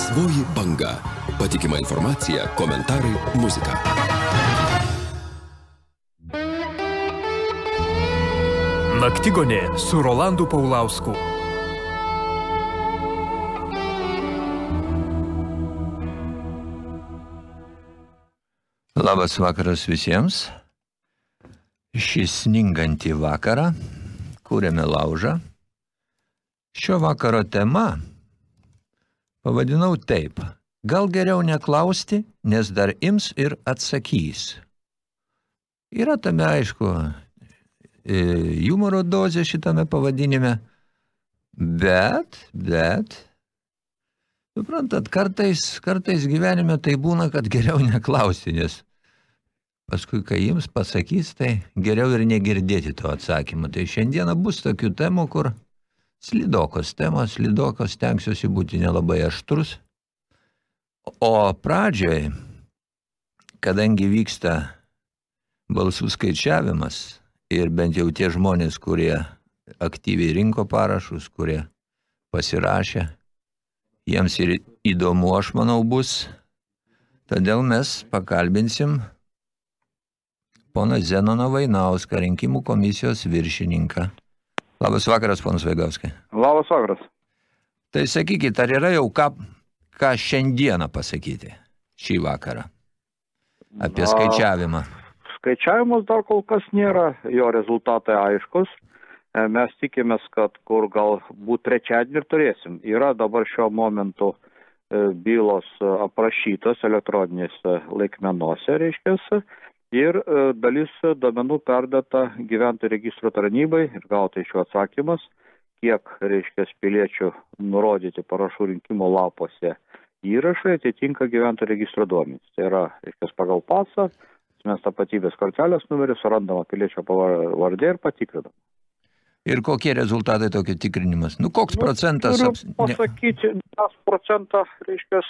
Laisvoji banga. Patikima informacija, komentarai, muzika. Naktigonė su Rolandu Paulausku. Labas vakaras visiems. Šį sningantį vakarą kūrėme laužą. Šio vakaro tema pavadinau taip. Gal geriau neklausti, nes dar ims ir atsakys. Yra tame, aišku, humoro dozė šitame pavadinime, bet, bet, suprantat, kartais, kartais gyvenime tai būna, kad geriau neklausti, nes paskui, kai jums pasakys, tai geriau ir negirdėti to atsakymą. Tai šiandieną bus tokių temų, kur slidokos temos, slidokos tenksiuosi būti nelabai aštrus. O pradžioj, kadangi vyksta balsų skaičiavimas ir bent jau tie žmonės, kurie aktyviai rinko parašus, kurie pasirašė, jiems ir įdomu, aš manau, bus. Todėl mes pakalbinsim poną Zenoną Vainauską, rinkimų komisijos viršininką. Labas vakaras, ponas Vaigauskai. Labas vakaras. Tai sakykit, ar yra jau ką, ką šiandieną pasakyti šį vakarą apie Na, skaičiavimą? Skaičiavimus dar kol kas nėra, jo rezultatai aiškus. E, Mes tikimės, kad kur galbūt trečiadienį ir turėsim. Yra dabar šiuo momentu e, bylos e, aprašytos elektroninėse laikmenuose, reiškia, ir e, dalis domenų perdata gyventojų registro tarnybai ir gauta iš jų atsakymas, kiek, reiškia, piliečių nurodyti parašų rinkimo lapuose įrašai atitinka gyventojų registro duomenys. Tai yra, reiškia, pagal pasą, mes tapatybės kortelės numerį surandama piliečio pavardė ir patikrinama. Ir kokie rezultatai tokio tikrinimas? Nu, koks procentas? Turiu pasakyti, mes procentą, reiškia,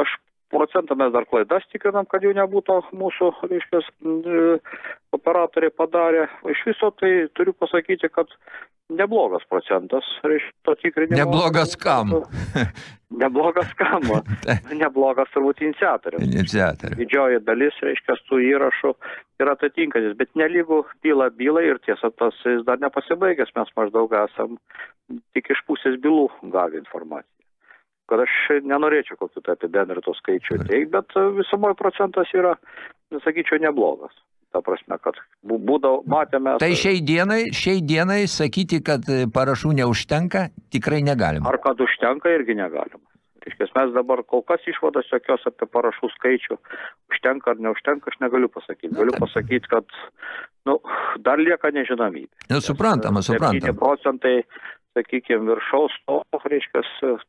aš procentą mes dar klaidas tikrinam, kad jų nebūtų mūsų, reiškia, operatoriai padarė. Iš viso tai turiu pasakyti, kad neblogas procentas, reiškia, to tikrinimo. Neblogas kam? Neblogas kam? neblogas turbūt iniciatorius. Iniciatorių. Didžioji dalis, reiškia, tų įrašų yra atitinkantis, bet nelygų byla bylai ir tiesa, tas jis dar nepasibaigęs, mes maždaug esam tik iš pusės bylų gavę informaciją. Kad aš nenorėčiau kokių tai apibendrintų skaičių teikti, bet visumoje procentas yra, sakyčiau, neblogas. Ta prasme, kad bū- būdavo, matėme... Tai šiai dienai, šiai dienai sakyti, kad e, parašų neužtenka, tikrai negalima. Ar kad užtenka, irgi negalima. Reiškia, mes dabar kol kas išvados jokios apie parašų skaičių, užtenka ar neužtenka, aš negaliu pasakyti. Galiu taip. pasakyti, kad nu, dar lieka nežinomybė. Nu, suprantama, 7 suprantama. procentai, sakykime, viršaus to, reiškia,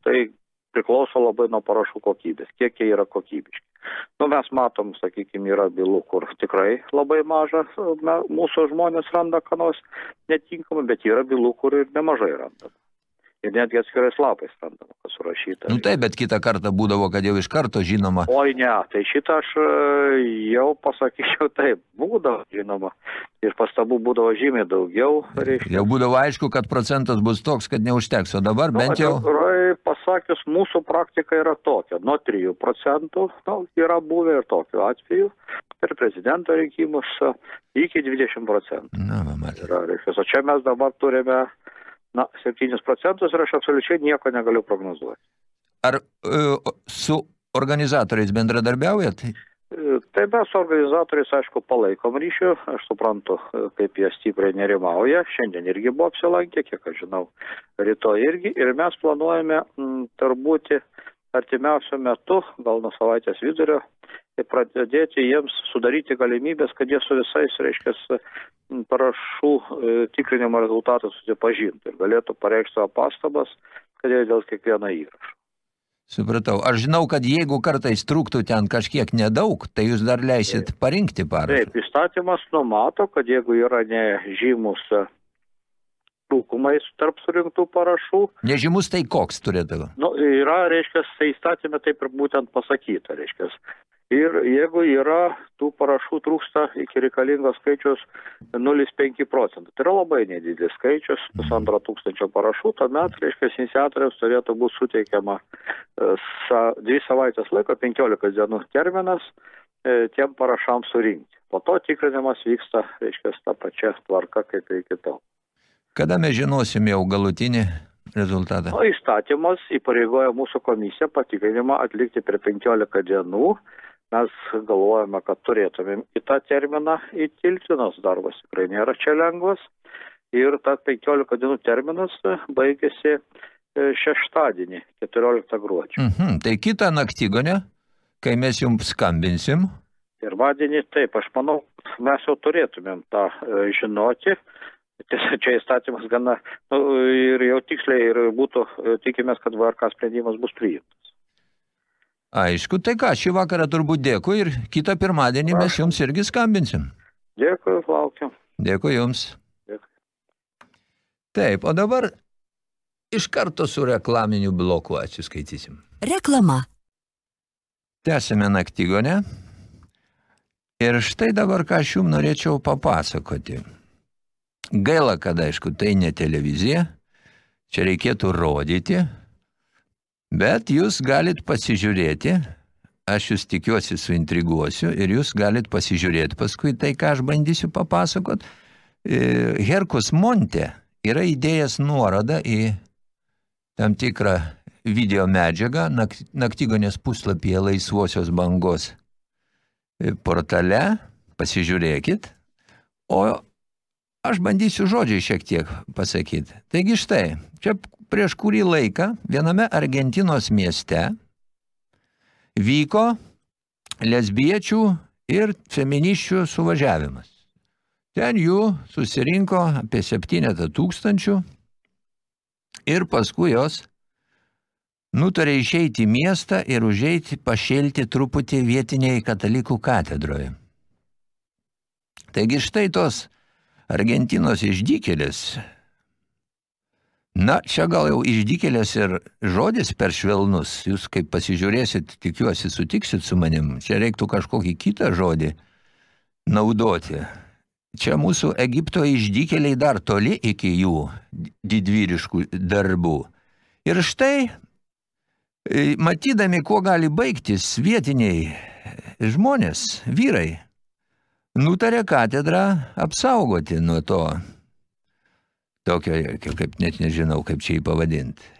tai priklauso labai nuo parašų kokybės, kiek jie yra kokybiški. Nu, mes matom, sakykime, yra bylų, kur tikrai labai maža me- mūsų žmonės randa ką nors netinkamą, bet yra bylų, kur ir nemažai randa. Ir netgi atskirais lapais randama, kas surašyta. Nu taip, bet kitą kartą būdavo, kad jau iš karto žinoma. Oi ne, tai šitą aš e, jau pasakyčiau taip, būdavo, žinoma, ir pastabų būdavo žymiai daugiau, reiškia. Jau būdavo aišku, kad procentas bus toks, kad neužteks, o dabar bent jau... Atvirai pasakius, mūsų praktika yra tokia, nuo 3 procentų nu, yra buvę ir tokių atvejų per prezidento rinkimus iki 20 procentų. Na, va. Yra, reiškia, o čia mes dabar turime na, 7 procentus ir aš absoliučiai nieko negaliu prognozuoti. Ar e, su organizatoriais bendradarbiaujat? E, Tai mes su organizatoriais, aišku, palaikom ryšių, aš suprantu, e, kaip jie stipriai nerimauja, šiandien irgi buvo apsilankę, kiek aš žinau, rytoj irgi, ir mes planuojame turbūt artimiausiu metu, gal nuo savaitės vidurio, pradėti jiems sudaryti galimybės, kad jie su visais, reiškia, parašų e, tikrinimo rezultatų susipažintų ir galėtų pareikšti savo pastabas, kad jie dėl kiekvieno įrašo. Supratau. Aš žinau, kad jeigu kartais trūktų ten kažkiek nedaug, tai jūs dar leisit parinkti parašą. Taip, įstatymas numato, kad jeigu yra nežymus e, trūkumai tarp surinktų parašų, Nežymus tai koks turėtų? nu, yra, reiškia, tai įstatymė taip ir būtent pasakyta, reiškia, Ir jeigu yra tų parašų trūksta iki reikalingos skaičius 0,5 procentų. Tai yra labai nedidelis skaičius, pusantro tūkstančio parašų, tuomet, reiškia, iniciatoriams turėtų būti suteikiama e, sa, dvi savaitės laiko, 15 dienų terminas e, tiem parašams surinkti. Po to tikrinimas vyksta, reiškia, tą pačią tvarką kaip ir iki tol. Kada mes žinosim jau galutinį rezultatą? O įstatymas įpareigoja mūsų komisiją patikrinimą atlikti per 15 dienų. Mes galvojame, kad turėtumėm į tą terminą įtilti, nors darbas tikrai nėra čia lengvas. Ir tas 15 dienų terminas baigėsi e, šeštadienį, 14 gruodžio. Mhm. Tai kitą naktigonę, kai mes jums skambinsim, Pirmadienį taip, aš manau, mes jau turėtumėm tą e, žinoti. Tiesa, čia įstatymas gana nu, ir jau tiksliai ir būtų, e, tikimės, kad VRK sprendimas bus priimtas. Aišku, tai ką, šį vakarą turbūt dėkui ir kitą pirmadienį mes Prašom. jums irgi skambinsim. Dėkui, laukiam. Dėkui jums. Dėkui. Taip, o dabar iš karto su reklaminiu bloku atsiskaitysim. Reklama. Tęsime naktigonę. Ir štai dabar, ką aš jums norėčiau papasakoti. Gaila, kad aišku, tai ne televizija, čia reikėtų rodyti, bet jūs galit pasižiūrėti, aš jūs tikiuosi suintriguosiu ir jūs galit pasižiūrėti paskui tai, ką aš bandysiu papasakot. E, Herkus Monte yra įdėjęs nuorodą į tam tikrą video medžiagą nak- naktigonės puslapyje laisvosios bangos e, portale, pasižiūrėkit, o aš bandysiu žodžiai šiek tiek pasakyti. Taigi štai, čia prieš kurį laiką viename Argentinos mieste vyko lesbiečių ir feminiščių suvažiavimas. Ten jų susirinko apie 7 tūkstančių ir paskui jos nutarė išeiti į miestą ir užeiti pašėlti truputį vietiniai katalikų katedroje. Taigi štai tos Argentinos išdykėlis, na, čia gal jau išdykėlės ir žodis per švelnus, jūs kaip pasižiūrėsit, tikiuosi, sutiksit su manim, čia reiktų kažkokį kitą žodį naudoti. Čia mūsų Egipto išdykėliai dar toli iki jų didvyriškų darbų. Ir štai E, matydami, kuo gali baigtis vietiniai žmonės, vyrai, nutarė katedrą apsaugoti nuo to, tokio, kaip net nežinau, kaip čia jį pavadinti.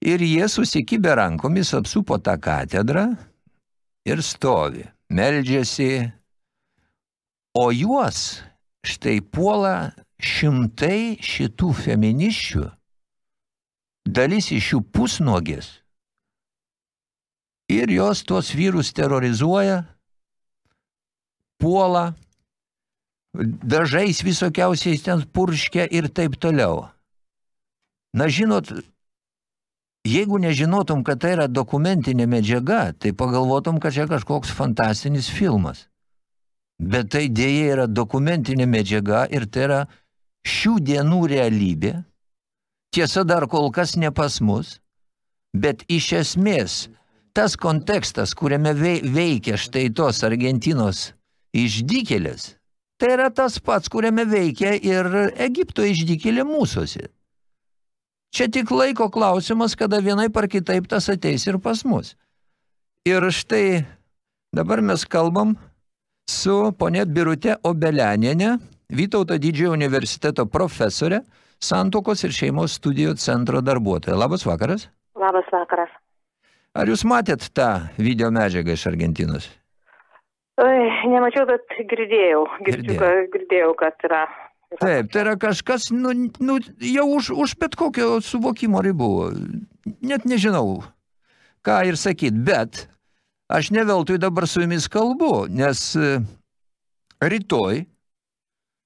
Ir jie susikibę rankomis apsupo tą katedrą ir stovi, meldžiasi, o juos štai puola šimtai šitų feminiščių, dalis iš jų pusnuogės. Ir jos tuos vyrus terrorizuoja, puola, dažais visokiausiais ten purškia ir taip toliau. Na, žinot, jeigu nežinotum, kad tai yra dokumentinė medžiaga, tai pagalvotum, kad čia kažkoks fantastinis filmas. Bet tai dėja yra dokumentinė medžiaga ir tai yra šių dienų realybė, Tiesa, dar kol kas ne pas mus, bet iš esmės tas kontekstas, kuriame veikia štai tos Argentinos išdykėlės, tai yra tas pats, kuriame veikia ir Egipto išdykėlė mūsųsi. Čia tik laiko klausimas, kada vienaip ar kitaip tas ateis ir pas mus. Ir štai dabar mes kalbam su ponė Birutė Obelianienė, Vytauto didžiojo universiteto profesorė, Santokos ir šeimos studijų centro darbuotoja. Labas vakaras. Labas vakaras. Ar jūs matėt tą video medžiagą iš Argentinos? Oi, nemačiau, bet girdėjau. Girdžiu, Girdėjau. kad, girdėjau, kad yra. Taip, tai yra kažkas, nu, nu jau už, už bet kokio suvokimo ribų. Net nežinau, ką ir sakyt, bet aš neveltui dabar su jumis kalbu, nes e, rytoj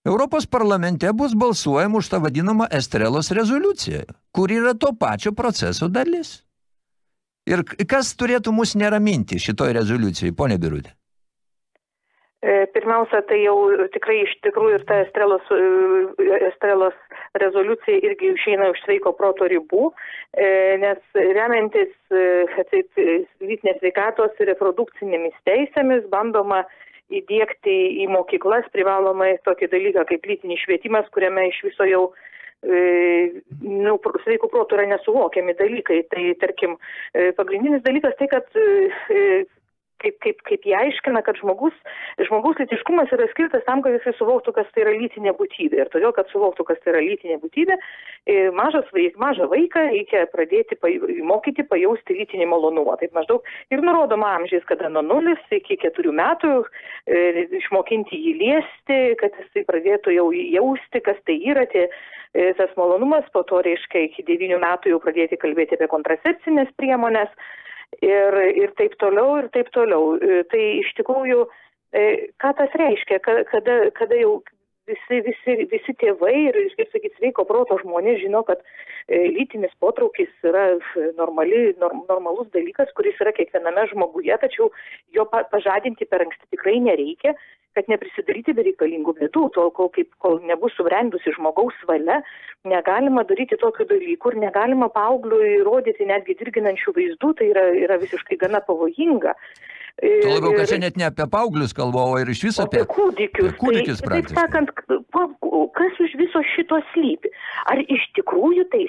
Europos parlamente bus balsuojama už tą vadinamą Estrelos rezoliuciją, kur yra to pačio proceso dalis. Ir kas turėtų mus neraminti šitoj rezoliucijai, ponė Birutė? E, Pirmiausia, tai jau tikrai iš tikrųjų ir ta Estrelos, e, Estrelos rezoliucija irgi išeina už sveiko proto ribų, e, nes remiantis lytinės veikatos ir reprodukcinėmis teisėmis bandoma įdėkti į mokyklas privalomai tokį dalyką kaip lytinis švietimas, kuriame iš viso jau nu, sveikų protų yra nesuvokiami dalykai. Tai tarkim, pagrindinis dalykas tai, kad kaip, kaip, kaip jie aiškina, kad žmogus, žmogus lytiškumas yra skirtas tam, kad jisai suvoktų, kas tai yra lytinė būtybė. Ir todėl, kad suvoktų, kas tai yra lytinė būtybė, e, mažas vaik, mažą vaiką reikia pradėti paj, mokyti pajausti lytinį malonumą. Taip maždaug ir nurodoma amžiais, kada nuo 0 iki 4 metų e, išmokinti jį liesti, kad jisai pradėtų jau jausti, kas tai yra tie, e, tas malonumas, po to reiškia iki 9 metų jau pradėti kalbėti apie kontracepcinės priemonės ir, ir taip toliau, ir taip toliau. E, Tai iš tikrųjų, e, ką tas reiškia, Ka- kada, kada jau visi, visi, visi tėvai ir, kaip sakyti, sveiko proto žmonės žino, kad e, lytinis potraukis yra normali, norm, normalus dalykas, kuris yra kiekviename žmoguje, tačiau jo pa, pažadinti per anksti tikrai nereikia kad neprisidaryti bereikalingų bėdų, tol kol, kaip, kol nebus subrendusi žmogaus valia, negalima daryti tokių dalykų ir negalima paaugliui rodyti netgi dirginančių vaizdų, tai yra, yra visiškai gana pavojinga. Tuo labiau, kad čia net ne apie paauglius kalba, o ir iš viso apie apie... kūdikius. apie kūdikius tai, taip sakant, kas už viso šito slypi? Ar iš tikrųjų tai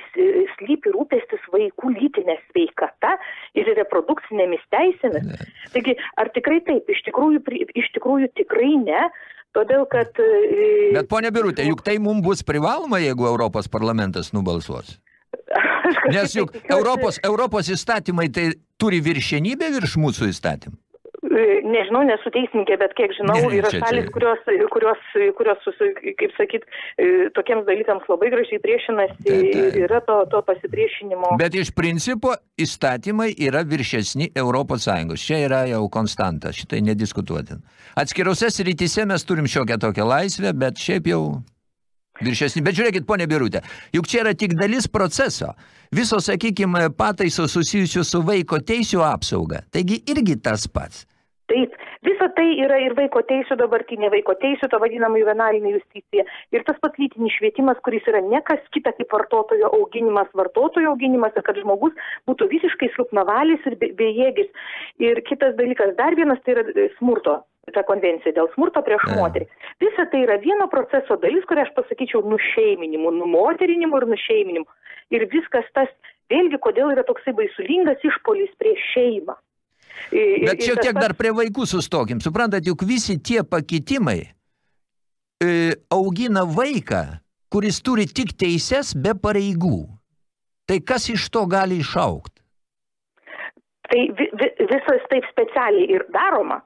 slypi rūpestis vaikų lytinė sveikata ir reprodukcinėmis teisėmis? Taigi, ar tikrai taip? Iš tikrųjų, iš tikrųjų tikrai ne. Todėl, kad... e, Bet ponia Birutė, juk tai mums bus privaloma, jeigu Europos parlamentas nubalsuos. Nes juk tai Europos, Europos įstatymai tai turi viršenybę virš mūsų įstatymų. Nežinau, nesu teisininkė, bet kiek žinau, Ne, ne, yra šalis, kurios, kurios, kurios susi, kaip sakyt, e, tokiems dalykams labai gražiai priešinasi, Taip, taip. yra to, to pasipriešinimo. Bet iš principo įstatymai yra viršesni Europos Sąjungos. Čia yra jau konstanta, šitai nediskutuotin. Atskirose srityse mes turim šiokią tokią laisvę, bet šiaip jau viršesni. Bet žiūrėkit, ponė Birutė, juk čia yra tik dalis proceso. Visos, sakykime, pataisos susijusios su vaiko teisių apsauga. Taigi irgi tas pats. Taip, visa tai yra ir vaiko teisų dabartinė, vaiko teisų, to vadinama juvenalinė justicija. Ir tas pats lytinis švietimas, kuris yra ne kas kita kaip vartotojo auginimas, vartotojo auginimas, ir kad žmogus būtų visiškai silpnavalis ir be- bejėgis. Ir kitas dalykas, dar vienas tai yra e, smurto. Ta konvencija dėl smurto prieš moterį. Visa tai yra vieno proceso dalis, kurią aš pasakyčiau nušeiminimu, numoterinimu ir nušeiminimu. Ir viskas tas, vėlgi, kodėl yra toksai baisulingas išpolis prieš šeimą. Bet šiek tiek dar prie vaikų sustokim. Suprantat, juk visi tie pakitimai e, augina vaiką, kuris turi tik teises be pareigų. Tai kas iš to gali išaukti? Tai vi, vi, visas taip specialiai ir daroma.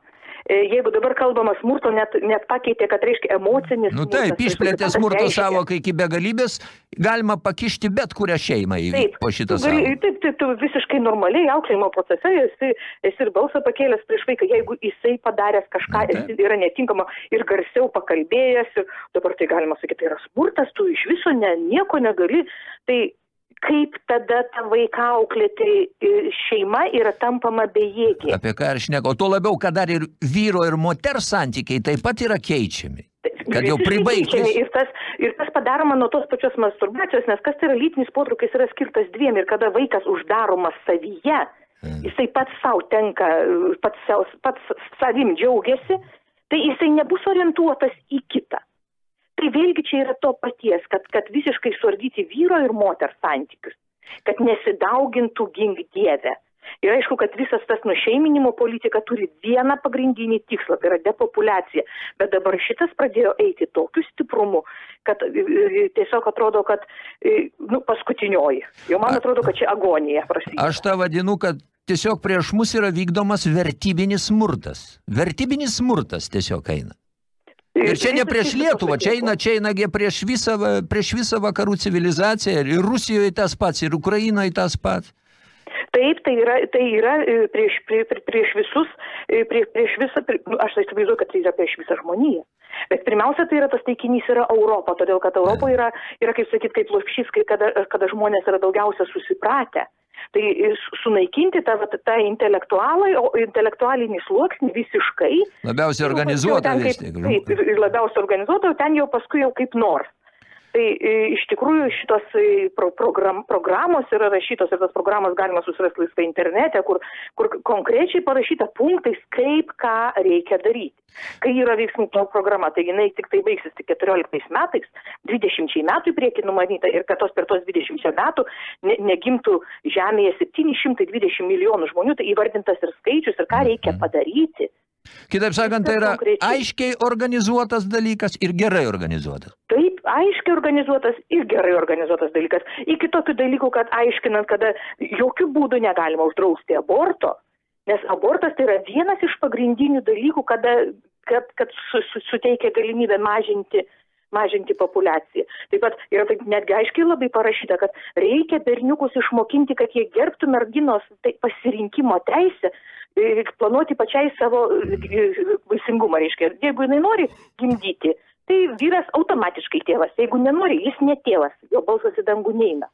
E, Jeigu dabar kalbama smurto, net, net pakeitė, kad reiškia emocinis Nu smurtas. taip, išplėtė Tai smurto reiškia- savoką iki begalybės, galima pakišti bet kurią šeimą į, Taip, po šitą gali, savoką. taip, taip, tu visiškai normaliai auklėjimo procese esi, esi ir balsą pakėlęs prieš vaiką, jeigu jisai padaręs kažką, taip. esi, yra netinkama ir garsiau pakalbėjęs, ir dabar tai galima sakyti, tai yra smurtas, tu iš viso ne, nieko negali, tai kaip tada tą vaiką auklėti e, šeima yra tampama bejėgė. Apie ką aš neku. O tuo labiau, kad dar ir vyro ir moters santykiai taip pat yra keičiami. Kad jau Visiškai pribaigti. keičiami. Ir tas, ir tas padaroma nuo tos pačios masturbacijos, nes kas tai yra lytinis potraukis, yra skirtas dviem ir kada vaikas uždaromas savyje, jisai pats savo tenka, pats, pats savim džiaugiasi, tai jisai nebus orientuotas į kitą. Tai vėlgi čia yra to paties, kad, kad visiškai suardyti vyro ir moters santykius, kad nesidaugintų gink dievę. Ir aišku, kad visas tas nušeiminimo politika turi vieną pagrindinį tikslą, tai yra depopulacija. Bet dabar šitas pradėjo eiti tokiu stiprumu, kad tiesiog atrodo, kad nu, paskutinioji. Jau man atrodo, kad čia agonija prasideda. Aš tą vadinu, kad tiesiog prieš mus yra vykdomas vertybinis smurtas. Vertybinis smurtas tiesiog eina. Ir čia ne prieš Lietuvą, čia eina, čia eina prieš visą, prieš visą vakarų civilizaciją. Ir Rusijoje tas pats, ir Ukrainoje tas pats. Taip, tai yra, tai yra e, prieš, prie, prie, prieš visus, e, prie, prieš visą, prie, nu, aš tai įsivaizduoju, kad tai yra prieš visą žmoniją. Bet pirmiausia, tai yra tas taikinys yra Europa, todėl kad Europoje yra, yra kaip sakyt, kaip lopšys, kai kada, kada žmonės yra daugiausia susipratę. Tai s- sunaikinti tą, tą intelektualinį sluoksnį visiškai. Labiausiai paskui jau vis kaip- Taip, ir, labiausiai organizuota, o ten jau paskui jau kaip nors. Tai e, iš tikrųjų šitos e, pro, program, programos yra rašytos ir tas programas galima susirasti laisvai internete, kur, kur konkrečiai parašyta punktais, kaip ką reikia daryti. Kai yra veiksmų programa, tai jinai tik tai baigsis tik 14 metais, 20 metų į priekį numatyta ir kad tos per tos 20 metų ne, negimtų žemėje 720 milijonų žmonių, tai įvardintas ir skaičius ir ką reikia padaryti. Kitaip sakant, tai yra aiškiai organizuotas dalykas ir gerai organizuotas. Taip, aiškiai organizuotas ir gerai organizuotas dalykas. Iki tokių dalykų, kad aiškinant, kada jokių būdų negalima uždrausti aborto, nes abortas tai yra vienas iš pagrindinių dalykų, kada, kad, kad su, su, suteikia galimybę mažinti mažinti populiaciją. Taip pat yra taip netgi aiškiai labai parašyta, kad reikia berniukus išmokinti, kad jie gerbtų merginos tai pasirinkimo teisę, planuoti pačiai savo e, vaisingumą, reiškia. Jeigu jinai nori gimdyti, tai vyras automatiškai tėvas. Jeigu nenori, jis ne tėvas, jo balsas į dangų neina.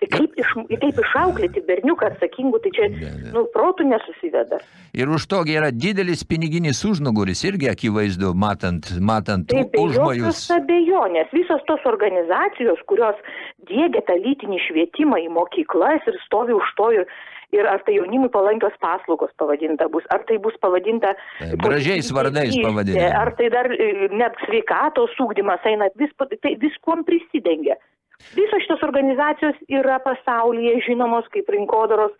Tai kaip, iš, kaip išauklėti berniuką atsakingų, tai čia, Ne, ne. nu, protų nesusiveda. Ir už to yra didelis piniginis užnuguris, irgi akivaizdu, matant, matant Tai užmojus. abejonės, visos tos organizacijos, kurios dėgia tą lytinį švietimą į mokyklas ir stovi už to ir, ir ar tai jaunimui palankios paslaugos pavadinta bus, ar tai bus pavadinta... Taip, gražiais vardais pavadinta. Ar tai dar e, net sveikatos ūkdymas eina, vis, tai viskuom prisidengia. Visos šitos organizacijos yra pasaulyje žinomos kaip rinkodaros,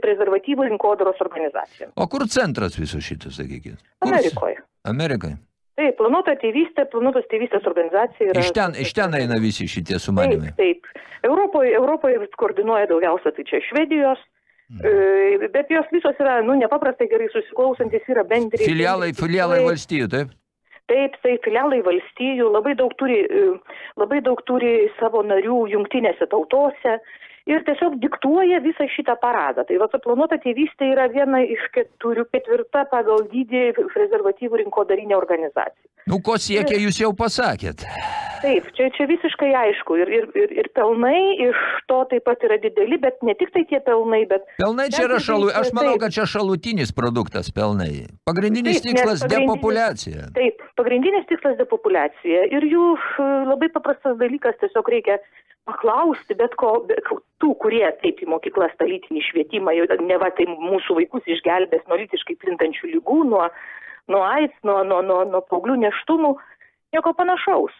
prezervatyvų rinkodaros organizacija. O kur centras viso šito, sakykit? Kur- Amerikoje. Amerikai. Taip, planuota tėvystė, planuotos tėvystės organizacija yra. Iš ten, iš ten eina visi šitie sumanimai. Taip, taip. Europoje, Europoje koordinuoja daugiausia tai čia Švedijos, E, bet jos visos yra, nu, nepaprastai gerai susiklausantis, yra bendri. Filialai, filialai valstijų, taip? Taip, tai filialai valstijų labai daug turi, e, labai daug turi savo narių jungtinėse tautose ir tiesiog diktuoja visą šitą paradą. Tai va, planuota tėvystė yra viena iš keturių, ketvirta pagal dydį prezervatyvų rinkodarinė organizacija. Nu, ko siekia, jūs jau pasakėt. Taip, čia, čia visiškai aišku ir, ir, ir, ir pelnai iš to taip pat yra dideli, bet ne tik tai tie pelnai, bet... Pelnai čia yra šalu, aš manau, taip. kad čia šalutinis produktas pelnai. Pagrindinis Taip, tikslas pagrindinis- depopulacija. Taip, pagrindinis tikslas depopulacija ir jų e, labai paprastas dalykas, tiesiog reikia paklausti bet ko, bet tų, kurie taip į mokyklas tą lytinį švietimą, jau ne va tai mūsų vaikus išgelbės nuo lytiškai plintančių lygų, nuo, nuo AIDS, nuo, nuo, nuo, nuo paauglių neštumų, nieko panašaus.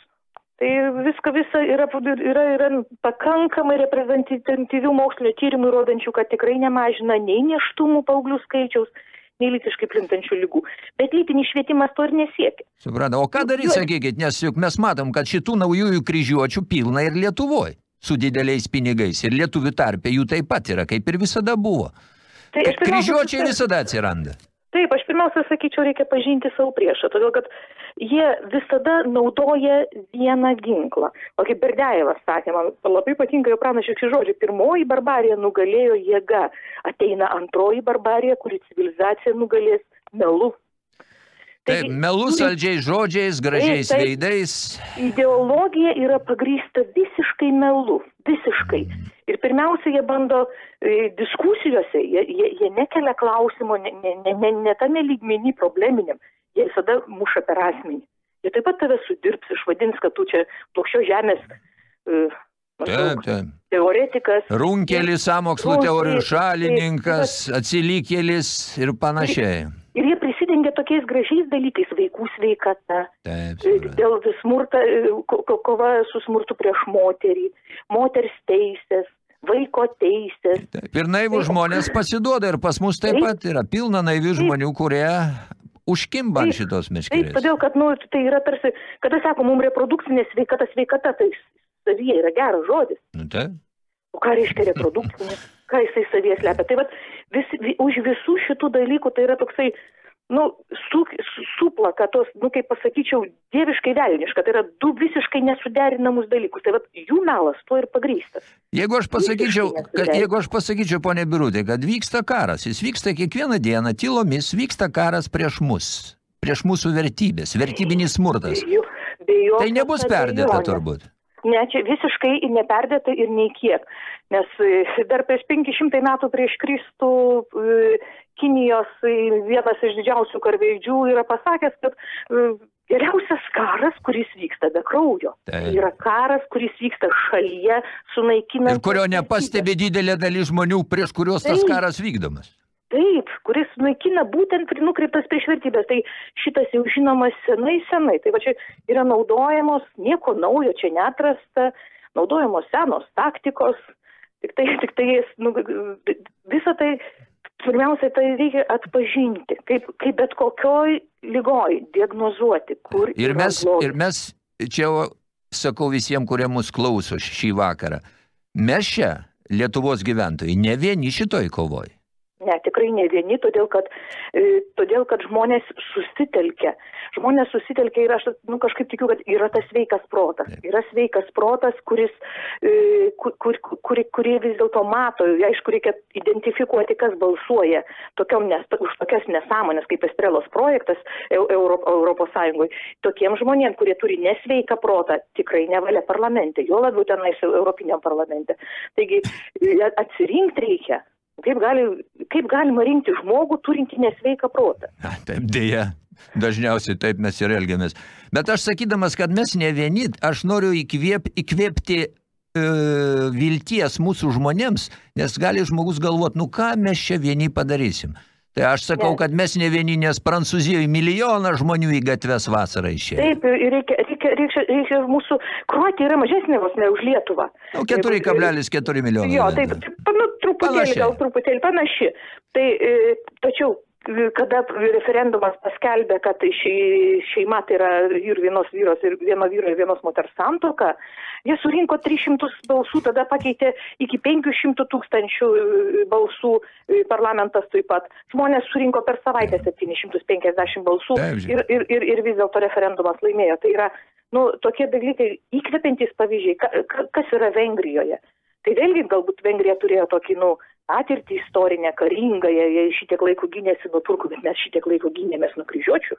Tai viską visa yra, yra, yra pakankamai reprezentatyvių mokslinio tyrimų rodančių, kad tikrai nemažina nei neštumų paauglių skaičiaus, nei lytiškai plintančių lygų. Bet lytinis švietimas to ir nesiekia. Supratau, o ką daryti, sakykit, nes juk mes matom, kad šitų naujųjų kryžiuočių pilna ir Lietuvoje su dideliais pinigais ir lietuvių tarpe jų taip pat yra, kaip ir visada buvo. Tai pirmiausia Kryžiuočiai visada atsiranda. Taip, aš pirmiausia sakyčiau, reikia pažinti savo priešą, todėl kad jie visada naudoja vieną ginklą. O kaip Berdejevas sakė, man labai patinka jo pranašiški žodžiai, pirmoji barbarija nugalėjo jėga, ateina antroji barbarija, kuri civilizaciją nugalės melu. Taip, melus, saldžiais žodžiais, gražiais Taip, taip. veidais. ideologija yra pagrįsta visiškai melu, visiškai. Ir pirmiausia, jie bando e, diskusijose, jie, jie, jie nekelia klausimo, ne, ne, ne, ne, ne tame lygmenį probleminiam, jie visada muša per asmenį. Jie taip pat tave sudirbs, išvadins, kad tu čia plokščio žemės e, Taip, taip. teoretikas. Runkelis, samokslo teorijų taip, šalininkas, atsilikėlis ir panašiai. Ir jie prisidengia tokiais gražiais dalykais, vaikų sveikata, Taip, E, dėl smurta, e, ko- ko- kova su smurtu prieš moterį, moters teisės, vaiko teisės. Taip. Ir naivų žmonės pasiduoda ir pas mus taip Taip. pat yra pilna naivių žmonių, kurie užkimba ant Taip, šitos Taip, meškerės. todėl, kad nu, tai yra tarsi, kada sako, mums reprodukcinė sveikata, sveikata, tai savyje yra geras žodis. Nu, taip. O ką reiškia reprodukcinė? Ką jisai savyje slepia? Tai vat, vis, vi, už visų šitų dalykų tai yra toksai, nu, su, su, suplaka tos, nu, kaip pasakyčiau, dieviškai velniška. Tai yra du visiškai nesuderinamus dalykus. Tai vat, jų melas tuo ir pagrystas. Jeigu aš pasakyčiau, kad, jeigu aš pasakyčiau, ponė Birutė, kad vyksta karas, jis vyksta kiekvieną dieną, tylomis vyksta karas prieš mus, prieš mūsų vertybės, vertybinis smurtas. Be jokios Tai nebus perdėta turbūt. Ne, čia visiškai neperdėta ir nei kiek. Nes e, dar prieš 500 metų prieš Kristų e, Kinijos e, vienas iš didžiausių karveidžių yra pasakęs, kad geriausias karas, kuris vyksta be kraujo. Tai yra karas, kuris vyksta šalyje, sunaikinant. Ir kurio nepastebi didelė dalis žmonių, prieš kuriuos tas tai. karas vykdomas. Taip, kuris naikina būtent nukreiptas prieš vertybės. Tai šitas jau žinomas senai, senai. Tai va čia yra naudojamos, nieko naujo čia netrasta, naudojamos senos taktikos. Tik tai, tik tai nu, visą tai, pirmiausia, tai reikia atpažinti, kaip, kaip bet kokioj lygoj diagnozuoti, kur ir mes, ir mes čia sakau visiems, kurie mus klauso šį vakarą, mes čia, Lietuvos gyventojai, ne vieni šitoj kovoj. Ne, tikrai ne vieni, todėl kad, e, todėl, kad žmonės susitelkia. Žmonės susitelkia ir aš nu, kažkaip tikiu, kad yra tas sveikas protas. Yra sveikas protas, kuris, e, kur, kur, kur, kurį vis dėlto mato. Aišku, reikia identifikuoti, kas balsuoja tokiom nes, už tokias nesąmonės kaip Estrelos projektas Euro, Europos Sąjungoje. Tokiems žmonėms, kurie turi nesveiką protą, tikrai nevalia parlamente, jo labiau tenais Europiniam parlamente. Taigi e, atsirinkti reikia. Kaip, gali, kaip galima rinkti žmogų turintį nesveiką protą? A, taip, dėja. Dažniausiai taip mes ir elgiamės. Bet aš sakydamas, kad mes ne vieni, aš noriu įkvėp, įkvėpti e, vilties mūsų žmonėms, nes gali žmogus galvot, nu ką mes čia vieni padarysim. Tai aš sakau, kad mes ne vieni, nes Prancūzijoje milijoną žmonių į gatves vasarą išėjo. Taip, reikia, reikia, reikia, reikia mūsų, Kroatija yra mažesnė vos ne už Lietuvą. Nu, 4,4 milijonų. Jo, taip, nu, truputėlį, panaši. gal truputėlį panaši. Tai, e, tačiau kada referendumas paskelbė, kad šeima tai yra ir vienos vyros, ir vieno vyro, ir vienos moters santoka, jie surinko 300 balsų, tada pakeitė iki 500 tūkstančių e, balsų e, parlamentas taip pat. Žmonės surinko per savaitę 750 balsų ir, ir, ir, ir vis dėlto referendumas laimėjo. Tai yra nu, tokie dalykai įkvepiantys pavyzdžiai, ka, kas yra Vengrijoje. Tai vėlgi galbūt Vengrija turėjo tokį, nu, patirtį istorinę, karingą, jie, jie šitiek laiko gynėsi nuo turkų, bet mes šitiek laiko gynėmės nuo kryžiuočių.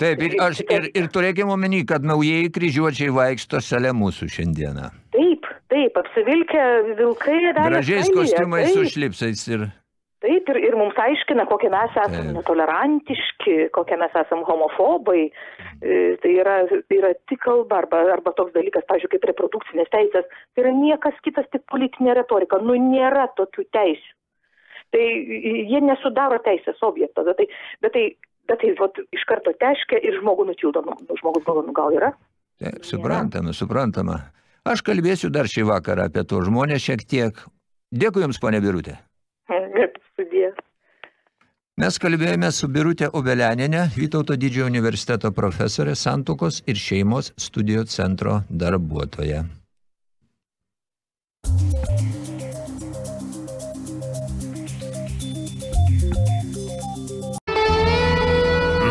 Taip, ir, aš, ir, ir turėkime omeny, kad naujieji kryžiuočiai vaikšto šalia mūsų šiandieną. Taip, taip, apsivilkę vilkai. Gražiais kostiumais su šlipsais ir... Taip, ir, ir mums aiškina, kokie mes esame netolerantiški, kokie mes esame homofobai. E, tai yra, tai yra tik kalba arba, arba toks dalykas, pažiūrėjau, kaip reprodukcinės teisės. Tai yra niekas kitas, tik politinė retorika. Nu, nėra tokių teisių. Tai jie nesudaro teisės objektą. Bet tai, bet tai, bet tai vat, iš karto teškia ir žmogų nutildo. Nu, žmogus galvo, nu gal yra? Taip, suprantama, suprantama. Aš kalbėsiu dar šį vakarą apie to žmonės šiek tiek. Dėkui Jums, ponė Birutė. Mes kalbėjome su Birutė Obelianinė, Vytauto didžiojo universiteto profesorė, Santukos ir šeimos studijų centro darbuotoja.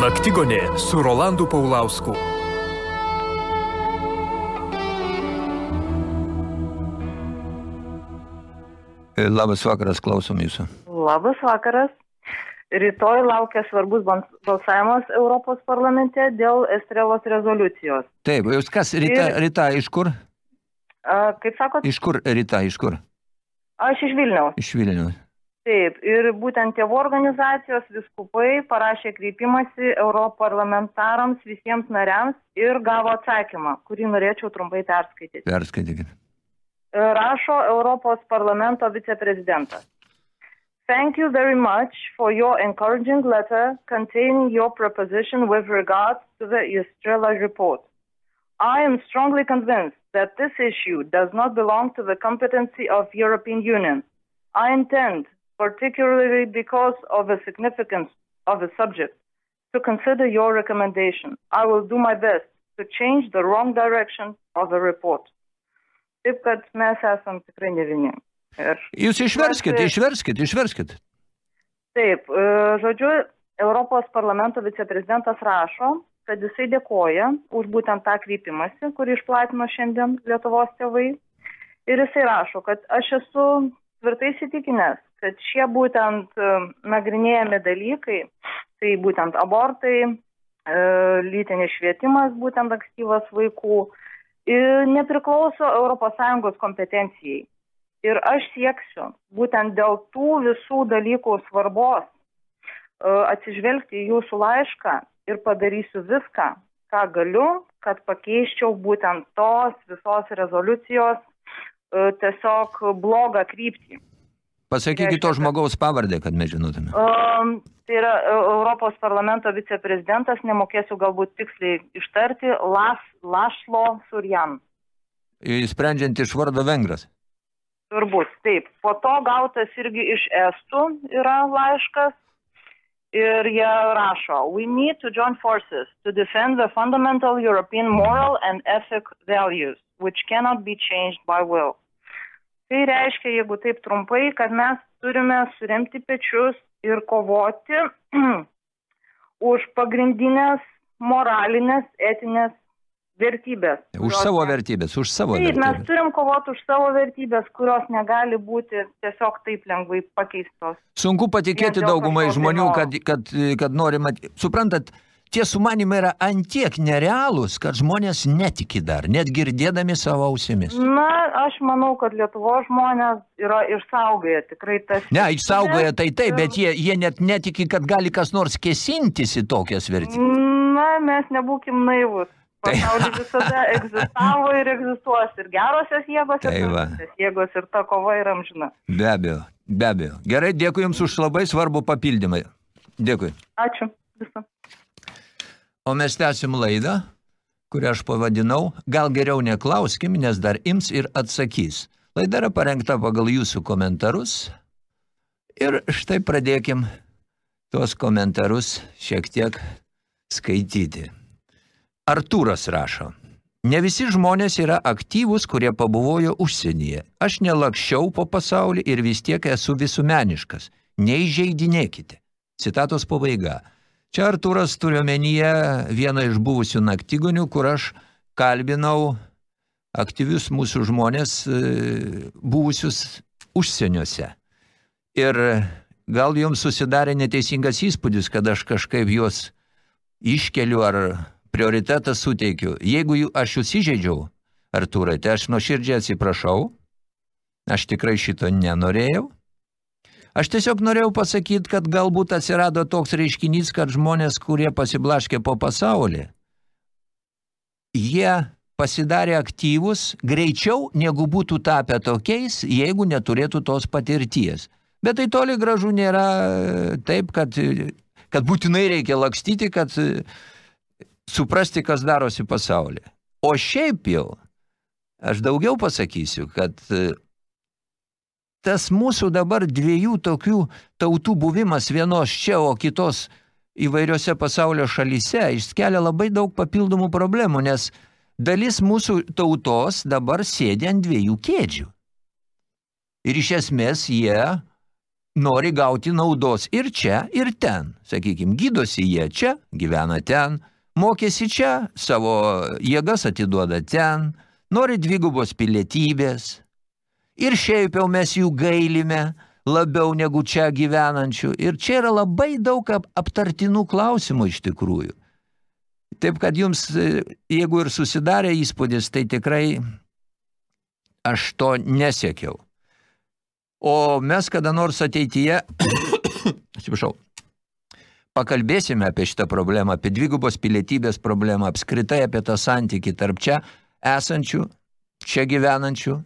Naktigonė su Rolandu Paulausku. Labas vakaras, klausom jūsų. Labas vakaras. Rytoj laukia svarbus balsavimas Europos parlamente dėl Estrelos rezoliucijos. Taip, jūs kas, Rita, Ir, Rita iš kur? A, kaip sakot? Iš kur, Rita, iš kur? Aš iš Vilniaus. Iš Vilniaus. Taip, ir būtent tėvų organizacijos viskupai parašė kreipimąsi europarlamentarams visiems nariams ir gavo atsakymą, kurį norėčiau trumpai perskaityti. Perskaitykit. Rašo Europos parlamento viceprezidentas. Thank you very much for your encouraging letter containing your proposition with regards to the Estrella report. I am strongly convinced that this issue does not belong to the competency of European Union. I intend, particularly because of the significance of the subject, to consider your recommendation. I will do my best to change the wrong direction of the report. Taip kad mes esam tikrai. Ir Jūs išverskit, mes, išverskit, išverskit. Taip, e, žodžiu, Europos parlamento viceprezidentas rašo, kad jisai dėkoja už būtent tą kreipimąsi, kurį išplatino šiandien Lietuvos tėvai. Ir jisai rašo, kad aš esu tvirtai įsitikinęs, kad šie būtent e, nagrinėjami dalykai, tai būtent abortai, e, lytinis švietimas, būtent ankstyvas vaikų, ir nepriklauso ES kompetencijai. Ir aš sieksiu būtent dėl tų visų dalykų svarbos e, atsižvelgti į jūsų laišką ir padarysiu viską, ką galiu, kad pakeiščiau būtent tos visos rezoliucijos e, tiesiog blogą kryptį. Pasakykit to žmogaus pavardę, kad mes žinotume. Um, tai yra e, Europos parlamento viceprezidentas, nemokėsiu galbūt tiksliai ištarti, Las, Lašlo Surjan. Sprendžiant iš vardo vengras. Turbūt, taip. Po to gautas irgi iš Estų yra laiškas ir jie rašo, We need to join forces to defend the fundamental European moral and ethic values, which cannot be changed by will. Tai reiškia, jeigu taip trumpai, kad mes turime suremti pečius ir kovoti už pagrindinės moralinės, etinės vertybės. Už savo mes- vertybės, už savo Taip, mes vertybės. turim kovoti už savo vertybės, kurios negali būti tiesiog taip lengvai pakeistos. Sunku patikėti daugumai žmonių, noro. kad, kad, kad norima... Suprantat, tie sumanimai yra antiek nerealūs, kad žmonės netiki dar, net girdėdami savo ausimis. Na, aš manau, kad Lietuvo žmonės yra išsaugoję tikrai tas... Ne, išsaugoja tai taip, bet jie, jie net netiki, kad gali kas nors kesintis į tokias vertybės. Na, mes nebūkim naivus. Tai- Pasaulis visada egzistavo ir egzistuos ir gerosios jėgos, Tai ir tamsiosios jėgos, ir ta kova yra amžina. Be abejo, be abejo. Gerai, dėkui Jums už labai svarbų papildymą. Dėkui. Ačiū. Visą. O mes tęsim laidą, kurią aš pavadinau, gal geriau neklauskim, nes dar ims ir atsakys. Laida yra parengta pagal jūsų komentarus. Ir štai pradėkim tuos komentarus šiek tiek skaityti. Artūras rašo. Ne visi žmonės yra aktyvūs, kurie pabuvojo užsienyje. Aš nelakščiau po pasaulį ir vis tiek esu visumeniškas. Neįžeidinėkite. Citatos pabaiga. Čia Artūras turi omenyje vieną iš buvusių naktigonių, kur aš kalbinau aktyvius mūsų žmonės e, buvusius užsieniuose. Ir gal jums susidarė neteisingas įspūdis, kad aš kažkaip juos iškeliu ar prioritetą suteikiu. Jeigu jų, aš jūs įžeidžiau, Artūrai, tai aš nuoširdžiai atsiprašau. Aš tikrai šito nenorėjau. Aš tiesiog norėjau pasakyti, kad galbūt atsirado toks reiškinys, kad žmonės, kurie pasiblaškė po pasaulį, jie pasidarė aktyvus greičiau, negu būtų tapę tokiais, jeigu neturėtų tos patirties. Bet tai toli gražu nėra taip, kad, kad būtinai reikia lakstyti, kad suprasti, kas darosi pasaulyje. O šiaip jau, aš daugiau pasakysiu, kad e, tas mūsų dabar dviejų tokių tautų buvimas vienos čia, o kitos įvairiose pasaulio šalyse išskelia labai daug papildomų problemų, nes dalis mūsų tautos dabar sėdi ant dviejų kėdžių. Ir iš esmės jie nori gauti naudos ir čia, ir ten. Sakykime, gydosi jie čia, gyvena ten, mokėsi čia, savo jėgas atiduoda ten, nori dvigubos pilietybės. Ir šiaip jau mes jų gailime labiau negu čia gyvenančių. Ir čia yra labai daug ap aptartinų klausimų iš tikrųjų. Taip, kad jums, jeigu ir susidarė įspūdis, tai tikrai aš to nesiekiau. O mes kada nors ateityje, atsiprašau, pakalbėsime apie šitą problemą, apie dvigubos pilietybės problemą, apskritai apie tą santykį tarp čia esančių, čia gyvenančių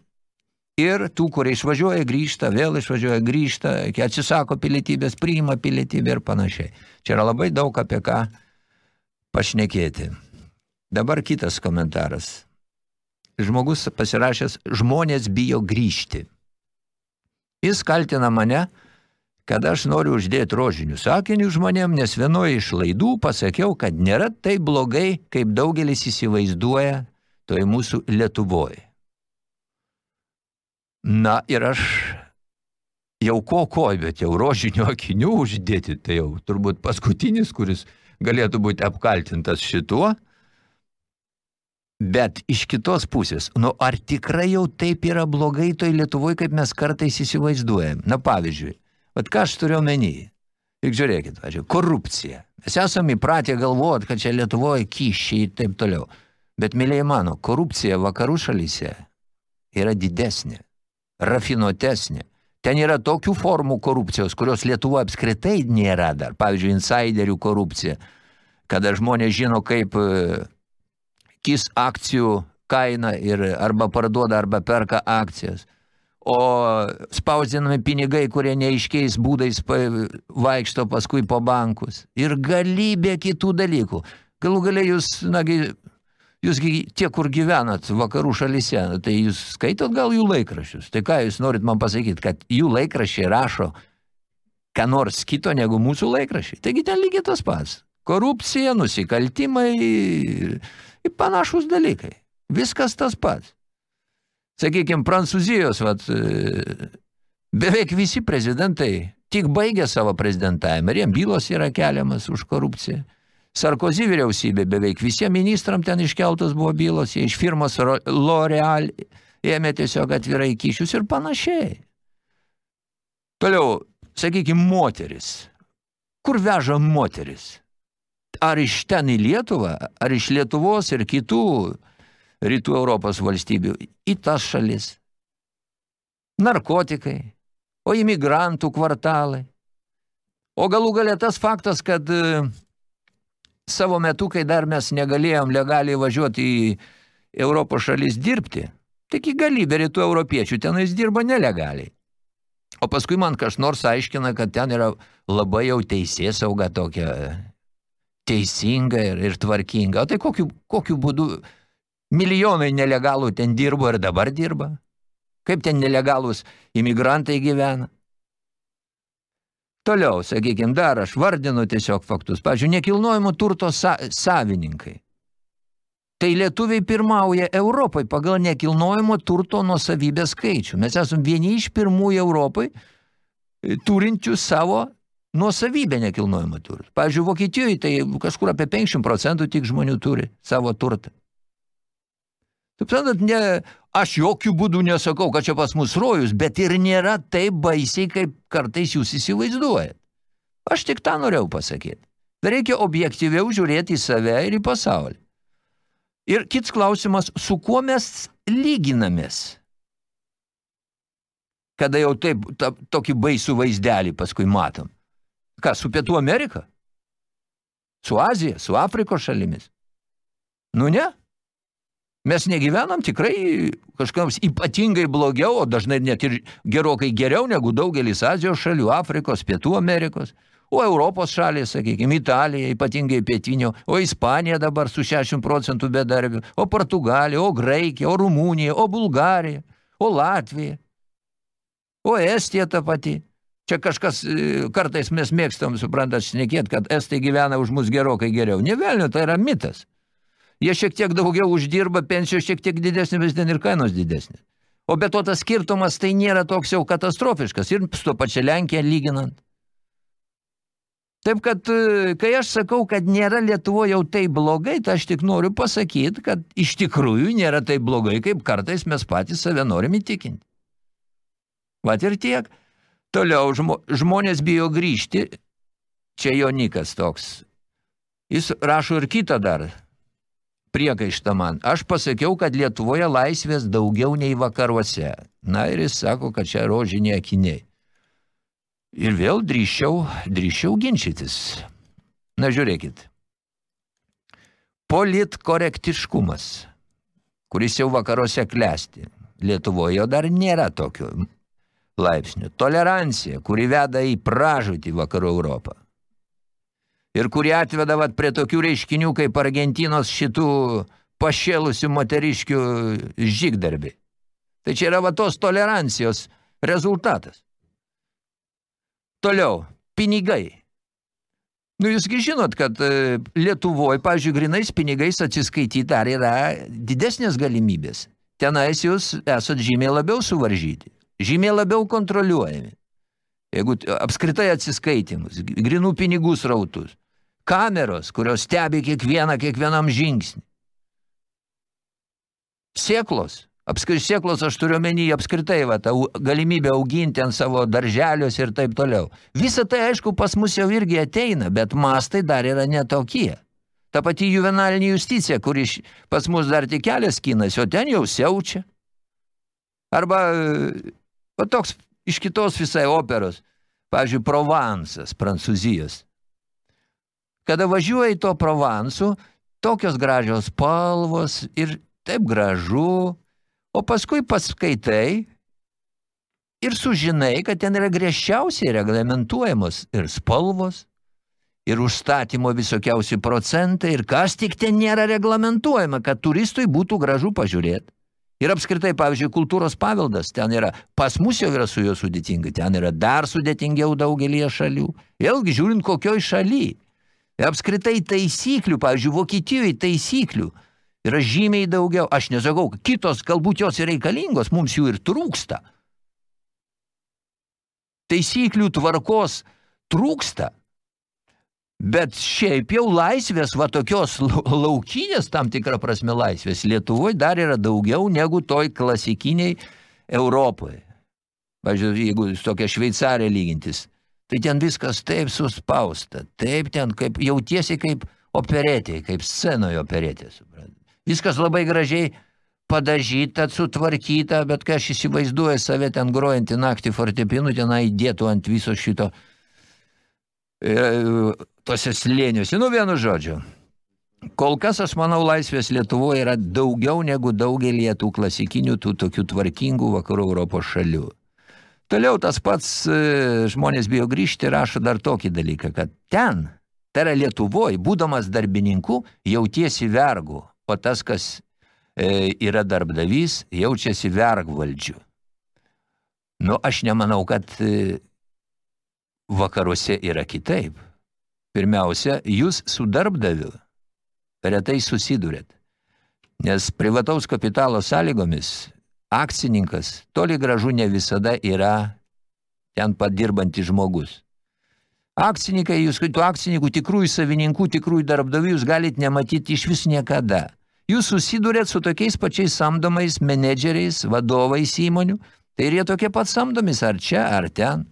ir tų, kurie išvažiuoja, grįžta, vėl išvažiuoja, grįžta, atsisako pilietybės, priima pilietybę ir panašiai. Čia yra labai daug apie ką pašnekėti. Dabar kitas komentaras. Žmogus pasirašęs, žmonės bijo grįžti. Jis kaltina mane, kad aš noriu uždėti rožinių sakinių žmonėm, nes vienoje iš laidų pasakiau, kad nėra taip blogai, kaip daugelis įsivaizduoja toj mūsų Lietuvoje. Na ir aš jau ko ko, bet jau rožinių akinių uždėti, tai jau turbūt paskutinis, kuris galėtų būti apkaltintas šituo. Bet iš kitos pusės, nu ar tikrai jau taip yra blogai toj Lietuvoje, kaip mes kartais įsivaizduojam? Na pavyzdžiui, vat ką aš turiu omeny? Juk žiūrėkit, pavyzdžiui, korupcija. Mes esame įpratę galvoti, kad čia Lietuvoje kyšiai ir taip toliau. Bet, mėlyje mano, korupcija vakarų šalyse yra didesnė, rafinuotesnė. Ten yra tokių formų korupcijos, kurios Lietuva apskritai nėra dar. Pavyzdžiui, insiderių korupcija, kada žmonės žino, kaip e, kis akcijų kaina ir arba parduoda, arba perka akcijas. O spausdinami pinigai, kurie neiškiais būdais vaikšto paskui po bankus. Ir galybė kitų dalykų. Galų galia jūs, nagi, jūs tie, kur gyvenat vakarų šalyse, tai jūs skaitot gal jų laikraščius. Tai ką jūs norit man pasakyti, kad jų laikraščiai rašo ką nors kito negu mūsų laikraščiai. Taigi ten lygiai tas pats. Korupcija, nusikaltimai ir panašus dalykai. Viskas tas pats. Sakykime, Prancūzijos, vat, e, beveik visi prezidentai tik baigė savo prezidentavimą ir jiem bylos yra keliamas už korupciją. Sarkozy vyriausybė beveik visiems ministram ten iškeltos buvo bylos, jie iš firmos L'Oreal ėmė tiesiog atvirai kyšius ir panašiai. Toliau, sakykime, moteris. Kur veža moteris? Ar iš ten į Lietuvą, ar iš Lietuvos ir kitų rytų Europos valstybių į tas šalis. Narkotikai, o imigrantų kvartalai. O galų galė tas faktas, kad e, savo metu, kai dar mes negalėjom legaliai važiuoti į Europos šalis dirbti, tik į galybę rytų europiečių tenais dirba nelegaliai. O paskui man kas nors aiškina, kad ten yra labai jau teisės sauga tokia teisinga ir, ir tvarkinga. O tai kokiu, kokiu būdu Milijonai nelegalų ten dirbo ir dabar dirba. Kaip ten nelegalūs imigrantai gyvena. Toliau, sakykime, dar aš vardinu tiesiog faktus. Pavyzdžiui, nekilnojimo turto sa savininkai. Tai lietuviai pirmauja Europai pagal nekilnojimo turto nuosavybės skaičių. Mes esame vieni iš pirmųjų Europai e, turinčių savo nuosavybę nekilnojimo turtą. Pavyzdžiui, Vokietijoje tai kažkur apie 50 procentų tik žmonių turi savo turtą. Taip sakant, ne, aš jokių būdų nesakau, kad čia pas mus rojus, bet ir nėra taip baisiai, kaip kartais jūs įsivaizduojat. Aš tik tą norėjau pasakyti. Reikia objektyviau žiūrėti į save ir į pasaulį. Ir kits klausimas, su kuo mes lyginamės? Kada jau taip ta, tokį baisų vaizdelį paskui matom. Ką, su Pietų Amerika? Su Azija, su Afrikos šalimis? Nu ne? Mes negyvenam tikrai kažkams ypatingai blogiau, o dažnai net ir gerokai geriau negu daugelis Azijos šalių, Afrikos, Pietų Amerikos, o Europos šalės, sakykime, Italija, ypatingai pietinio, o Ispanija dabar su 60 procentų bedarbių, o Portugalija, o Graikija, o Rumunija, o Bulgarija, o Latvija, o Estija ta pati. Čia kažkas, e, kartais mes mėgstam, suprantat, šnekėt, kad estai gyvena už mus gerokai geriau. Ne velnio, tai yra mitas. Jie šiek tiek daugiau uždirba, pensijos šiek tiek didesnė, vis ten ir kainos didesnė. O be to tas skirtumas tai nėra toks jau katastrofiškas ir su to pačia Lenkija lyginant. Taip kad, e, kai aš sakau, kad nėra Lietuvo jau taip blogai, tai aš tik noriu pasakyti, kad iš tikrųjų nėra taip blogai, kaip kartais mes patys save norim įtikinti. Vat ir tiek. Toliau žmo, žmonės bijo grįžti. Čia Jonikas toks. Jis rašo ir kitą dar priekaištą man. Aš pasakiau, kad Lietuvoje laisvės daugiau nei vakaruose. Na ir jis sako, kad čia rožiniai akiniai. Ir vėl drįščiau, drįščiau ginčytis. Na žiūrėkit. Politkorektiškumas, kuris jau vakaruose klesti. Lietuvoje dar nėra tokio laipsnių. Tolerancija, kuri veda į pražūtį vakarų Europą ir kurie atveda vat, prie tokių reiškinių kaip Argentinos šitų pašėlusių moteriškių žygdarbiai. Tai čia yra va tos tolerancijos rezultatas. Toliau, pinigai. Nu, jūsgi žinot, kad e, Lietuvoje, pavyzdžiui, grinais pinigais atsiskaityti dar yra didesnės galimybės. Tenais jūs esat žymiai labiau suvaržyti, žymiai labiau kontroliuojami. Jeigu apskritai atsiskaitimus, grinų pinigų srautus kameros, kurios stebi kiekvieną, kiekvienam žingsnį. Sėklos, apskritai sėklos aš turiu menį apskritai, va, tą galimybę auginti ant savo darželius ir taip toliau. Visa tai, aišku, pas mus jau irgi ateina, bet mastai dar yra netokie. Ta pati juvenalinė justicija, kuri pas mus dar tik kelias kinas, o ten jau siaučia. Arba va toks iš kitos visai operos, pavyzdžiui, Provansas, Prancūzijos. Kada važiuoji to Provansu, tokios gražios spalvos ir taip gražu, o paskui paskaitai ir sužinai, kad ten yra griežčiausiai reglamentuojamos ir spalvos, ir užstatymo visokiausi procentai, ir kas tik ten nėra reglamentuojama, kad turistui būtų gražu pažiūrėti. Ir apskritai, pavyzdžiui, kultūros paveldas ten yra, pas mus jau yra su juo sudėtinga, ten yra dar sudėtingiau daugelie šalių. Vėlgi, žiūrint kokioj šaly. Ir apskritai taisyklių, pavyzdžiui, Vokietijoje taisyklių yra žymiai daugiau. Aš nesakau, kitos galbūt jos ir reikalingos, mums jų ir trūksta. Taisyklių tvarkos trūksta, Bet šiaip jau laisvės, va tokios lau- laukinės tam tikrą prasme laisvės, Lietuvoje dar yra daugiau negu toj klasikiniai Europoje. Pavyzdžiui, jeigu tokia Šveicarija lygintis, tai ten viskas taip suspausta, taip ten kaip jautiesi kaip operetė, kaip scenoje operetė. suprantat. Viskas labai gražiai padažyta, sutvarkyta, bet kai aš įsivaizduoju save ten grojantį naktį fortepinu, tenai dėtų ant viso šito e, tose slėniuose. Nu, vienu žodžiu. Kol kas, aš manau, laisvės Lietuvoje yra daugiau negu daugelį tų klasikinių, tų tokių tvarkingų vakarų Europos šalių. Toliau tas pats e, žmonės bijo grįžti rašo dar tokį dalyką, kad ten, tai yra Lietuvoje, būdamas darbininku, jautiesi vergu, o tas, kas e, yra darbdavys, jaučiasi vergvaldžiu. Nu, aš nemanau, kad e, vakaruose yra kitaip. Pirmiausia, jūs su darbdaviu retai susidurėt, nes privataus kapitalo sąlygomis akcininkas toli gražu ne visada yra ten padirbantis žmogus. Akcininkai, jūs, tų akcininkų, tikrųjų savininkų, tikrųjų darbdavių, jūs galite nematyti iš vis niekada. Jūs susidurėt su tokiais pačiais samdomais menedžeriais, vadovais įmonių, tai ir jie tokie pat samdomis, ar čia, ar ten.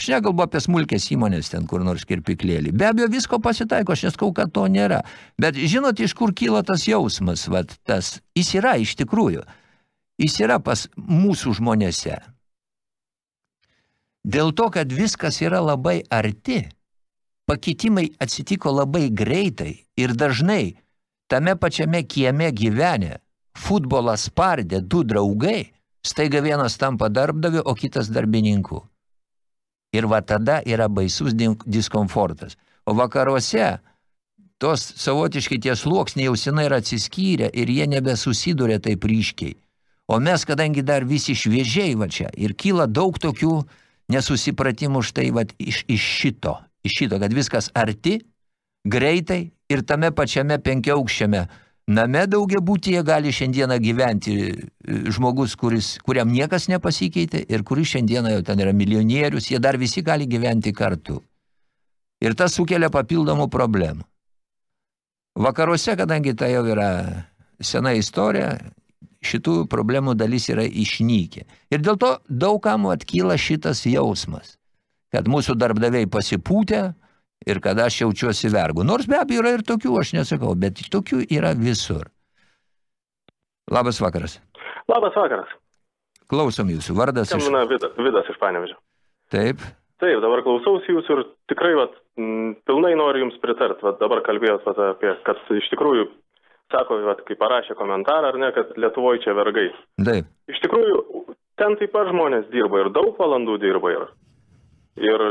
Aš nekalbu apie smulkės įmonės ten kur nors kirpiklėlį. Be abejo, visko pasitaiko, aš neskau, kad to nėra. Bet žinot, iš kur kyla tas jausmas, vat, tas, jis yra iš tikrųjų. Jis yra pas mūsų žmonėse. Dėl to, kad viskas yra labai arti, pakitimai atsitiko labai greitai ir dažnai tame pačiame kieme gyvenę, futbolą spardė du draugai, staiga vienas tampa darbdaviu, o kitas darbininku. Ir va tada yra baisus diskomfortas. O vakaruose tos savotiškai tie sluoksniai jau senai yra atsiskyrę ir jie nebesusiduria taip ryškiai. O mes, kadangi dar visi šviežiai va čia, ir kyla daug tokių nesusipratimų štai va iš, iš šito, iš šito, kad viskas arti, greitai ir tame pačiame penkiaukščiame name daugiabutyje gali šiandieną gyventi e, žmogus, kuris, kuriam niekas nepasikeitė ir kuris šiandieną jau ten yra milijonierius, jie dar visi gali gyventi kartu. Ir tas sukelia papildomų problemų. Vakaruose, kadangi tai jau yra sena istorija, šitų problemų dalis yra išnykę. Ir dėl to daugam atkyla šitas jausmas, kad mūsų darbdaviai pasipūtė ir kad aš jaučiuosi vergu. Nors be abejo yra ir tokių, aš nesakau, bet tokių yra visur. Labas vakaras. Labas vakaras. Klausom jūsų. Vardas iš... Skambina Vidas, Vidas iš Panevežio. Taip. Taip, dabar klausausi jūsų ir tikrai vat, m, pilnai noriu jums pritart. Vat, dabar kalbėjot vat, apie, kad iš tikrųjų, sako, vat, kai parašė komentarą, ar ne, kad Lietuvoje čia vergai. Taip. Iš tikrųjų, ten taip pat žmonės dirba ir daug valandų dirba. Ir, ir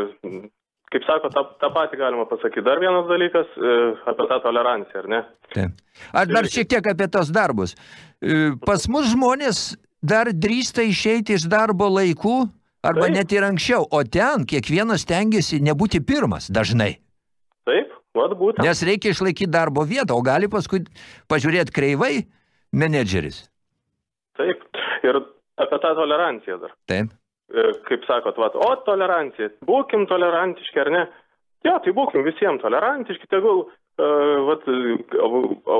kaip sako, tą, tą patį galima pasakyti. Dar vienas dalykas e, apie tą toleranciją, ar ne? Taip. Ar dar šiek tiek apie tos darbus. E, Pas mus žmonės dar drįsta išeiti iš darbo laikų, arba Taip. net ir anksčiau, o ten kiekvienas tengiasi nebūti pirmas dažnai. Vat būtent. Nes reikia išlaikyti darbo vietą, o gali paskui pažiūrėti kreivai menedžeris. Taip. Ir apie tą toleranciją dar. Taip. E, kaip sakot, vat, o tolerancija, būkim tolerantiški ar ne? Jo, tai būkim visiems tolerantiški, tegul uh, vat,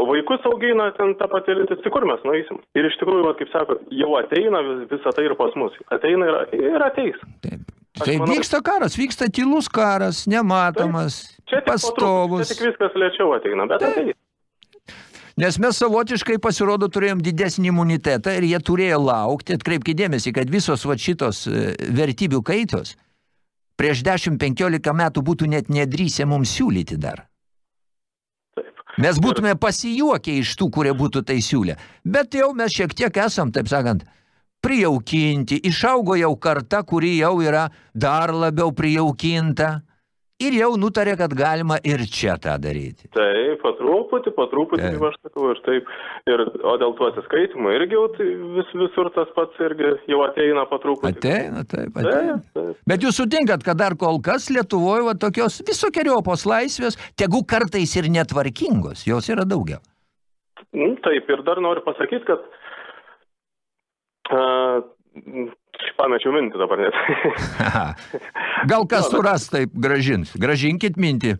vaikus augina ten tą pati lytis, tai kur mes nueisim? Ir iš tikrųjų, vat, kaip sako, jau ateina vis, visą tai ir pas mus. Ateina ir, ir ateis. Taip. Tai manau- vyksta karas, vyksta tylus karas, nematomas, Čia po truputį, pastovus. čia tik viskas lėčiau ateina, bet Taip. ateis. Nes mes savotiškai pasirodo turėjom didesnį imunitetą ir jie turėjo laukti, atkreipkite dėmesį, kad visos va šitos e, vertybių kaitos prieš 10-15 metų būtų net nedrysę mums siūlyti dar. Taip. Mes būtume pasijuokę iš tų, kurie būtų tai siūlę. Bet jau mes šiek tiek esam, taip sakant, prijaukinti. Išaugo jau karta, kuri jau yra dar labiau prijaukinta ir jau nutarė, kad galima ir čia tą daryti. Taip, po truputį, po truputį, Taip. aš sakau, ir taip. Ir, o dėl tų atsiskaitimų irgi jau tai vis, visur tas pats irgi jau ateina po truputį. Ateina, taip, ateina. Taip, taip. Bet jūs sutinkat, kad dar kol kas Lietuvoje va, tokios visokiojopos laisvės, tegu kartais ir netvarkingos, jos yra daugiau. Nu, Taip, ir dar noriu pasakyti, kad uh, pamečiau mintį dabar net. Gal kas suras taip gražins. Gražinkit mintį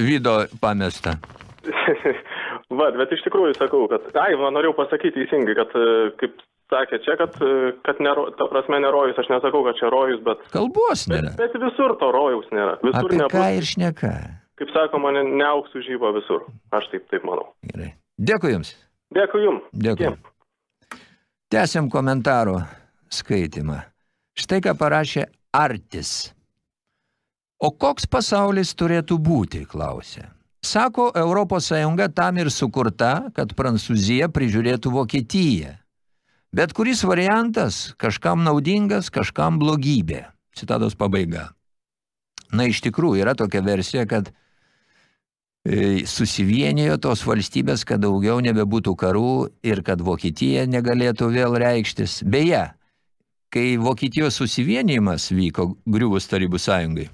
Vido pamestą. Va, bet iš tikrųjų sakau, kad, ai, man norėjau pasakyti teisingai, kad, e, kaip sakė čia, kad, e, kad nero, ta prasme nerojus, aš nesakau, kad čia rojus, bet, Kalbos bet, nėra. bet visur to rojaus nėra. Visur Apie ką nebus, ir šneka. kaip sakoma, ne, neauksų žyba visur. Aš taip, taip manau. Gerai. Dėkui Jums. Dėkui Jums. Dėkui. Tęsiam komentaro skaitimą. Štai ką parašė Artis. O koks pasaulis turėtų būti, klausė. Sako, Europos Sąjunga tam ir sukurta, kad Prancūzija prižiūrėtų Vokietiją. Bet kuris variantas kažkam naudingas, kažkam blogybė. Citatos pabaiga. Na, iš tikrųjų, yra tokia versija, kad susivienijo tos valstybės, kad daugiau nebebūtų karų ir kad Vokietija negalėtų vėl reikštis. Beje, kai Vokietijos susivienijimas vyko griuvus Tarybų sąjungai,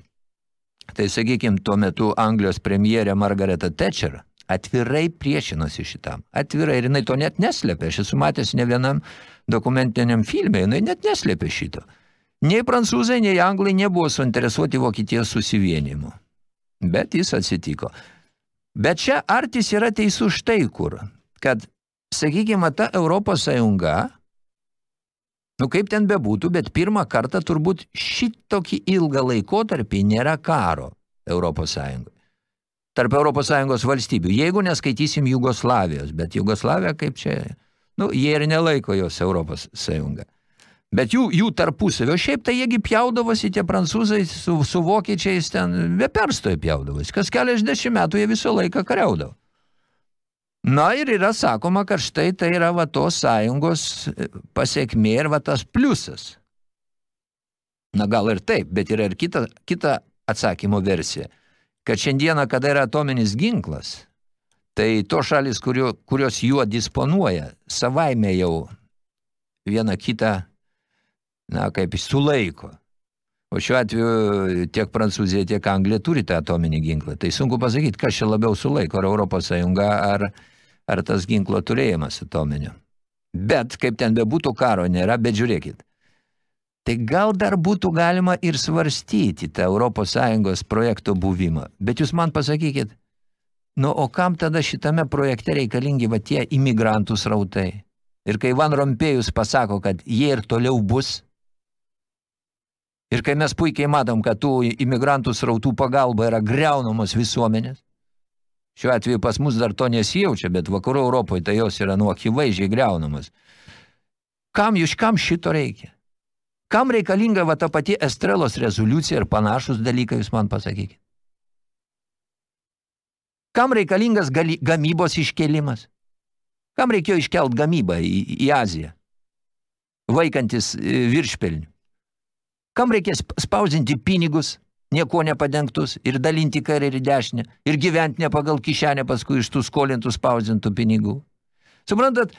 tai, sakykime, tuo metu Anglijos premjerė Margareta Thatcher atvirai priešinosi šitam. Atvirai, ir jinai to net neslėpė. Aš esu matęs ne vienam dokumentiniam filme, jinai net neslėpė šito. Nei prancūzai, nei anglai nebuvo suinteresuoti Vokietijos susivienimu. Bet jis atsitiko. Bet čia Artis yra teisus štai kur, kad, sakykime, ta Europos Sąjunga, nu kaip ten bebūtų, bet pirmą kartą turbūt šitokį ilgą laikotarpį nėra karo Europos Sąjungoje. Tarp Europos Sąjungos valstybių, jeigu neskaitysim Jugoslavijos, bet Jugoslavija kaip čia, nu, jie ir nelaiko jos Europos Sąjunga. Bet jų, jų tarpusavio, šiaip tai jiegi pjaudavosi tie prancūzai su, su vokiečiais ten, be perstojo pjaudavosi. Kas keliasdešimt metų jie visą laiką kariaudavo. Na ir yra sakoma, kad štai tai yra va tos sąjungos e, pasiekmė ir va tas pliusas. Na gal ir taip, bet yra ir kita, kita atsakymo versija, kad šiandieną, kada yra atominis ginklas, tai to šalis, kurio, kurios juo disponuoja, savaime jau vieną kitą, na, kaip sulaiko. O šiuo atveju tiek Prancūzija, tiek Anglija turi tą atominį ginklą. Tai sunku pasakyti, kas čia labiau sulaiko, ar Europos Sąjunga, ar, ar tas ginklo turėjimas atominio. Bet, kaip ten bebūtų, karo nėra, bet žiūrėkit. Tai gal dar būtų galima ir svarstyti tą Europos Sąjungos projekto buvimą. Bet jūs man pasakykit, nu, o kam tada šitame projekte reikalingi va tie imigrantų srautai? Ir kai Van Rompėjus pasako, kad jie ir toliau bus, ir kai mes puikiai matom, kad tų imigrantų srautų pagalba yra greunamos visuomenės, šiuo atveju pas mus dar to nesijaučia, bet vakarų Europoje tai jos yra nuo akivaizdžiai greunamos. Kam jūs, kam šito reikia? Kam reikalinga va ta pati Estrelos rezoliucija ir panašus dalykai, jūs man pasakykite? Kam reikalingas gali, gamybos iškelimas? Kam reikėjo iškelt gamybą į, į Aziją? Vaikantis e, viršpelnių. Kam reikės spausinti pinigus, nieko nepadengtus, ir dalinti kairę ir dešinę, ir gyventi ne pagal kišenę paskui iš tų skolintų spausintų pinigų? Suprantat,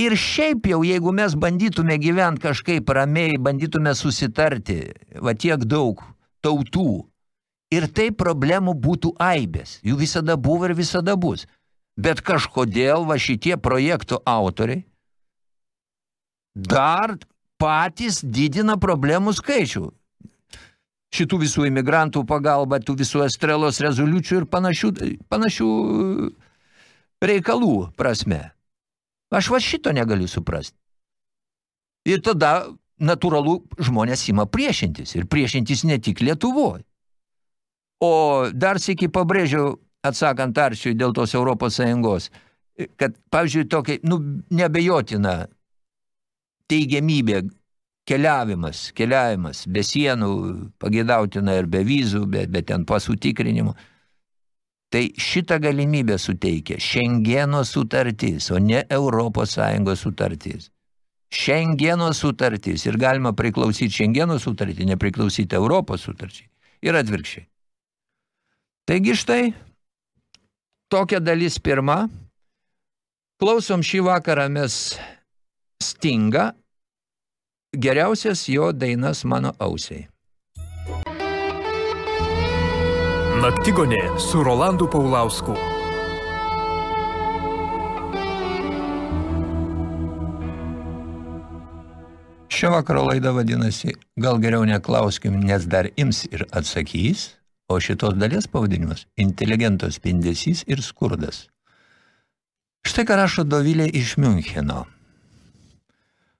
ir šiaip jau, jeigu mes bandytume gyventi kažkaip ramiai, bandytume susitarti, va tiek daug tautų, ir tai problemų būtų aibės. Jų visada buvo ir visada bus. Bet kažkodėl va šitie projektų autoriai dar patys didina problemų skaičių. Šitų visų imigrantų pagalba, tų visų estrelos rezoliučių ir panašių, panašių reikalų prasme. Aš va šito negaliu suprasti. Ir tada natūralu žmonės ima priešintis. Ir priešintis ne tik Lietuvoje. O dar sėki pabrėžiau, atsakant Aršiui dėl tos Europos Sąjungos, kad, pavyzdžiui, tokia, nu, nebejotina teigiamybė, keliavimas, keliavimas, be sienų, pagėdautina ir be vizų, be, be ten pasų tikrinimų. Tai šitą galimybę suteikia Šengeno sutartis, o ne Europos Sąjungos sutartis. Šengeno sutartis ir galima priklausyti Šengeno sutartį, nepriklausyti Europos sutarčiai ir atvirkščiai. Taigi štai, tokia dalis pirma. Klausom šį vakarą mes Stinga, geriausias jo dainas mano ausiai. Naktigonė su Rolandu Paulausku. Šio vakaro laida vadinasi Gal geriau neklauskim, nes dar ims ir atsakys, o šitos dalies pavadinimas – Inteligento spindesys ir skurdas. Štai ką rašo Dovilė iš Müncheno.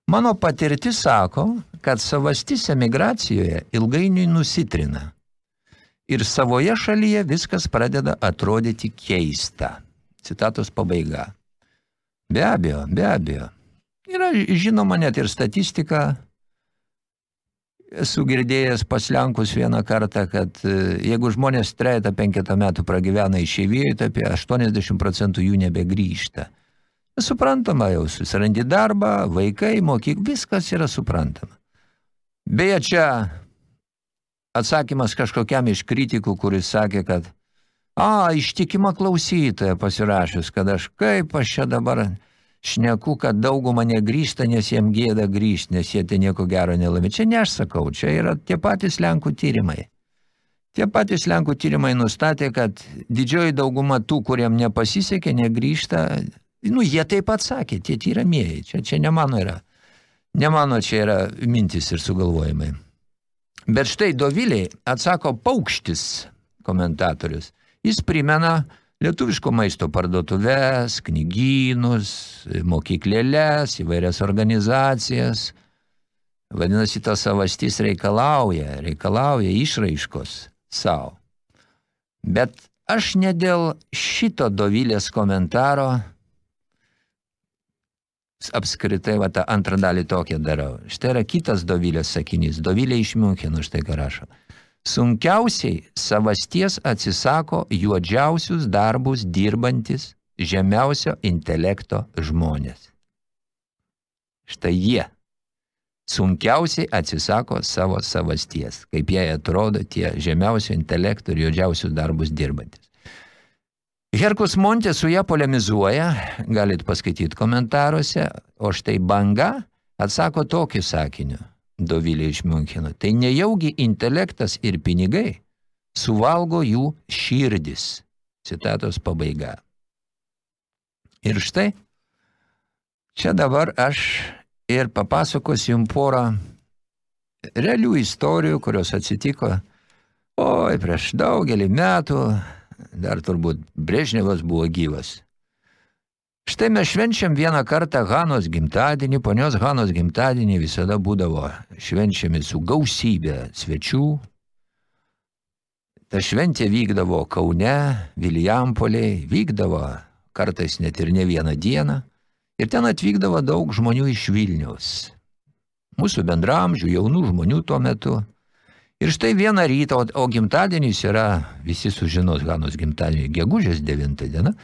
Mano patirtis sako, kad savastis emigracijoje ilgainiui nusitrina ir savoje šalyje viskas pradeda atrodyti keista. Citatos pabaiga. Be abejo, be abejo. Yra žinoma net ir statistika. Esu girdėjęs pas Lenkus vieną kartą, kad e, jeigu žmonės trejata penketą metų pragyvena išeivijoje, tai apie 80 procentų jų nebegrįžta. Suprantama jau, susirandi darbą, vaikai, mokyk, viskas yra suprantama. Beje, čia atsakymas kažkokiam iš kritikų, kuris sakė, kad a, ištikima klausytoja pasirašius, kad aš kaip aš čia dabar šneku, kad dauguma negrįžta, nes jiem gėda grįžti, nes jie tai nieko gero nelami. Čia ne aš sakau, čia yra tie patys Lenkų tyrimai. Tie patys Lenkų tyrimai nustatė, kad didžioji dauguma tų, kuriem nepasisekė, negrįžta, nu, jie taip pat sakė, tie tyramieji, čia, čia ne mano yra. Ne mano čia yra mintis ir sugalvojimai. Bet štai Doviliai atsako paukštis komentatorius. Jis primena lietuviško maisto parduotuves, knygynus, mokyklėles, įvairias organizacijas. Vadinasi, tas savastis reikalauja, reikalauja išraiškos savo. Bet aš ne dėl šito Dovilės komentaro apskritai va, tą antrą dalį tokią darau. Štai yra kitas Dovilės sakinys. Dovilė iš Miuncheno štai ką rašo. Sunkiausiai savasties atsisako juodžiausius darbus dirbantis žemiausio intelekto žmonės. Štai jie sunkiausiai atsisako savo savasties, kaip jie atrodo tie žemiausio intelekto ir juodžiausius darbus dirbantis. Herkus Montė su ją polemizuoja, galit paskaityti komentaruose, o štai banga atsako tokiu sakiniu, Dovilė iš Müncheno. Tai nejaugi intelektas ir pinigai suvalgo jų širdis. Citatos pabaiga. Ir štai, čia dabar aš ir papasakosiu jums porą realių istorijų, kurios atsitiko, oi, prieš daugelį metų, dar turbūt Brežnevas buvo gyvas. Štai mes švenčiam vieną kartą Hanos gimtadienį, ponios Hanos gimtadienį visada būdavo švenčiami su gausybė svečių. Ta šventė vykdavo Kaune, Vilijampoliai, vykdavo kartais net ir ne vieną dieną. Ir ten atvykdavo daug žmonių iš Vilniaus. Mūsų bendramžių, jaunų žmonių tuo metu – Ir štai vieną rytą, o, o gimtadienis yra, visi sužinos Hanos gimtadienį, gegužės 9 diena,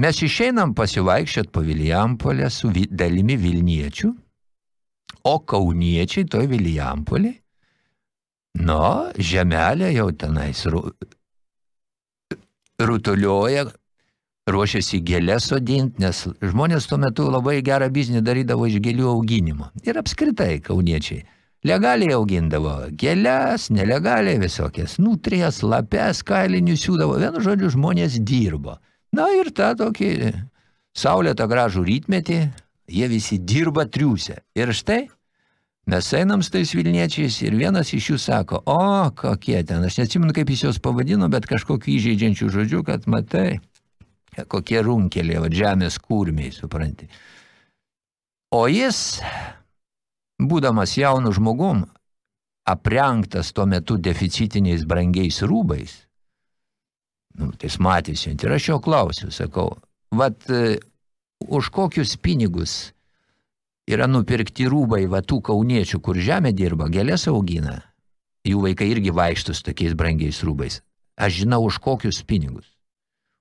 mes išeinam pasivaikščiot po Vilijampolę su dalimi Vilniečių, o kauniečiai toj Vilijampolė, nu, žemelė jau tenais ru, rutulioja, ruošiasi gėlę sodinti, nes žmonės tuo metu labai gerą biznį darydavo iš gėlių auginimo. Ir apskritai kauniečiai. Legaliai augindavo gėlės, nelegaliai visokias, nutrijas, lapes, kailinius siūdavo. Vienu žodžiu, žmonės dirbo. Na ir tą tokį saulėtą gražų rytmetį, jie visi dirba triūsę. Ir štai, mes einam su tais Vilniečiais ir vienas iš jų sako, o, kokie ten, aš neatsimenu, kaip jis jos pavadino, bet kažkokiu įžeidžiančių žodžių, kad matai, kokie runkeliai, va, žemės kūrmiai, supranti. O jis būdamas jaunu žmogum, aprengtas tuo metu deficitiniais brangiais rūbais, nu, tai jis matėsi, ir aš jo klausiu, sakau, vat, e, už kokius pinigus yra nupirkti rūbai va tų kauniečių, kur žemė dirba, gėlės augina. Jų vaikai irgi vaikštus tokiais brangiais rūbais. Aš žinau, už kokius pinigus.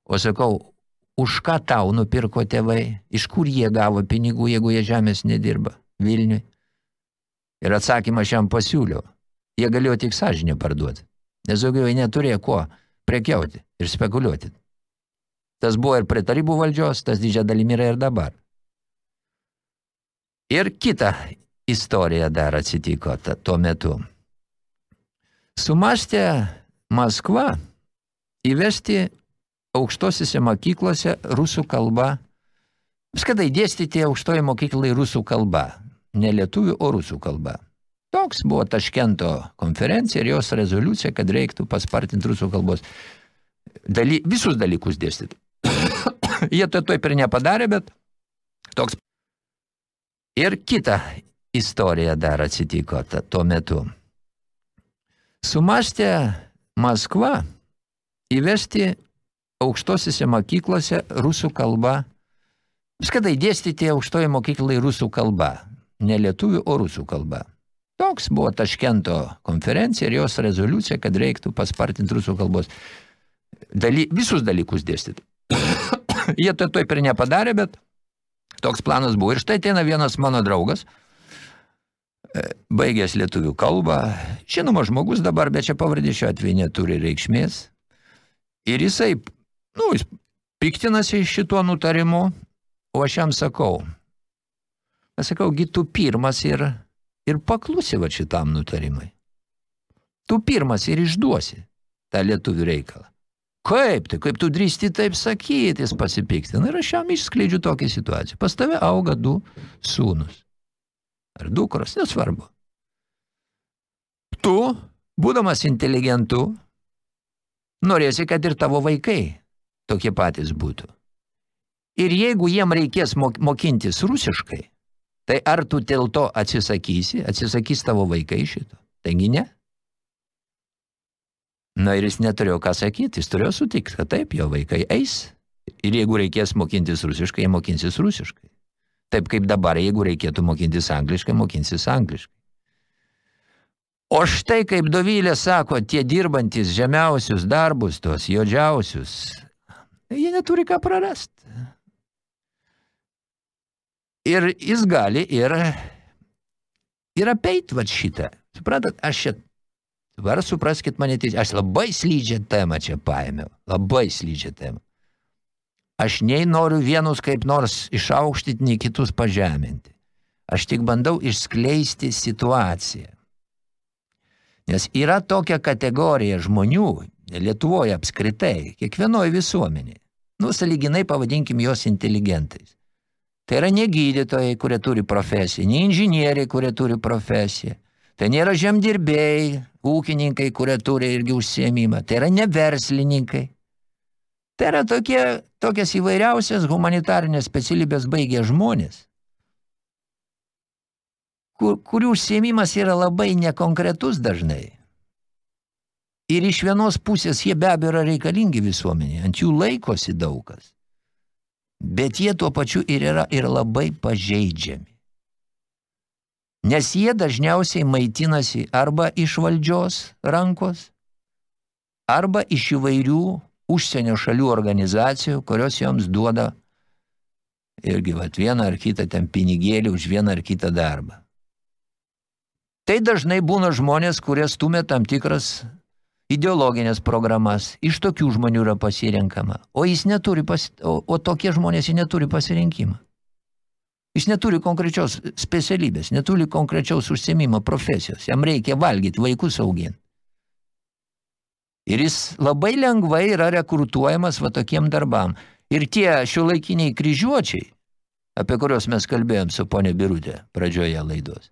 O sakau, už ką tau nupirko tėvai, iš kur jie gavo pinigų, jeigu jie žemės nedirba Vilniui. Ir atsakymą aš jam pasiūliau. Jie galėjo tik sąžinę parduoti, nes daugiau jie neturėjo ko prekiauti ir spekuliuoti. Tas buvo ir prie tarybų valdžios, tas didžia dalimi yra ir dabar. Ir kita istorija dar atsitiko ta, tuo metu. Sumastė Maskva įvesti aukštosiuose mokyklose rusų kalba, apskadai dėstyti aukštoje mokyklai rusų kalba, ne lietuvių, o rusų kalba. Toks buvo Taškento konferencija ir jos rezoliucija, kad reiktų paspartinti rusų kalbos daly, visus dalykus dėstyti. Jie to taip ir nepadarė, bet toks. Ir kita istorija dar atsitiko ta, tuo metu. Sumastė Maskva įvesti aukštosiuose mokyklose rusų kalba, apskadai dėstyti aukštoje mokyklai rusų kalba, ne lietuvių, o rusų kalba. Toks buvo Taškento konferencija ir jos rezoliucija, kad reiktų paspartinti rusų kalbos daly, visus dalykus dėstyti. Jie to taip ir nepadarė, bet toks planas buvo. Ir štai ateina vienas mano draugas, e, baigęs lietuvių kalbą, žinoma žmogus dabar, bet čia pavardė šiuo atveju neturi reikšmės. Ir jisai, nu, jis piktinasi šituo nutarimu, o aš jam sakau, aš sakau, gi tu pirmas ir, ir paklusi va šitam nutarimai. Tu pirmas ir išduosi tą lietuvių reikalą. Kaip tai, kaip tu drįsti taip sakyti, jis pasipiktina. Ir aš jam išskleidžiu tokią situaciją. Pas tave auga du sūnus. Ar dukros, nesvarbu. Tu, būdamas inteligentu, norėsi, kad ir tavo vaikai tokie patys būtų. Ir jeigu jiem reikės mokintis rusiškai, tai ar tu dėl to atsisakysi, atsisakys tavo vaikai šito? Taigi ne. Na ir jis neturėjo ką sakyti, jis turėjo sutikti, kad taip, jo vaikai eis. Ir jeigu reikės mokintis rusiškai, jie mokinsis rusiškai. Taip kaip dabar, jeigu reikėtų mokintis angliškai, mokinsis angliškai. O štai kaip Dovylė sako, tie dirbantis žemiausius darbus, tos juodžiausius, jie neturi ką prarasti. Ir jis gali ir, ir apeit vat šitą. Suprantat, aš čia Dabar supraskit mane teisė, aš labai slydžią temą čia paėmiau, labai slydžią temą. Aš nei noriu vienus kaip nors išaukštyti, nei kitus pažeminti. Aš tik bandau išskleisti situaciją. Nes yra tokia kategorija žmonių, Lietuvoje apskritai, kiekvienoje visuomenėje. Nu, saliginai pavadinkim jos inteligentais. Tai yra ne gydytojai, kurie turi profesiją, ne inžinieriai, kurie turi profesiją. Tai nėra žemdirbėjai, ūkininkai, kurie turi irgi užsiemimą. Tai yra ne verslininkai. Tai yra tokie, tokias įvairiausias humanitarinės specialybės baigė žmonės, kur, kurių užsiemimas yra labai nekonkretus dažnai. Ir iš vienos pusės jie be abejo yra reikalingi visuomenė, ant jų laikosi daugas. Bet jie tuo pačiu ir yra ir labai pažeidžiami. Nes jie dažniausiai maitinasi arba iš valdžios rankos, arba iš įvairių užsienio šalių organizacijų, kurios joms duoda irgi vat, vieną ar kitą ten pinigėlį už vieną ar kitą darbą. Tai dažnai būna žmonės, kurie stumia tam tikras ideologinės programas. Iš tokių žmonių yra pasirenkama. O, jis neturi pas, o, o tokie žmonės jie neturi pasirinkimą. Jis neturi konkrečios specialybės, neturi konkrečiaus užsiemimo profesijos. Jam reikia valgyti, vaikus auginti. Ir jis labai lengvai yra rekrutuojamas va tokiem darbam. Ir tie šiuolaikiniai kryžiuočiai, apie kuriuos mes kalbėjom su ponė Birutė pradžioje laidos,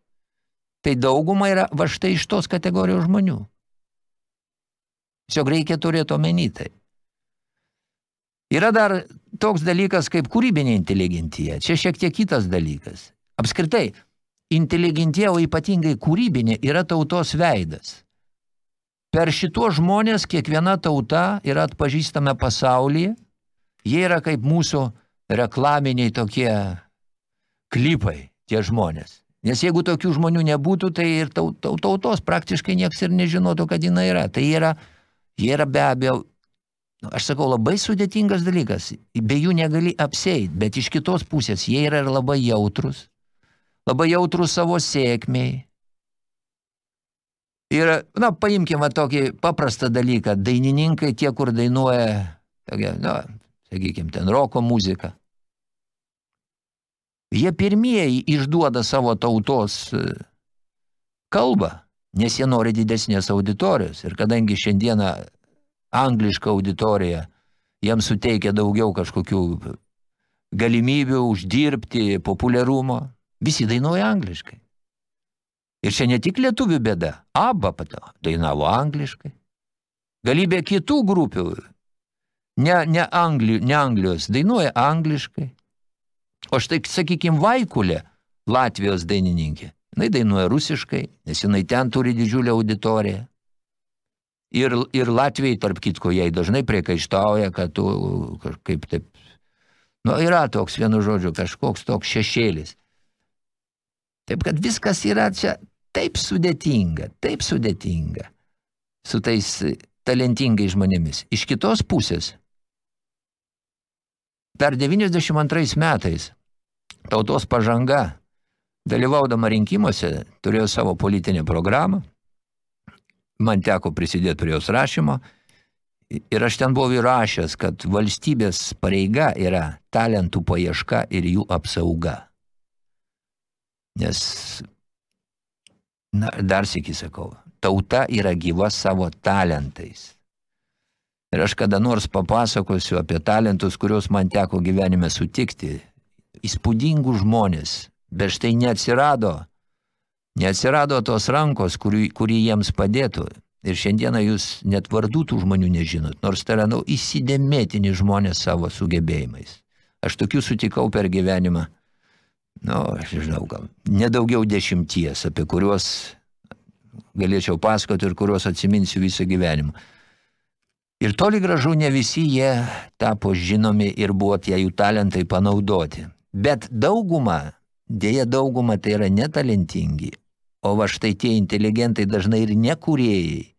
tai dauguma yra va štai iš tos kategorijos žmonių. Tiesiog reikia turėti omeny tai. Yra dar toks dalykas kaip kūrybinė inteligentija. Čia šiek tiek kitas dalykas. Apskritai, inteligentija, o ypatingai kūrybinė, yra tautos veidas. Per šituo žmonės kiekviena tauta yra atpažįstame pasaulyje, jie yra kaip mūsų reklaminiai tokie klipai, tie žmonės. Nes jeigu tokių žmonių nebūtų, tai ir tautos praktiškai nieks ir nežinotų, kad jinai yra. Tai yra, jie yra be abejo, nu, aš sakau, labai sudėtingas dalykas. Be jų negali apseit, bet iš kitos pusės jie yra ir labai jautrus. Labai jautrus savo sėkmiai. Ir, na, paimkime tokį paprastą dalyką. Dainininkai, tie, kur dainuoja, tokia, na, sakykime, ten roko muziką. Jie pirmieji išduoda savo tautos e, kalbą, nes jie nori didesnės auditorijos. Ir kadangi šiandieną angliška auditorija jiems suteikia daugiau kažkokių galimybių uždirbti populiarumo, visi dainuoja angliškai. Ir čia ne tik lietuvių bėda, ABBA pato dainavo angliškai. Galybė kitų grupių, ne, ne, Angli, ne Anglijos, dainuoja angliškai. O štai, sakykime, Vaikulė, Latvijos dainininkė, jinai dainuoja rusiškai, nes jinai ten turi didžiulę auditoriją. Ir, ir Latvijai, tarp kitko, jai dažnai priekaištauja, kad tu kaip taip, nu, yra toks, vienu žodžiu, kažkoks toks šešėlis. Taip, kad viskas yra čia taip sudėtinga, taip sudėtinga su tais talentingai žmonėmis. Iš kitos pusės, per 92 metais tautos pažanga, dalyvaudama rinkimuose, turėjo savo politinę programą, man teko prisidėti prie jos rašymo, ir aš ten buvau įrašęs, kad valstybės pareiga yra talentų paieška ir jų apsauga. Nes, na, dar sėki sakau, tauta yra gyva savo talentais. Ir aš kada nors papasakosiu apie talentus, kuriuos man teko gyvenime sutikti, įspūdingų žmonės, bet štai neatsirado, neatsirado tos rankos, kuri, kuri jiems padėtų. Ir šiandieną jūs net vardų tų žmonių nežinot, nors tai yra nu, įsidėmėtini žmonės savo sugebėjimais. Aš tokių sutikau per gyvenimą, nu, aš žinau, gal nedaugiau dešimties, apie kuriuos galėčiau pasakoti ir kuriuos atsiminsiu visą gyvenimą. Ir toli gražu ne visi jie tapo žinomi ir buvo tie jų talentai panaudoti. Bet dauguma, dėja dauguma tai yra netalentingi, o va štai tie inteligentai dažnai ir nekūrėjai.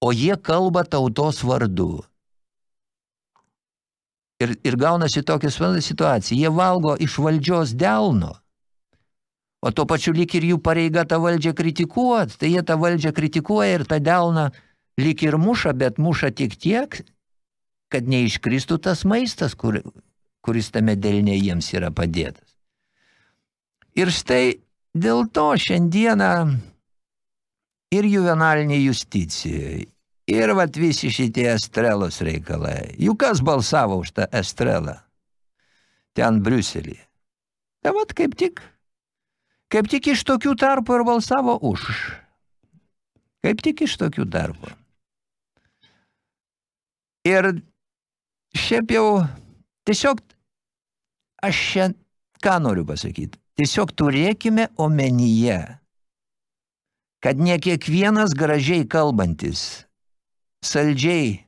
O jie kalba tautos vardu. Ir, ir gaunasi tokia situacija. Jie valgo iš valdžios delno. O tuo pačiu lyg ir jų pareiga tą valdžią kritikuot, tai jie tą valdžią kritikuoja ir tą delną lyg ir muša, bet muša tik tiek, kad neiškristų tas maistas, kur, kuris tame delne jiems yra padėtas. Ir štai dėl to šiandieną ir juvenalinė justicija, ir vat visi šitie estrelos reikalai. Juk kas balsavo už tą estrelą? Ten Briuselį. Tai vat kaip tik, kaip tik iš tokių tarpų ir balsavo už. Kaip tik iš tokių tarpų. Ir šiaip jau Tiesiog aš čia ką noriu pasakyti. Tiesiog turėkime omenyje, kad ne kiekvienas gražiai kalbantis, saldžiai,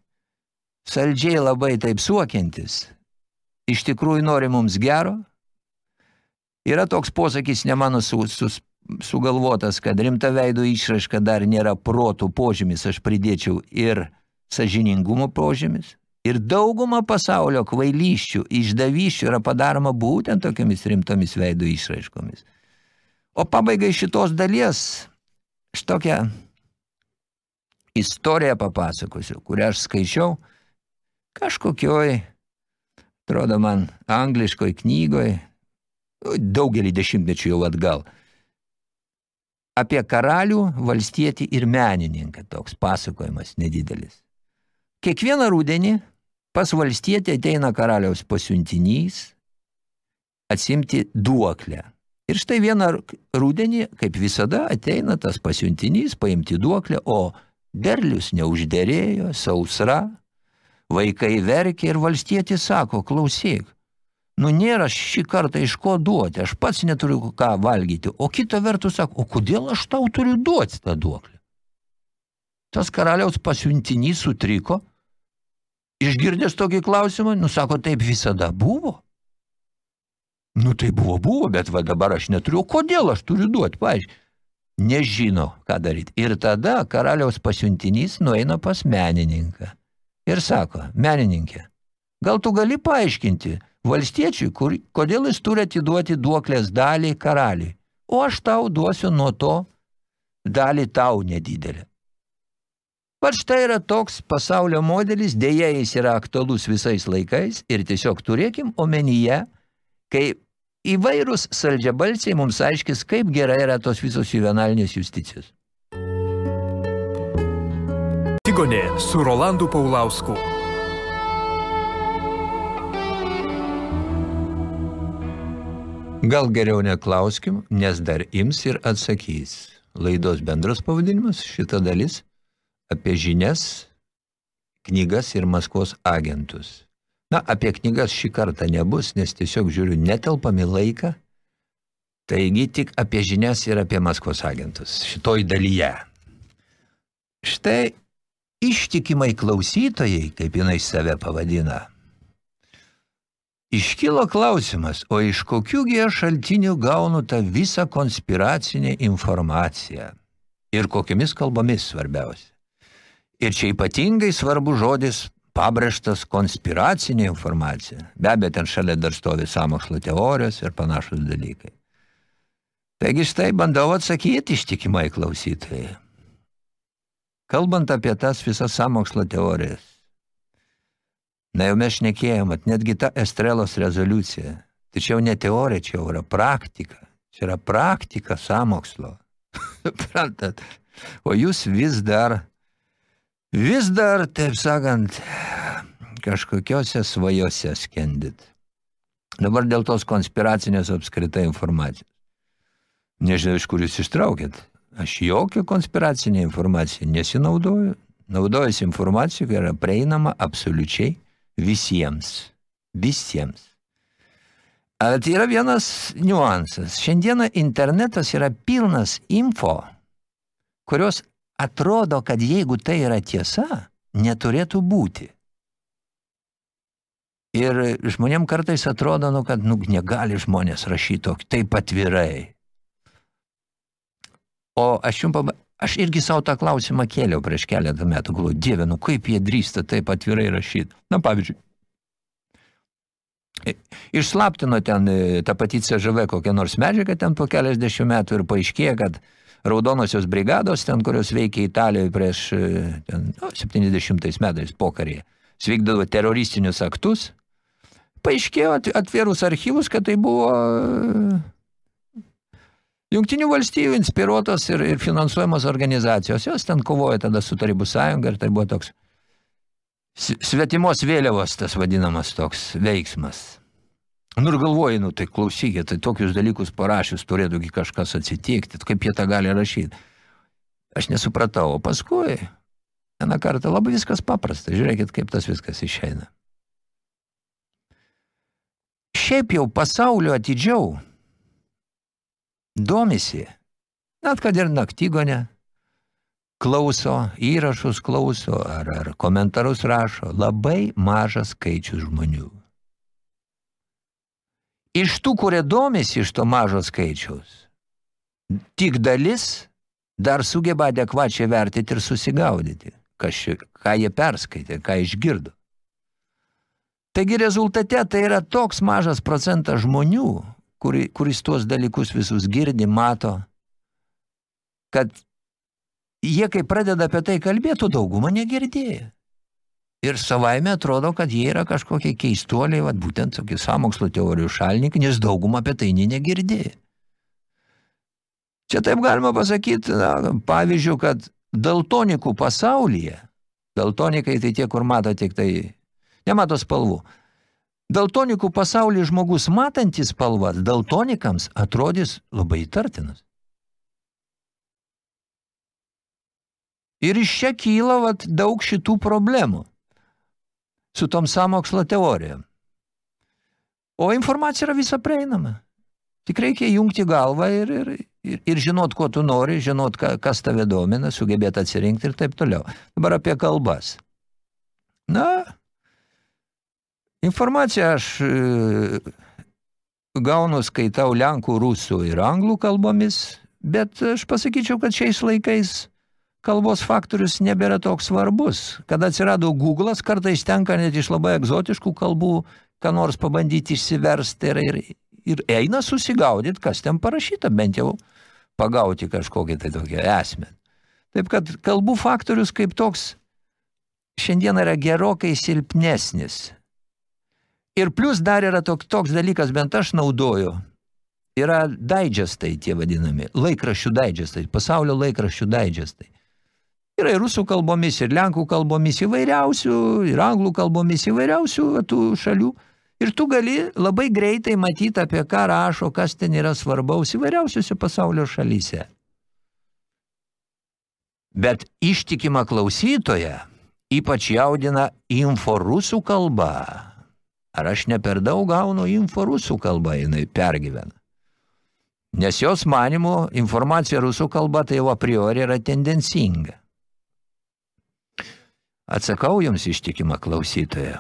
saldžiai labai taip suokiantis, iš tikrųjų nori mums gero. Yra toks posakis, ne mano su, su, sugalvotas, kad rimta veido išraška dar nėra protų požymis, aš pridėčiau ir sažiningumo požymis. Ir dauguma pasaulio kvailyščių, išdavyščių yra padaroma būtent tokiamis rimtomis veido išraiškomis. O pabaigai šitos dalies štokią istoriją papasakosiu, kurią aš skaičiau kažkokioj, atrodo man, angliškoj knygoj, daugelį dešimtmečių jau atgal, apie karalių, valstietį ir menininką, toks pasakojimas nedidelis. Kiekvieną rudenį pas valstietį ateina karaliaus pasiuntinys atsimti duoklę. Ir štai vieną rudenį, kaip visada, ateina tas pasiuntinys paimti duoklę, o derlius neužderėjo, sausra, vaikai verkia ir valstietis sako, klausyk, nu nėra šį kartą iš ko duoti, aš pats neturiu ką valgyti, o kita vertus sako, o kodėl aš tau turiu duoti tą duoklę? Tas karaliaus pasiuntinys sutriko išgirdęs tokį klausimą, nu sako, taip visada buvo. Nu tai buvo, buvo, bet va dabar aš neturiu. Kodėl aš turiu duoti, paaiškiai? Nežino, ką daryti. Ir tada karaliaus pasiuntinys nueina pas menininką. Ir sako, menininkė, gal tu gali paaiškinti valstiečiui, kur, kodėl jis turi atiduoti duoklės dalį karaliui, o aš tau duosiu nuo to dalį tau nedidelę. Pat štai yra toks pasaulio modelis, dėja jis yra aktualus visais laikais ir tiesiog turėkim omenyje, kai įvairūs saldžiabalsiai mums aiškis, kaip gerai yra tos visos juvenalinės justicijos. Tigonė su Rolandu Paulausku. Gal geriau neklauskim, nes dar ims ir atsakys. Laidos bendras pavadinimas, šita dalis, apie žinias, knygas ir Maskvos agentus. Na, apie knygas šį kartą nebus, nes tiesiog žiūriu, netelpami laiką, taigi tik apie žinias ir apie Maskvos agentus šitoj dalyje. Štai ištikimai klausytojai, kaip jinai save pavadina, Iškilo klausimas, o iš kokiųgi aš šaltinių gaunu tą visą konspiracinę informaciją ir kokiamis kalbomis svarbiausia. Ir čia ypatingai svarbu žodis pabrėžtas konspiracinė informacija. Be abejo, ten šalia dar stovi samokslo teorijos ir panašus dalykai. Taigi štai bandau atsakyti ištikimai klausytojai. Kalbant apie tas visas samokslo teorijas, Na jau mes šnekėjom, at netgi ta Estrelos rezoliucija, čia jau ne teorija, čia yra praktika. Čia yra praktika samokslo. Suprantat? O jūs vis dar, vis dar, taip sakant, kažkokiose svajose skendit. Dabar dėl tos konspiracinės apskritai informacijos. Nežinau, iš kur jūs ištraukėt. Aš jokią konspiracinę informaciją nesinaudoju. Naudojasi informacija, kai yra prieinama absoliučiai visiems. Visiems. Bet yra vienas niuansas. Šiandieną internetas yra pilnas info, kurios atrodo, kad jeigu tai yra tiesa, neturėtų būti. Ir žmonėm kartais atrodo, nu, kad nu, negali žmonės rašyti taip atvirai. O aš jums paba... Aš irgi savo tą klausimą kėliau prieš keletą metų, galvoju, dieve, nu kaip jie drįsta taip atvirai rašyti. Na, pavyzdžiui, išslaptino ten e, tą patį CŽV kokią nors medžiagą ten po keliasdešimt metų ir paaiškėjo, kad raudonosios brigados, ten, kurios veikia Italijoje prieš e, ten, nu, 70 metais pokarėje, svykdavo teroristinius aktus, paaiškėjo atvėrus archyvus, kad tai buvo Jungtinių valstybių inspiruotos ir, ir finansuojamos organizacijos, jos ten kovoja tada su Tarybų sąjunga ir tai buvo toks svetimos vėliavos tas vadinamas toks veiksmas. Nu ir galvoju, nu tai klausykit, tai tokius dalykus parašius turėtų kažkas atsitikti, kaip jie tą gali rašyti. Aš nesupratau, o paskui vieną kartą labai viskas paprasta, žiūrėkit, kaip tas viskas išeina. Šiaip jau pasaulio atidžiau domisi, net kad ir naktygonė, klauso, įrašus klauso ar, ar komentarus rašo, labai mažas skaičius žmonių. Iš tų, kurie domisi iš to mažo skaičiaus, tik dalis dar sugeba adekvačiai vertinti ir susigaudyti, ši, ką jie perskaitė, ką išgirdo. Taigi rezultate tai yra toks mažas procentas žmonių, kuri, kuris tuos dalykus visus girdi, mato, kad jie, kai pradeda apie tai kalbėtų, daugumą negirdėjo. Ir savaime atrodo, kad jie yra kažkokie keistuoliai, vat, būtent tokie samokslo teorijų šalininkai, nes daugumą apie tai negirdėjo. Čia taip galima pasakyti, na, pavyzdžių, kad daltonikų pasaulyje, daltonikai tai tie, kur mato tik tai, nemato spalvų, Daltonikų pasaulį žmogus matantis spalvas, daltonikams atrodys labai įtartinas. Ir iš čia kyla vat, daug šitų problemų su tom samokslo teorijom. O informacija yra visa prieinama. Tik reikia jungti galvą ir, ir, ir, ir žinot, ko tu nori, žinot, kas tave domina, sugebėti atsirinkti ir taip toliau. Dabar apie kalbas. Na, Informaciją aš e, gaunu, skaitau lenkų, rusų ir anglų kalbomis, bet aš pasakyčiau, kad šiais laikais kalbos faktorius nebėra toks svarbus. Kada atsirado Google'as, kartais tenka net iš labai egzotiškų kalbų, ką nors pabandyti išsiversti ir, ir, ir eina susigaudyti, kas ten parašyta, bent jau pagauti kažkokią tai tokią esmę. Taip kad kalbų faktorius kaip toks šiandien yra gerokai silpnesnis. Ir plus dar yra toks, toks dalykas, bent aš naudoju, yra daidžestai tie vadinami, laikraščių daidžestai, pasaulio laikraščių daidžestai. Yra ir rusų kalbomis, ir lenkų kalbomis įvairiausių, ir anglų kalbomis įvairiausių tų šalių. Ir tu gali labai greitai matyti, apie ką rašo, kas ten yra svarbaus įvairiausiuose pasaulio šalyse. Bet ištikimą klausytoją ypač jaudina info rusų kalba. Ar aš ne per daug gaunu info rusų kalba, jinai pergyvena. Nes jos manimo informacija rusų kalba tai jau a priori yra tendencinga. Atsakau jums ištikimą klausytoją,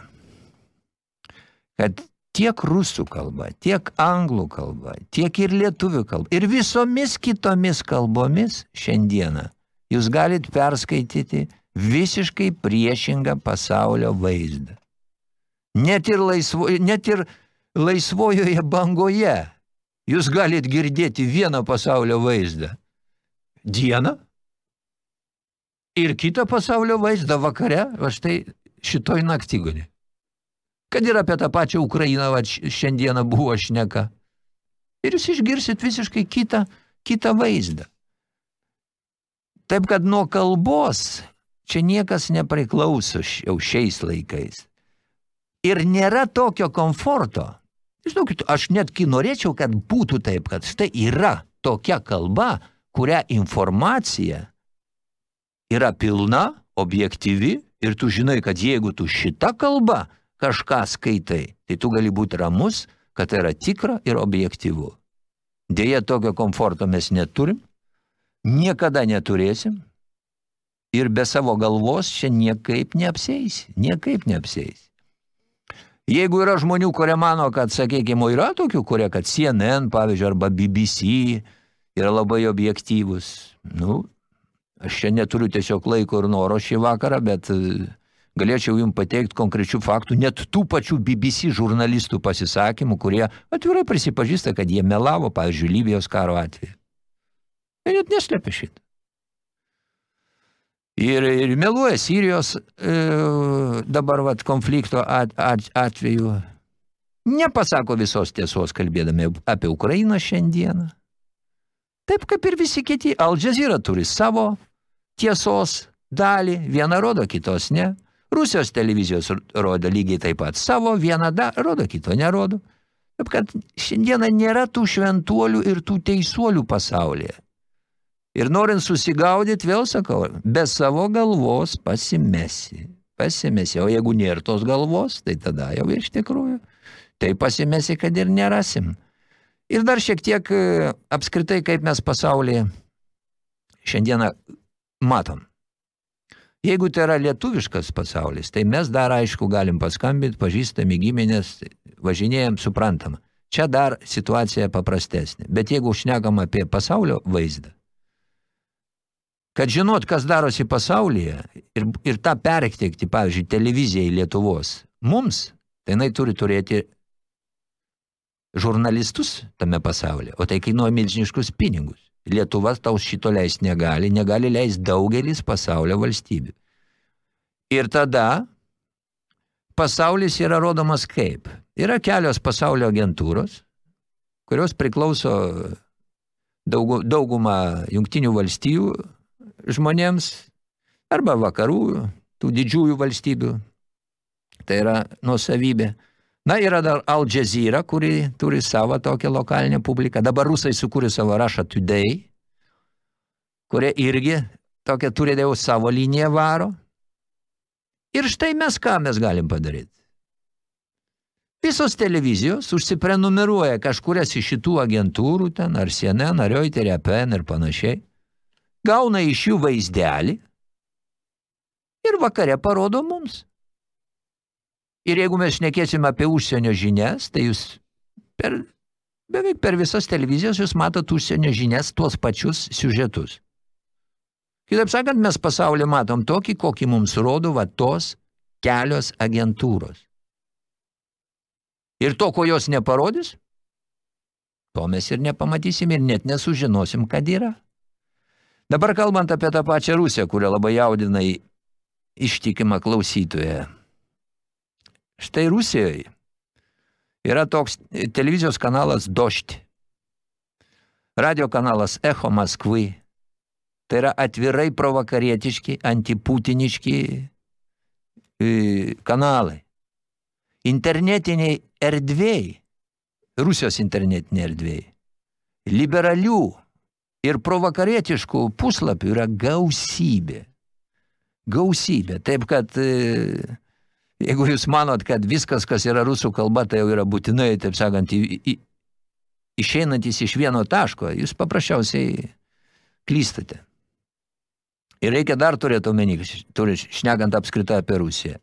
kad tiek rusų kalba, tiek anglų kalba, tiek ir lietuvių kalba, ir visomis kitomis kalbomis šiandieną jūs galit perskaityti visiškai priešingą pasaulio vaizdą. Net ir, laisvo, net ir laisvojoje bangoje jūs galit girdėti vieną pasaulio vaizdą. Dieną ir kitą pasaulio vaizdą vakare, va štai šitoj naktigonė. Kad ir apie tą pačią Ukrainą va, šiandieną buvo šneka. Ir jūs išgirsit visiškai kitą, kitą vaizdą. Taip, kad nuo kalbos čia niekas nepriklauso jau šiais laikais. Ir nėra tokio komforto. Žinokit, aš netgi norėčiau, kad būtų taip, kad štai yra tokia kalba, kurią informacija yra pilna, objektyvi ir tu žinai, kad jeigu tu šitą kalbą kažką skaitai, tai tu gali būti ramus, kad tai yra tikra ir objektyvu. Deja, tokio komforto mes neturim, niekada neturėsim ir be savo galvos čia niekaip neapseis, niekaip neapseis. Jeigu yra žmonių, kurie mano, kad, sakykime, yra tokių, kurie, kad CNN, pavyzdžiui, arba BBC yra labai objektyvus, nu, aš čia neturiu tiesiog laiko ir noro šį vakarą, bet e, galėčiau jums pateikti konkrečių faktų, net tų pačių BBC žurnalistų pasisakymų, kurie atvirai prisipažįsta, kad jie melavo, pavyzdžiui, Libijos karo atveju. Jie net neslėpia šitą. Ir, ir meluoja Sirijos e, dabar vat, konflikto at, at, atveju. Nepasako visos tiesos kalbėdami apie Ukrainą šiandieną. Taip kaip ir visi kiti. Al Jazeera turi savo tiesos dalį, vieną rodo, kitos ne. Rusijos televizijos rodo lygiai taip pat savo, vieną da, rodo, kito nerodo. Taip kad šiandieną nėra tų šventuolių ir tų teisuolių pasaulyje. Ir norint susigaudyti, vėl sakau, be savo galvos pasimesi. Pasimesi, o jeigu nėra tos galvos, tai tada jau iš tikrųjų. Tai pasimesi, kad ir nerasim. Ir dar šiek tiek e, apskritai, kaip mes pasaulyje šiandieną matom. Jeigu tai yra lietuviškas pasaulis, tai mes dar aišku galim paskambinti, pažįstami giminės, važinėjom, suprantam. Čia dar situacija paprastesnė. Bet jeigu šnekam apie pasaulio vaizdą, kad žinot, kas darosi pasaulyje ir, ir tą perteikti, pavyzdžiui, televizijai Lietuvos, mums, tai jinai turi turėti žurnalistus tame pasaulyje, o tai kainuoja milžiniškus pinigus. Lietuva tau šito leist negali, negali leist daugelis pasaulio valstybių. Ir tada pasaulis yra rodomas kaip? Yra kelios pasaulio agentūros, kurios priklauso daug, daugumą jungtinių valstijų žmonėms arba vakarų, tų didžiųjų valstybių. Tai yra nuosavybė. Na, yra dar Al Jazeera, kuri turi savo tokią lokalinę publiką. Dabar rusai sukūrė savo Russia Today, kurie irgi tokia turi jau savo liniją varo. Ir štai mes ką mes galim padaryti. Visos televizijos užsiprenumeruoja kažkurias iš šitų agentūrų ten, ar CNN, ar Reuter, APN ir panašiai gauna iš jų vaizdelį ir vakare parodo mums. Ir jeigu mes šnekėsim apie užsienio žinias, tai jūs per, beveik per visas televizijas jūs matot užsienio žinias tuos pačius siužetus. Kitaip sakant, mes pasaulį matom tokį, kokį mums rodo va tos kelios agentūros. Ir to, ko jos neparodys, to mes ir nepamatysim ir net nesužinosim, kad yra. Dabar kalbant apie tą pačią Rusiją, kurią labai jaudina ištikimą klausytoją. Štai Rusijoje yra toks televizijos kanalas Došti, radio kanalas Echo Maskvai, tai yra atvirai provakarietiški, antiputiniški e, kanalai. Internetiniai erdvėjai, Rusijos internetiniai erdvėjai, liberalių ir provakarietiškų puslapių yra gausybė. Gausybė. Taip, kad e, Jeigu jūs manot, kad viskas, kas yra rusų kalba, tai jau yra būtinai, taip sakant, į, į, išeinantis iš vieno taško, jūs paprasčiausiai klystate. Ir reikia dar turėti omeny, šnekant apskritai apie Rusiją.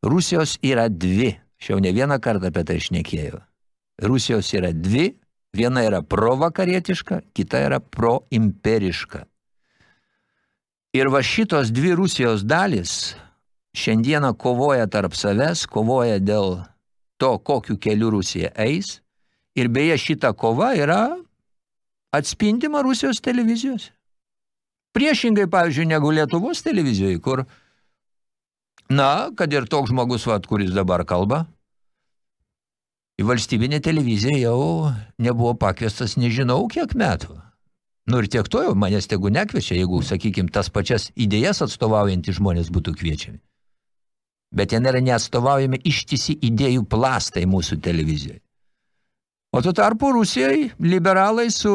Rusijos yra dvi, aš jau ne vieną kartą apie tai šnekėjau. Rusijos yra dvi, viena yra provakarietiška, kita yra proimperiška. Ir va šitos dvi Rusijos dalis – šiandieną kovoja tarp savęs, kovoja dėl to, kokiu keliu Rusija eis. Ir beje, šita kova yra atspindima Rusijos televizijos. Priešingai, pavyzdžiui, negu Lietuvos televizijoje, kur, na, kad ir toks žmogus, vat, kuris dabar kalba, į valstybinę televiziją jau nebuvo pakviestas nežinau kiek metų. Nu ir tiek to jau manęs tegu nekviečia, jeigu, sakykim, tas pačias idėjas atstovaujantys žmonės būtų kviečiami bet ten yra neatstovaujami ištisi idėjų plastai mūsų televizijoje. O tuo tarpu Rusijai liberalai su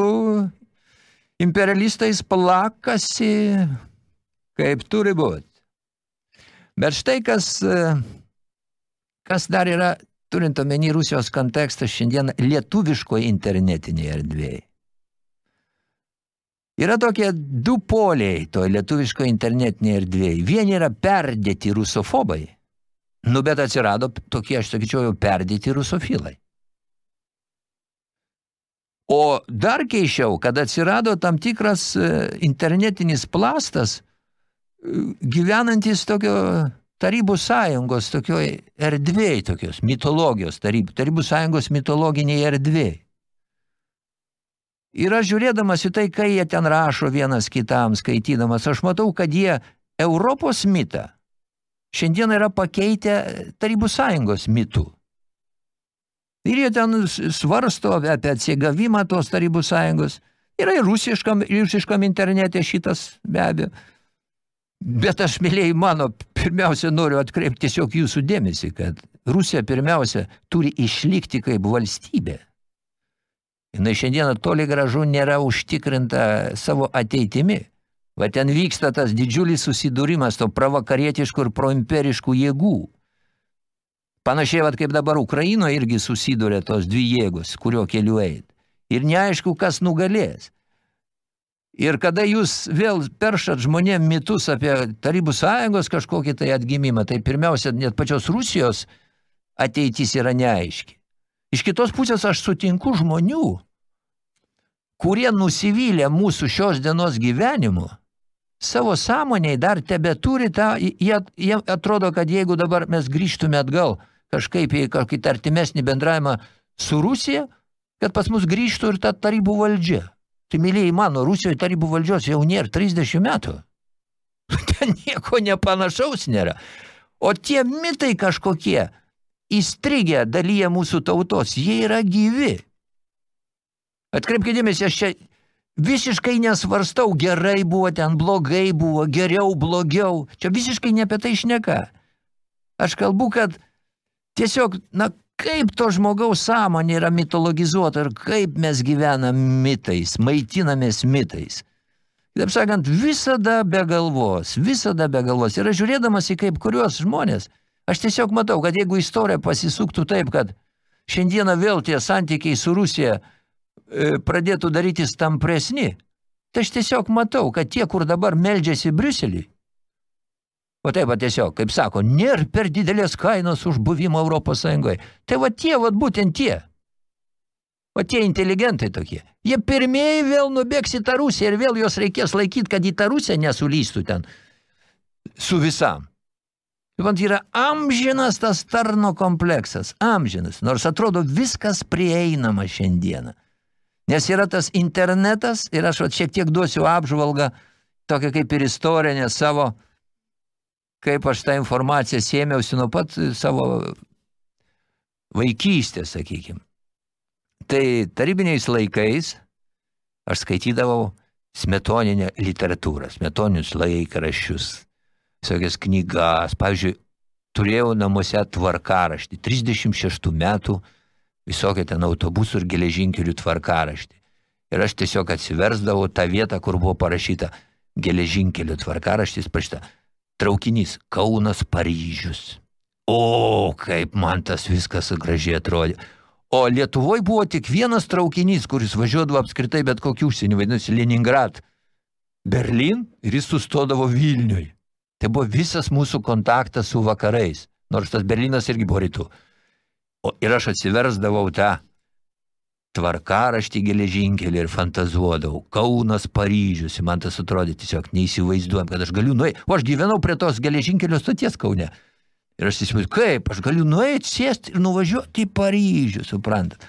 imperialistais plakasi, kaip turi būti. Bet štai kas, kas dar yra, turint omeny Rusijos kontekstą šiandien lietuviško internetinėje erdvėje. Yra tokie du poliai to lietuviško internetinėje erdvėje. Vieni yra perdėti rusofobai, Nu, bet atsirado tokie, aš sakyčiau, jau perdėti rusofilai. O dar keišiau, kad atsirado tam tikras e, internetinis plastas, e, gyvenantis tokio tarybų sąjungos, tokio erdvėj, tokios mitologijos, tarybų, tarybų sąjungos mitologiniai erdvėj. Ir aš žiūrėdamas į tai, kai jie ten rašo vienas kitam, skaitydamas, aš matau, kad jie Europos mitą šiandien yra pakeitę Tarybų sąjungos mitų. Ir jie ten svarsto apie atsigavimą tos Tarybų sąjungos. Yra ir rusiškam, rusiškam internete šitas be abejo. Bet aš, mėlėjai mano, pirmiausia noriu atkreipti tiesiog jūsų dėmesį, kad Rusija pirmiausia turi išlikti kaip valstybė. Jis šiandieną toli gražu nėra užtikrinta savo ateitimi. Va ten vyksta tas didžiulis susidūrimas to pravakarietiškų ir proimperiškų jėgų. Panašiai, vat, kaip dabar Ukrainoje irgi susiduria tos dvi jėgos, kurio keliu eit. Ir neaišku, kas nugalės. Ir kada jūs vėl peršat žmonėm mitus apie Tarybų sąjungos kažkokį tai atgimimą, tai pirmiausia, net pačios Rusijos ateitis yra neaiški. Iš kitos pusės aš sutinku žmonių, kurie nusivylė mūsų šios dienos gyvenimu – savo sąmoniai dar tebe turi tą, jie, jie atrodo, kad jeigu dabar mes grįžtume atgal kažkaip į kokį artimesnį bendravimą su Rusija, kad pas mus grįžtų ir ta tarybų valdžia. Tai, mylėjai mano, Rusijoje tarybų valdžios jau nėra 30 metų. Ten nieko nepanašaus nėra. O tie mitai kažkokie įstrigę dalyje mūsų tautos, jie yra gyvi. Atkreipkite dėmesį, aš čia Visiškai nesvarstau, gerai buvo ten, blogai buvo, geriau, blogiau. Čia visiškai ne apie tai šneka. Aš kalbu, kad tiesiog, na, kaip to žmogaus sąmonė yra mitologizuota ir kaip mes gyvenam mitais, maitinamės mitais. Taip sakant, visada be galvos, visada be galvos. Ir aš žiūrėdamas į kaip kuriuos žmonės, aš tiesiog matau, kad jeigu istorija pasisuktų taip, kad šiandieną vėl tie santykiai su Rusija – pradėtų darytis tampresni, tai aš tiesiog matau, kad tie, kur dabar meldžiasi Briuselį, O taip, va tiesiog, kaip sako, nėra per didelės kainos už buvimą Europos Sąjungoje. Tai va tie, va būtent tie. O tie inteligentai tokie. Jie pirmieji vėl nubėgs į tą Rusiją ir vėl jos reikės laikyti, kad į tą Rusiją nesulystų ten su visam. Man yra amžinas tas tarno kompleksas, amžinas, nors atrodo viskas prieinama šiandieną. Nes yra tas internetas ir aš šiek tiek duosiu apžvalgą, tokia kaip ir istorinė savo, kaip aš tą informaciją sėmiausi nuo pat savo vaikystės, sakykime. Tai tarybiniais laikais aš skaitydavau smetoninę literatūrą, smetoninius laikraščius, visokias knygas. Pavyzdžiui, turėjau namuose tvarkaraštį 36 metų visokią ten autobusų ir geležinkelių tvarkaraštį. Ir aš tiesiog atsiversdavau tą vietą, kur buvo parašyta geležinkelių tvarkaraštis, parašyta traukinys Kaunas Paryžius. O, kaip man tas viskas gražiai atrodė. O Lietuvoje buvo tik vienas traukinys, kuris važiuodavo apskritai bet kokį užsienį, vadinasi Leningrad, Berlin ir jis sustodavo Vilniui. Tai buvo visas mūsų kontaktas su vakarais, nors tas Berlinas irgi buvo rytų. O ir aš atsiversdavau tą tvarkaraštį geležinkelį ir fantazuodavau. Kaunas, Paryžius, man tas atrodė tiesiog neįsivaizduojam, kad aš galiu nueiti. O aš gyvenau prie tos geležinkelio stoties Kaune. Ir aš įsivaizduoju, kaip aš galiu nueiti, sėsti ir nuvažiuoti į Paryžių, suprantat.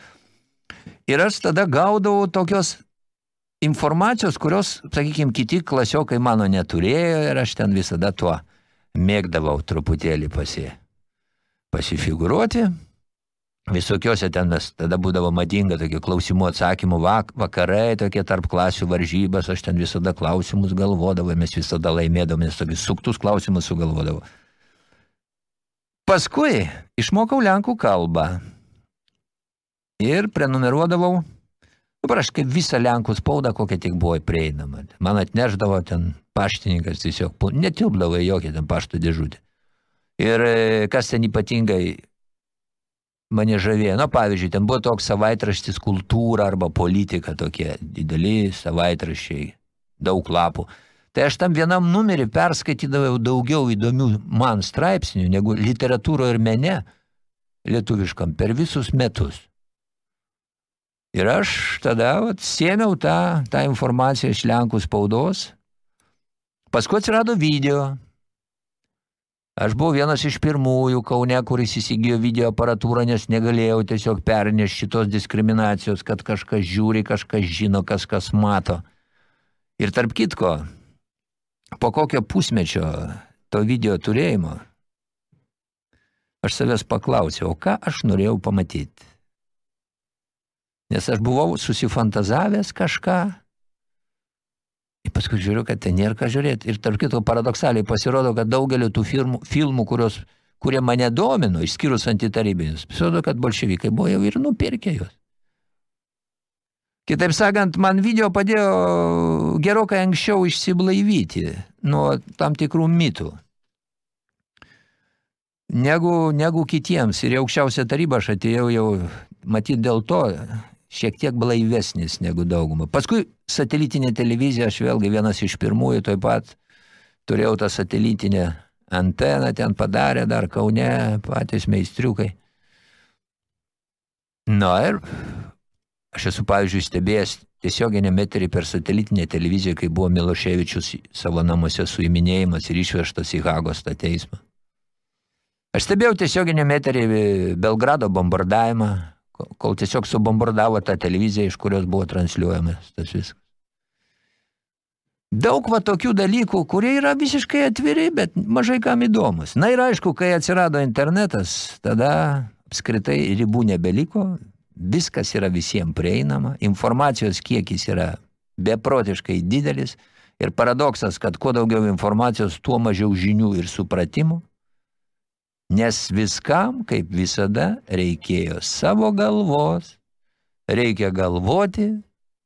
Ir aš tada gaudavau tokios informacijos, kurios, sakykime, kiti klasiokai mano neturėjo ir aš ten visada tuo mėgdavau truputėlį pasi, pasifigūruoti. Visokiuose ten mes tada būdavo madinga tokie klausimų atsakymų vak, vakarai, tokie tarp klasių varžybas, aš ten visada klausimus galvodavau, mes visada laimėdavome, nes tokius suktus klausimus sugalvodavau. Paskui išmokau lenkų kalbą ir prenumeruodavau, dabar aš kaip visą lenkų spaudą, kokia tik buvo prieinama. Man atneždavo ten paštininkas tiesiog, netilpdavo jokią ten pašto dėžutę. Ir e, kas ten ypatingai mane žavėjo. Na, pavyzdžiui, ten buvo toks savaitraštis kultūra arba politika tokie dideli savaitraščiai, daug lapų. Tai aš tam vienam numerį perskaitydavau daugiau įdomių man straipsnių negu literatūro ir mene lietuviškam per visus metus. Ir aš tada vat, sėmiau tą, tą informaciją iš Lenkų spaudos. Paskui atsirado video, Aš buvau vienas iš pirmųjų Kaune, kuris įsigijo video aparatūrą, nes negalėjau tiesiog pernešti šitos diskriminacijos, kad kažkas žiūri, kažkas žino, kas kas mato. Ir tarp kitko, po kokio pusmečio to video turėjimo, aš savęs paklausiau, o ką aš norėjau pamatyti. Nes aš buvau susifantazavęs kažką, Ir paskui žiūriu, kad ten nėra ką žiūrėti. Ir tarp kito paradoksaliai pasirodo, kad daugelio tų filmų, filmų kurios, kurie mane domino, išskyrus antitarybinius, pasirodo, kad bolševikai buvo jau ir nupirkę juos. Kitaip sakant, man video padėjo gerokai anksčiau išsiblaivyti nuo tam tikrų mitų. Negu, negu kitiems. Ir į aukščiausią tarybą aš atėjau jau, matyt, dėl to šiek tiek blaivesnis negu dauguma. Paskui satelitinė televizija, aš vėlgi vienas iš pirmųjų, taip pat turėjau tą satelitinę anteną, ten padarė dar Kaune patys meistriukai. Na ir aš esu, pavyzdžiui, stebėjęs tiesioginę meterį per satelitinę televiziją, kai buvo Miloševičius savo namuose suiminėjimas ir išvežtas į Hagos tą teismą. Aš stebėjau tiesioginę meterį Belgrado bombardavimą, kol tiesiog subombardavo tą televiziją, iš kurios buvo transliuojamas tas viskas. Daug va tokių dalykų, kurie yra visiškai atviri, bet mažai kam įdomus. Na ir aišku, kai atsirado internetas, tada apskritai ribų nebeliko, viskas yra visiems prieinama, informacijos kiekis yra beprotiškai didelis ir paradoksas, kad kuo daugiau informacijos, tuo mažiau žinių ir supratimų. Nes viskam, kaip visada, reikėjo savo galvos, reikia galvoti,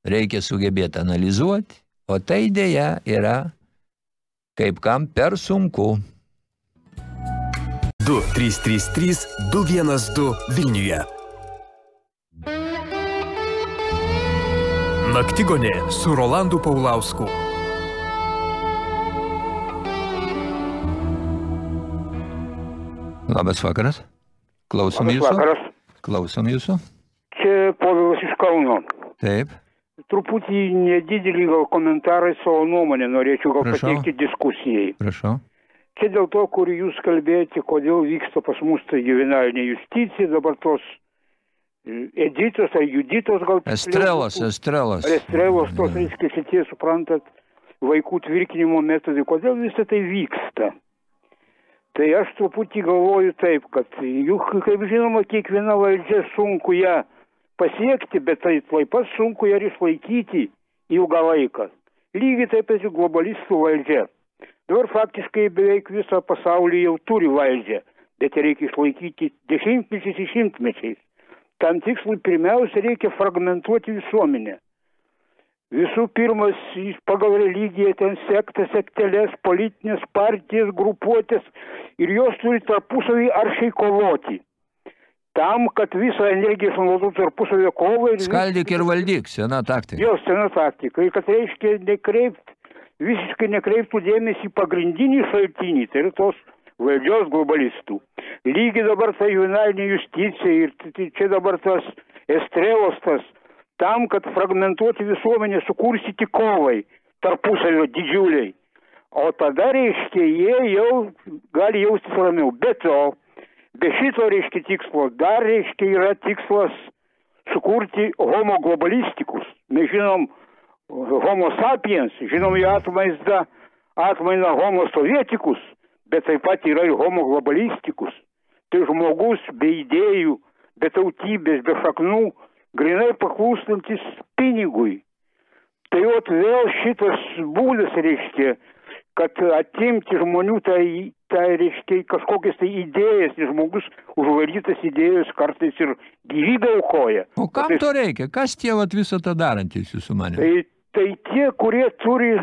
reikia sugebėti analizuoti, o tai dėja yra kaip kam per sunku. 2333 212 Vilniuje. Naktigonė su Rolandu Paulausku. Labas vakaras. Klausom Labas jūsų. vakaras. Klausom jūsų. Čia Povilas iš Kauno. Taip. Truputį nedidelį gal komentarai savo nuomonę norėčiau gal Prašau. pateikti diskusijai. Prašau. Čia dėl to, kur jūs kalbėjote, kodėl vyksta pas mus ta juvenalinė justicija, dabar tos e, editos ar juditos gal. Estrelas, būtų. estrelas. Ar estrelos tos, reiškia, šitie, suprantat, vaikų tvirkinimo metodai, kodėl visą tai vyksta. Tai aš truputį galvoju taip, kad juk, kaip žinoma, kiekviena valdžia sunku ją pasiekti, bet tai taip pat sunku ją ir išlaikyti ilgą laiką. Lygiai taip pat ir globalistų valdžia. Dabar faktiškai beveik visą pasaulį jau turi valdžią, bet ją reikia išlaikyti dešimtmečiais ir šimtmečiais. Tam tikslui pirmiausia reikia fragmentuoti visuomenę. Visų pirma, s- pagal religiją ten sektas, sektelės, politinės partijas, grupuotės ir jos turi tarpusavį aršiai kovoti. Tam, kad visą energiją sunaudotų tarpusavio kovą ir Skaldyk ir valdyk, sena taktika. Jo, sena taktika. Ir kad reiškia nekreipt, visiškai nekreiptų dėmesį pagrindinį šaltinį, tai yra tos valdžios globalistų. Lygiai dabar ta juvenalinė justicija ir čia dabar tas estrelos tas, tam, kad fragmentuoti visuomenę, sukursyti kovai tarpusavio didžiuliai. O tada, reiškia, jie jau gali jaustis ramiau. Be to, be šito, reiškia, tikslo, dar, reiškia, yra tikslas sukurti homo globalistikus. Mes žinom homo sapiens, žinom jo atvaizdą, atmainą homo sovietikus, bet taip pat yra ir homo globalistikus. Tai žmogus be idėjų, be tautybės, be šaknų, grinai paklūstantis pinigui. Tai vat vėl šitas būdas, reiškia, kad atimti žmonių tai, tai reiškia, kažkokias tai idėjas, nes žmogus užvarytas idėjas kartais ir gyvybę aukoja. O kam Kartais- to reikia? Kas tie vat visą tą darantys jūsų manė? Tai, tai tie, kurie turi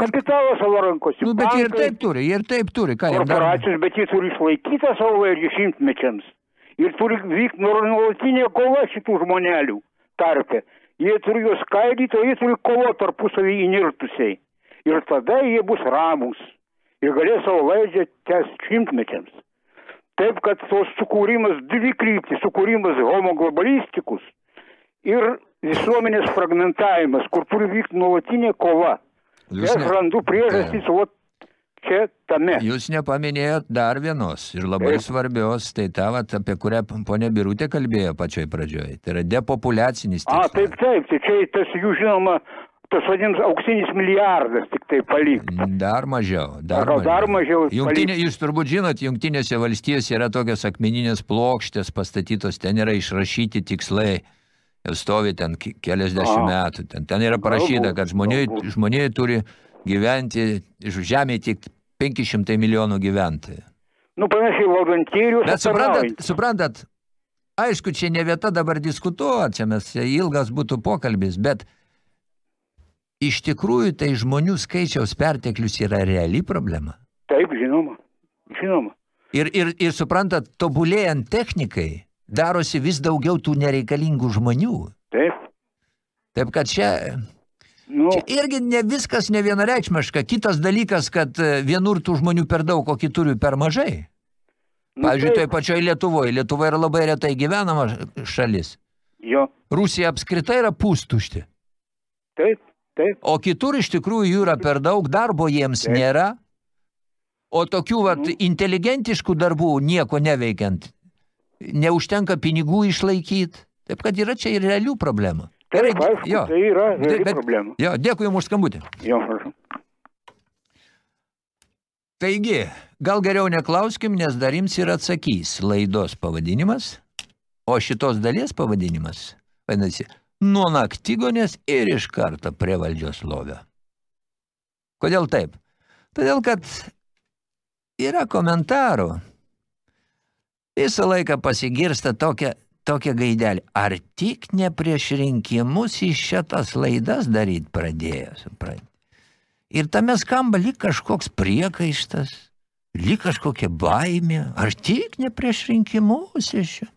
kapitalą savo rankose. Nu, bet jie ir bankai, taip turi, ir taip turi. Ką korporacijos, bet jie turi išlaikyti tą savo valdžią šimtmečiams. Ir turi vykti nuolatinė kova šitų žmonelių tarpe. Jie turi juos skaidyti, o jie turi kovoti tarpusavį įnirtusiai. Ir tada jie bus ramus. Ir galės savo valdžią tęsti šimtmečiams. Taip, kad tos sukūrimas dvi kryptis, sukūrimas homo globalistikus ir visuomenės fragmentavimas, kur turi vykti nuolatinė kova. Jūs, Aš ne, randu priežastys, o čia tame. jūs nepaminėjot dar vienos ir labai Taip. svarbios, tai ta, vat, apie kurią ponė Birutė kalbėjo pačioj pradžioj. Tai yra depopulacinis A, tikslas. taip, taip, tai čia tas jų žinoma, tas vadinamas auksinis milijardas tik tai palikti. Dar mažiau. Dar Gal dar mažiau Jungtinė, jūs turbūt žinot, jungtinėse valstijose yra tokios akmeninės plokštės pastatytos, ten yra išrašyti tikslai. Stovi ten ke- keliasdešimt A. metų. Ten, ten yra parašyta, kad žmonėje, galbūt. žmonėje turi gyventi, žemėje tik 500 milijonų gyventojų. Nu, panašiai valdantėrius. Bet suprantat, suprantat, aišku, čia ne vieta dabar diskutuoti, čia mes ilgas būtų pokalbis, bet iš tikrųjų tai žmonių skaičiaus perteklius yra reali problema. Taip, žinoma, žinoma. Ir, ir, ir suprantat, tobulėjant technikai, darosi vis daugiau tų nereikalingų žmonių. Taip. Taip kad čia, Nu, čia irgi ne viskas nevienareikšmiška. Kitas dalykas, kad e, vienur tų žmonių per daug, o kitur per mažai. nu, Pavyzdžiui, taip, toje pačioje Lietuvoje. Lietuva yra labai retai gyvenama šalis. Jo, Rusija apskritai yra pustušti. taip, taip. O kitur iš tikrųjų jų yra per daug, darbo jiems Taip. nėra. O tokių vat, Mhm. inteligentiškų darbų nieko neveikiant, neužtenka pinigų išlaikyti. Taip kad yra čia ir realių problemų. Taip, aišku, jo. tai yra reali bet- problema. Jo, dėkui jums už skambutį. Jo, prašau. Taigi, gal geriau neklauskim, nes dar jums ir atsakys laidos pavadinimas, o šitos dalies pavadinimas, vadinasi, nuo naktigonės ir iš karto prie valdžios lovio. Kodėl taip? Todėl, kad yra komentarų. Visą laiką pasigirsta tokia, tokia gaidelė. Ar tik ne prieš rinkimus į šitas laidas daryti pradėjo, supranti? Ir tame skamba lyg kažkoks priekaištas, lyg kažkokia baimė, ar tik ne prieš rinkimus iš čia.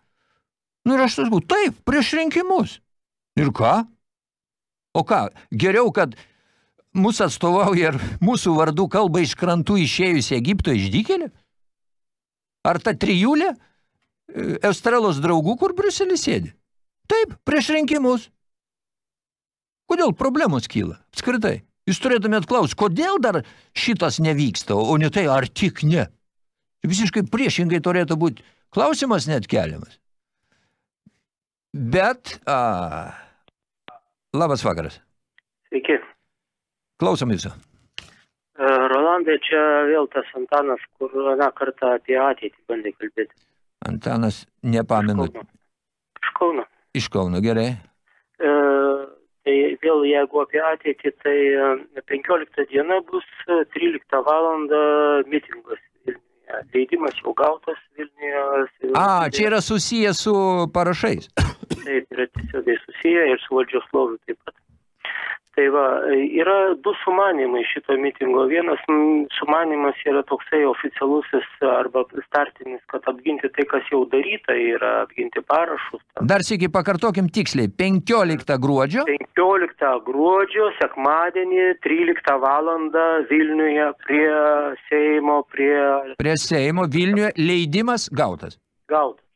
Nu ir aš sakau, taip, prieš rinkimus. Ir ką? O ką, geriau, kad mūsų atstovauja ir mūsų vardų kalba iš krantų išėjus Egipto išdykėlė? Ar ta trijulė Estrelos draugų, kur Briuselis sėdi? Taip, prieš rinkimus. Kodėl problemos kyla? Apskritai. Jūs turėtumėt klausti, kodėl dar šitas nevyksta, o ne tai, ar tik ne? Visiškai priešingai turėtų būti klausimas net keliamas. Bet, a, labas vakaras. Sveiki. Klausom jūsų. Rolandai, čia vėl tas Antanas, kur aną kartą apie ateitį bandė kalbėti. Antanas, nepamenu. Iš Kauno. Iš Kauno. Iš Kauno, gerai. E, tai vėl jeigu apie ateitį, tai e, 15 diena bus e, 13 valandą mitingas. Leidimas jau gautas Vilniuje. A, čia yra susiję su parašais. Taip, yra tiesiogiai susiję ir su valdžios loviu taip pat. Tai va, yra du sumanimai šito mitingo. Vienas sumanimas yra toksai oficialusis arba startinis, kad apginti tai, kas jau daryta, yra apginti parašus. Dar sėki pakartokim tiksliai. 15 gruodžio. 15 gruodžio, sekmadienį, 13 valandą Vilniuje prie Seimo, prie Prie Seimo Vilniuje leidimas gautas. gautas.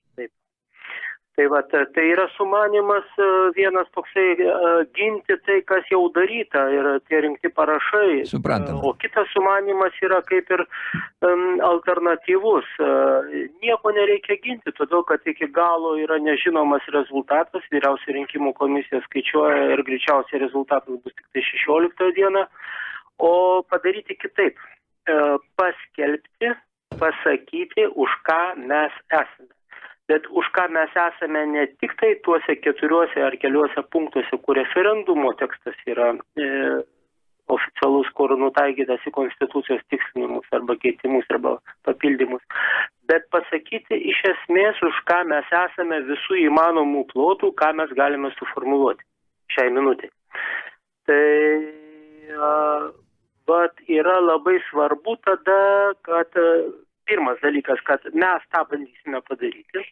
Tai va, ta- tai yra sumanimas e, vienas toksai e, ginti tai, kas jau daryta ir tie rinkti parašai. Suprantama. O kitas sumanimas yra kaip ir alternatyvus. E, Nieko nereikia ginti, todėl kad iki galo yra nežinomas rezultatas. Vyriausia rinkimų komisija skaičiuoja ir greičiausiai rezultatas bus tik tai 16 dieną. O padaryti kitaip. Paskelbti, pasakyti, už ką mes esame. Bet už ką mes esame ne tik tai tuose keturiuose ar keliuose punktuose, kur referendumo tekstas yra e, oficialus, kur nutaikytas į konstitucijos tikslinimus arba keitimus arba papildymus, bet pasakyti iš esmės, už ką mes esame visų įmanomų plotų, ką mes galime suformuluoti šiai minutė. Tai a, vat yra labai svarbu tada, kad a, pirmas dalykas, kad mes tą bandysime padaryti.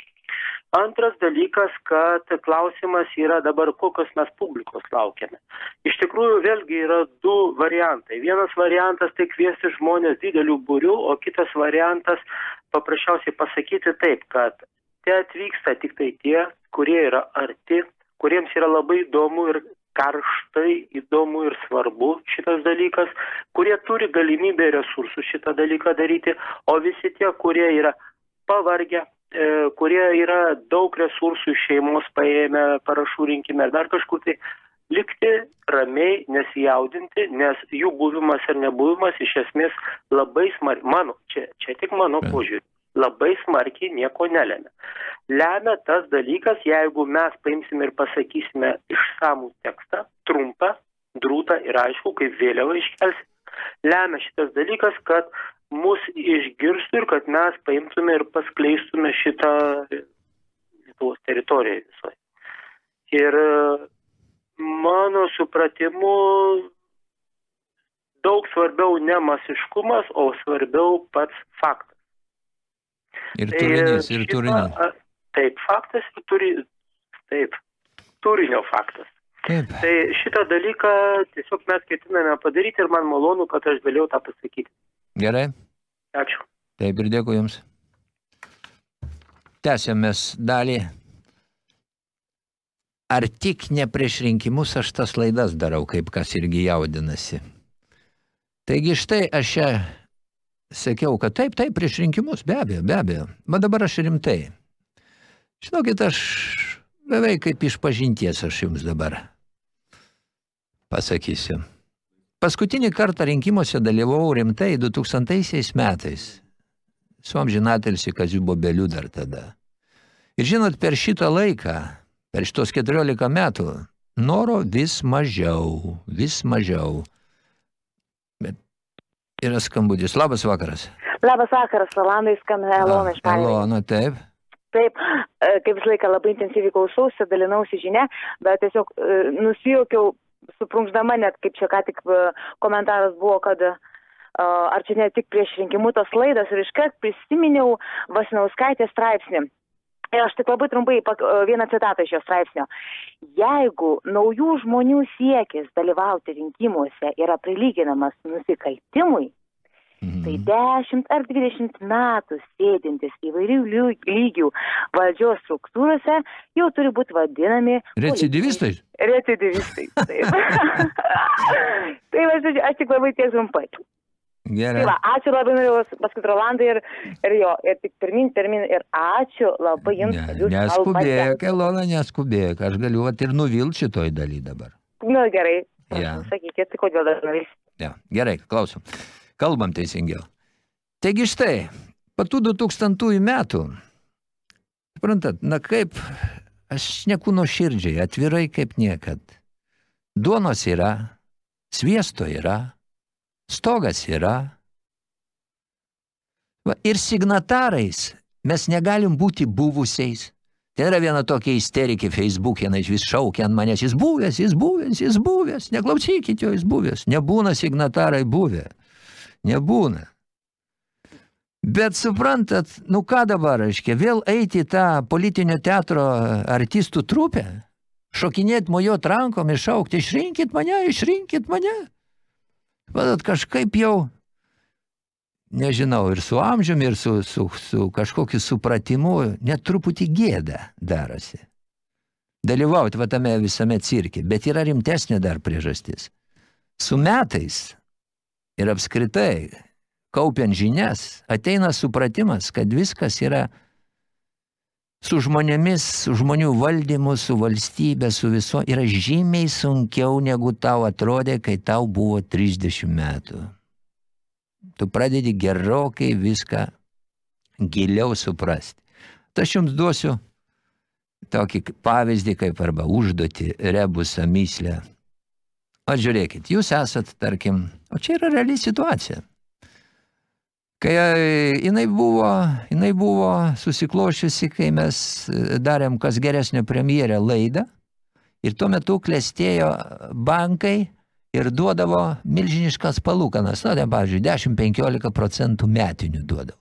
Antras dalykas, kad klausimas yra dabar, kokios mes publikos laukiame. Iš tikrųjų, vėlgi yra du variantai. Vienas variantas tai kviesti žmonės didelių būrių, o kitas variantas paprasčiausiai pasakyti taip, kad te atvyksta tik tai tie, kurie yra arti, kuriems yra labai įdomu ir karštai įdomu ir svarbu šitas dalykas, kurie turi galimybę ir resursų šitą dalyką daryti, o visi tie, kurie yra pavargę, e, kurie yra daug resursų iš šeimos paėmę parašų rinkime ar dar kažkur tai likti ramiai, nesijaudinti, nes jų buvimas ar nebuvimas iš esmės labai smarkiai, mano, čia, čia tik mano požiūrį, labai smarkiai nieko nelėmė. Lemia tas dalykas, jeigu mes paimsime ir pasakysime išsamų tekstą, trumpą, drūtą ir aišku, kaip vėliava iškelsim. Lemia šitas dalykas, kad mus išgirstų ir kad mes paimtume ir paskleistume šitą Lietuvos teritoriją visoje. Ir mano supratimu daug svarbiau ne masiškumas, o svarbiau pats faktas. Ir Tai, turinys, ir šita- turinys. a, Taip, faktas ir turi, taip, turinio faktas. Taip. Tai šitą dalyką tiesiog mes ketiname padaryti ir man malonu, kad aš galėjau tą pasakyti. Gerai. Ačiū. Taip ir dėkui Jums. Tęsiamės dalį. Ar tik ne prieš rinkimus aš tas laidas darau, kaip kas irgi jaudinasi. Taigi štai aš čia sakiau, kad taip, taip, prieš rinkimus, be abejo, be abejo. Bet dabar aš rimtai. Žinokit, aš beveik kaip iš pažinties aš jums dabar pasakysiu. Paskutinį kartą rinkimuose dalyvavau rimtai 2000 metais. Su amžinatelsi Kaziu Bobeliu dar tada. Ir žinot, per šitą laiką, per šitos 14 metų, noro vis mažiau, vis mažiau. Yra skambutis. Labas vakaras. Labas vakaras, Rolandai, skambina Elona iš Panevėžio. Elona, taip. Taip, e, kaip visą laiką labai intensyviai klausausi, dalinausi žinia, bet tiesiog e, nusijokiau, suprunkždama net, kaip čia ką tik e, komentaras buvo, kad ar čia ne tik prieš rinkimų tos laidas ir iškart prisiminiau Vasinauskaitės straipsnį. Ir aš tik labai trumpai e, vieną citatą iš jo straipsnio. Jeigu naujų žmonių siekis dalyvauti rinkimuose yra prilyginamas nusikaltimui, Mhm. tai 10 ar 20 metų sėdintis įvairių lygių valdžios struktūrose jau turi būti vadinami Recidivistai? recidivistai. Taip. tai va, aš tik labai tiek trumpai. Tai Gerai. va, ačiū labai norėjau pasakyti Rolandai ir, ir jo, ir tik pirmin, pirmin, ir ačiū labai jums, Ne, neskubėk, Elona, neskubėk. Aš galiu vat ir nuvilt šitoj daly dabar. Na Nu, gerai, Ja. sakykit, tai kodėl dar norėsite. Ja, gerai, klausom. Kalbam teisingiau. Taigi štai, po tų 2000 metų, suprantat, na kaip, aš neku nuo širdžiai, atvirai kaip niekad. Duonos yra, sviesto yra, stogas yra. Va, ir signatarais mes negalim būti buvusiais. Ten yra viena tokia isterikė Facebook'e, jinai vis šaukia ant manęs, jis buvęs, jis buvęs, jis buvęs, neklausykit jo, jis buvęs. Nebūna signatarai buvę. Nebūna. Bet suprantat, nu ką dabar, reiškia, vėl eiti į tą politinio teatro artistų trupę, šokinėti mojuot rankom, iššaukti, išrinkit mane, išrinkit mane. Matot, kažkaip jau, nežinau, ir su amžiumi, ir su, su, su kažkokiu supratimu, net truputį gėda darosi. Dalyvauti va tame visame cirke, bet yra rimtesnė dar priežastis. Su metais ir apskritai, kaupiant žinias, ateina supratimas, kad viskas yra su žmonėmis, su žmonių valdymu, su valstybė, su viso, yra žymiai sunkiau, negu tau atrodė, kai tau buvo 30 metų. Tu pradedi gerokai viską giliau suprasti. Tai aš jums duosiu tokį pavyzdį, kaip arba užduoti rebusą myslę. O žiūrėkit, jūs esat, tarkim, o čia yra reali situacija. Kai e, jinai buvo, jinai buvo susiklošiusi, kai mes e, darėm kas geresnio premjerę laidą ir tuo metu klestėjo bankai ir duodavo milžiniškas palūkanas, na, ten, pavyzdžiui, 10-15 procentų metinių duodavo.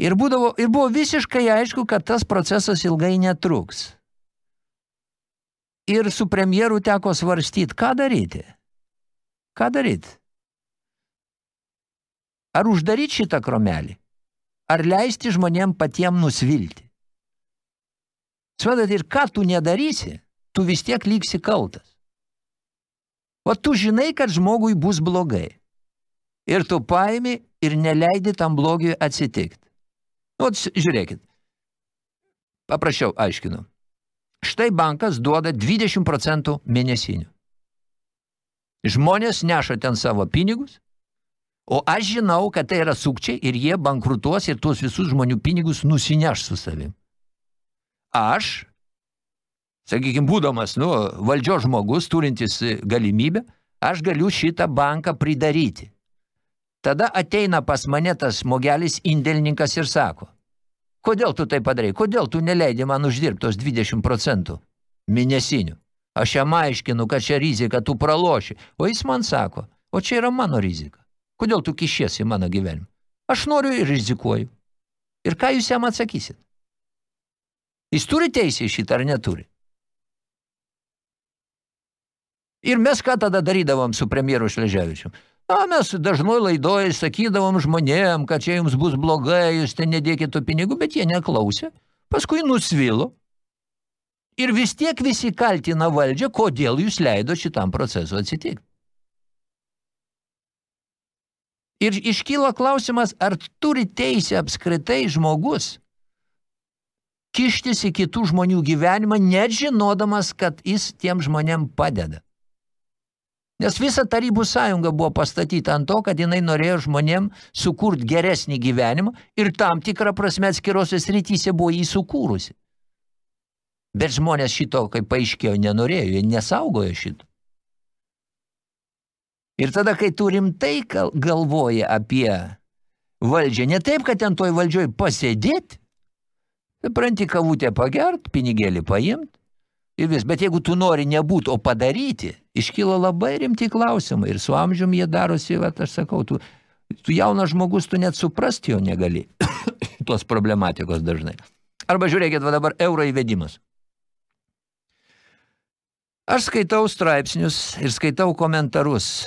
Ir, būdavo, ir buvo visiškai aišku, kad tas procesas ilgai netruks. Ir su premjeru teko svarstyti, ką daryti. Ką daryti? Ar uždaryti šitą kromelį? Ar leisti žmonėm patiem nusvilti? Svedat, ir ką tu nedarysi, tu vis tiek liksi kaltas. O tu žinai, kad žmogui bus blogai. Ir tu paimi ir neleidi tam blogiui atsitikti. O žiūrėkit, paprašiau, aiškinu. Štai bankas duoda 20 procentų mėnesinių. Žmonės neša ten savo pinigus, o aš žinau, kad tai yra sukčiai ir jie bankrutuos ir tuos visus žmonių pinigus nusineš su savim. Aš, sakykime, būdamas nu, valdžios žmogus, turintis galimybę, aš galiu šitą banką pridaryti. Tada ateina pas mane tas smogelis indėlininkas ir sako, kodėl tu tai padarai, kodėl tu neleidi man uždirbti tos 20 procentų mėnesinių. Aš jam aiškinu, kad čia rizika, tu praloši. O jis man sako, o čia yra mano rizika. Kodėl tu kišiesi į mano gyvenimą? Aš noriu ir rizikuoju. Ir ką jūs jam atsakysit? Jis turi teisę šitą ar neturi? Ir mes ką tada darydavom su premjeru Šleževičiu? Na, mes dažnai laidoje sakydavom žmonėm, kad čia jums bus blogai, jūs ten nedėkit tų pinigų, bet jie neklausė. Paskui nusvilo. Ir vis tiek visi kaltina valdžią, kodėl jūs leido šitam procesu atsitikti. Ir iškyla klausimas, ar turi teisę apskritai žmogus kištis į kitų žmonių gyvenimą, net žinodamas, kad jis tiem žmonėm padeda. Nes visa tarybų sąjunga buvo pastatyta ant to, kad jinai norėjo žmonėm sukurti geresnį gyvenimą ir tam tikrą prasme atskirose srityse buvo jį sukūrusi. Bet žmonės šito, kaip paaiškėjo, nenorėjo, jie nesaugojo šito. Ir tada, kai tu rimtai galvoji apie valdžią, ne taip, kad ten toj valdžioj pasėdėti, pranti kavutę pagert, pinigėlį paimt, ir vis. Bet jeigu tu nori nebūt, o padaryti, iškyla labai rimti klausimai. Ir su amžium jie darosi, va, aš sakau, tu, tu jaunas žmogus, tu net suprasti jo negali. Tos problematikos dažnai. Arba žiūrėkit, va dabar euro įvedimas. Aš skaitau straipsnius ir skaitau komentarus.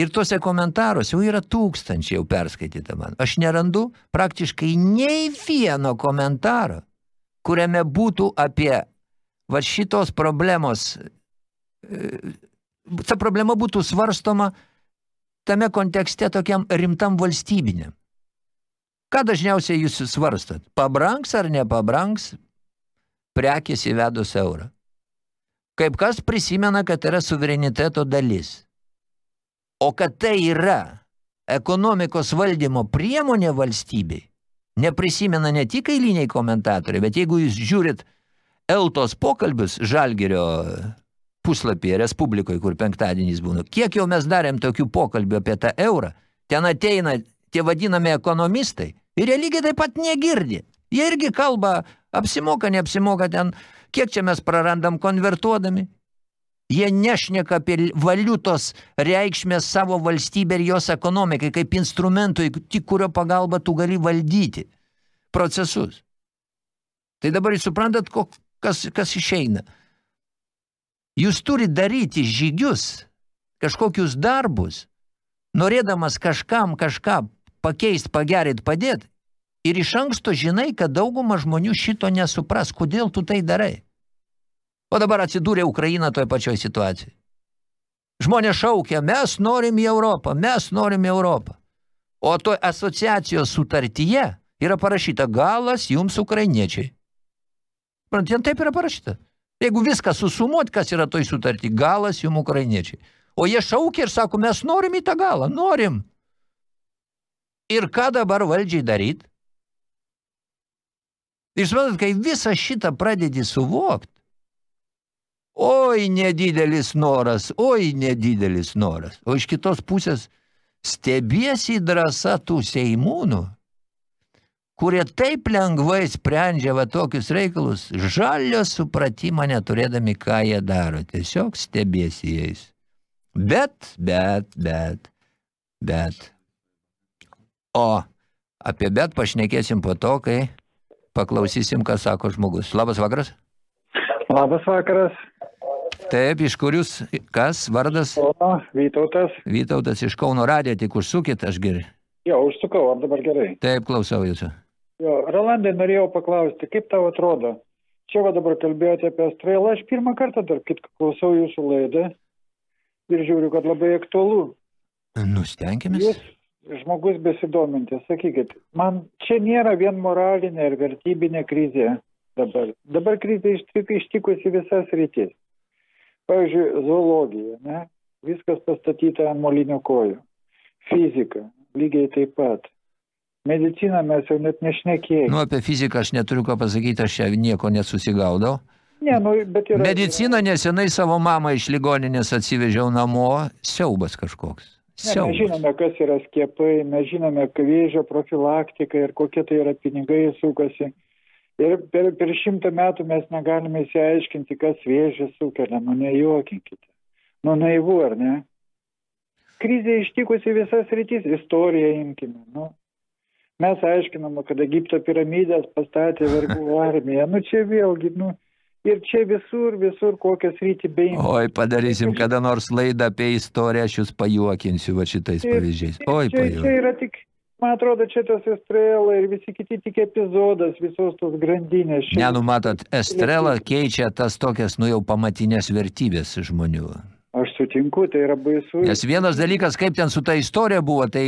Ir tuose komentaruose jau yra tūkstančiai jau perskaityta man. Aš nerandu praktiškai nei vieno komentaro, kuriame būtų apie va šitos problemos, e, ta problema būtų svarstoma tame kontekste tokiam rimtam valstybiniam. Ką dažniausiai jūs svarstat? Pabranks ar nepabranks prekės įvedus eurą? Kaip kas prisimena, kad yra suvereniteto dalis. O kad tai yra ekonomikos valdymo priemonė valstybei, neprisimena ne tik eiliniai komentatoriai, bet jeigu jūs žiūrit Eltos pokalbius Žalgirio puslapyje Respublikoje, kur penktadienys būna, kiek jau mes darėm tokių pokalbių apie tą eurą, ten ateina tie vadinami ekonomistai ir jie lygiai taip pat negirdi. Jie irgi kalba, apsimoka, neapsimoka ten, kiek čia mes prarandam konvertuodami. Jie nešneka apie valiutos reikšmę savo valstybę ir jos ekonomikai, kaip instrumentui, tik kurio pagalba tu gali valdyti procesus. Tai dabar jūs suprantat, kas, kas išeina. Jūs turi daryti žygius, kažkokius darbus, norėdamas kažkam kažką pakeist, pagerint, padėt, ir iš anksto žinai, kad dauguma žmonių šito nesupras, kodėl tu tai darai. O dabar atsidūrė Ukraina toje pačioje situacijoje. Žmonės šaukia, mes norim į Europą, mes norim į Europą. O to asociacijos sutartyje yra parašyta galas jums ukrainiečiai. Ten taip yra parašyta. Jeigu viską susumuot, kas yra toj sutartį, galas jums ukrainiečiai. O jie šaukia ir sako, mes norim į tą galą, norim. Ir ką dabar valdžiai daryt? Ir suprantat, kai visą šitą pradedi suvokt, Oi, nedidelis noras, oi, nedidelis noras. O iš kitos pusės stebiesi drąsa tų seimūnų, kurie taip lengvai sprendžia va tokius reikalus, žalio supratimą neturėdami, ką jie daro. Tiesiog stebiesi jais. Bet, bet, bet, bet. O apie bet pašnekėsim po to, kai paklausysim, ką sako žmogus. Labas vakaras. Labas vakaras. Taip, iš kur jūs, kas, vardas? O, Vytautas. Vytautas iš Kauno radiją, tik užsukit, aš gerai. Jo, užsukau, ar dabar gerai? Taip, klausau jūsų. Jo, Rolandai, norėjau paklausti, kaip tau atrodo? Čia va dabar kalbėjote apie Astrailą, aš pirmą kartą dar kitką klausau jūsų laidą ir žiūriu, kad labai aktualu. Nustenkimės. Jūs žmogus besidomintis, sakykit, man čia nėra vien moralinė ir vertybinė krizė dabar. Dabar krizė ištikusi visas rytis. Pavyzdžiui, zoologija, ne? viskas pastatyta ant molinio kojų. Fizika, lygiai taip pat. Mediciną mes jau net nešnekėjome. Nu, apie fiziką aš neturiu ką pasakyti, aš čia nieko nesusigaudau. Ne, nu, bet yra... Medicina nesenai savo mamą iš ligoninės atsivežiau namo, siaubas kažkoks. Ne, mes žinome, kas yra skiepai, mes žinome, vėžio profilaktika ir kokie tai yra pinigai sukasi. Ir per, per šimtą metų mes negalime įsiaiškinti, kas vėžį sukelia. Nu, nejuokinkite. Nu, naivu, ar ne? Krizė ištikusi visas rytis, istoriją imkime. Nu, mes aiškiname, kad Egipto piramidės pastatė vergų armiją. Nu, čia vėlgi, nu, ir čia visur, visur kokias rytį beimti. Oi, padarysim kada nors laidą apie istoriją, aš jūs pajuokinsiu va šitais pavyzdžiais. Oi, čia, čia yra tik man atrodo, čia tas Estrela ir visi kiti tik epizodas visos tos grandinės. Ne, nu matot, Estrela keičia tas tokias, nu jau pamatinės vertybės žmonių. Aš sutinku, tai yra baisu. Nes vienas dalykas, kaip ten su ta istorija buvo, tai,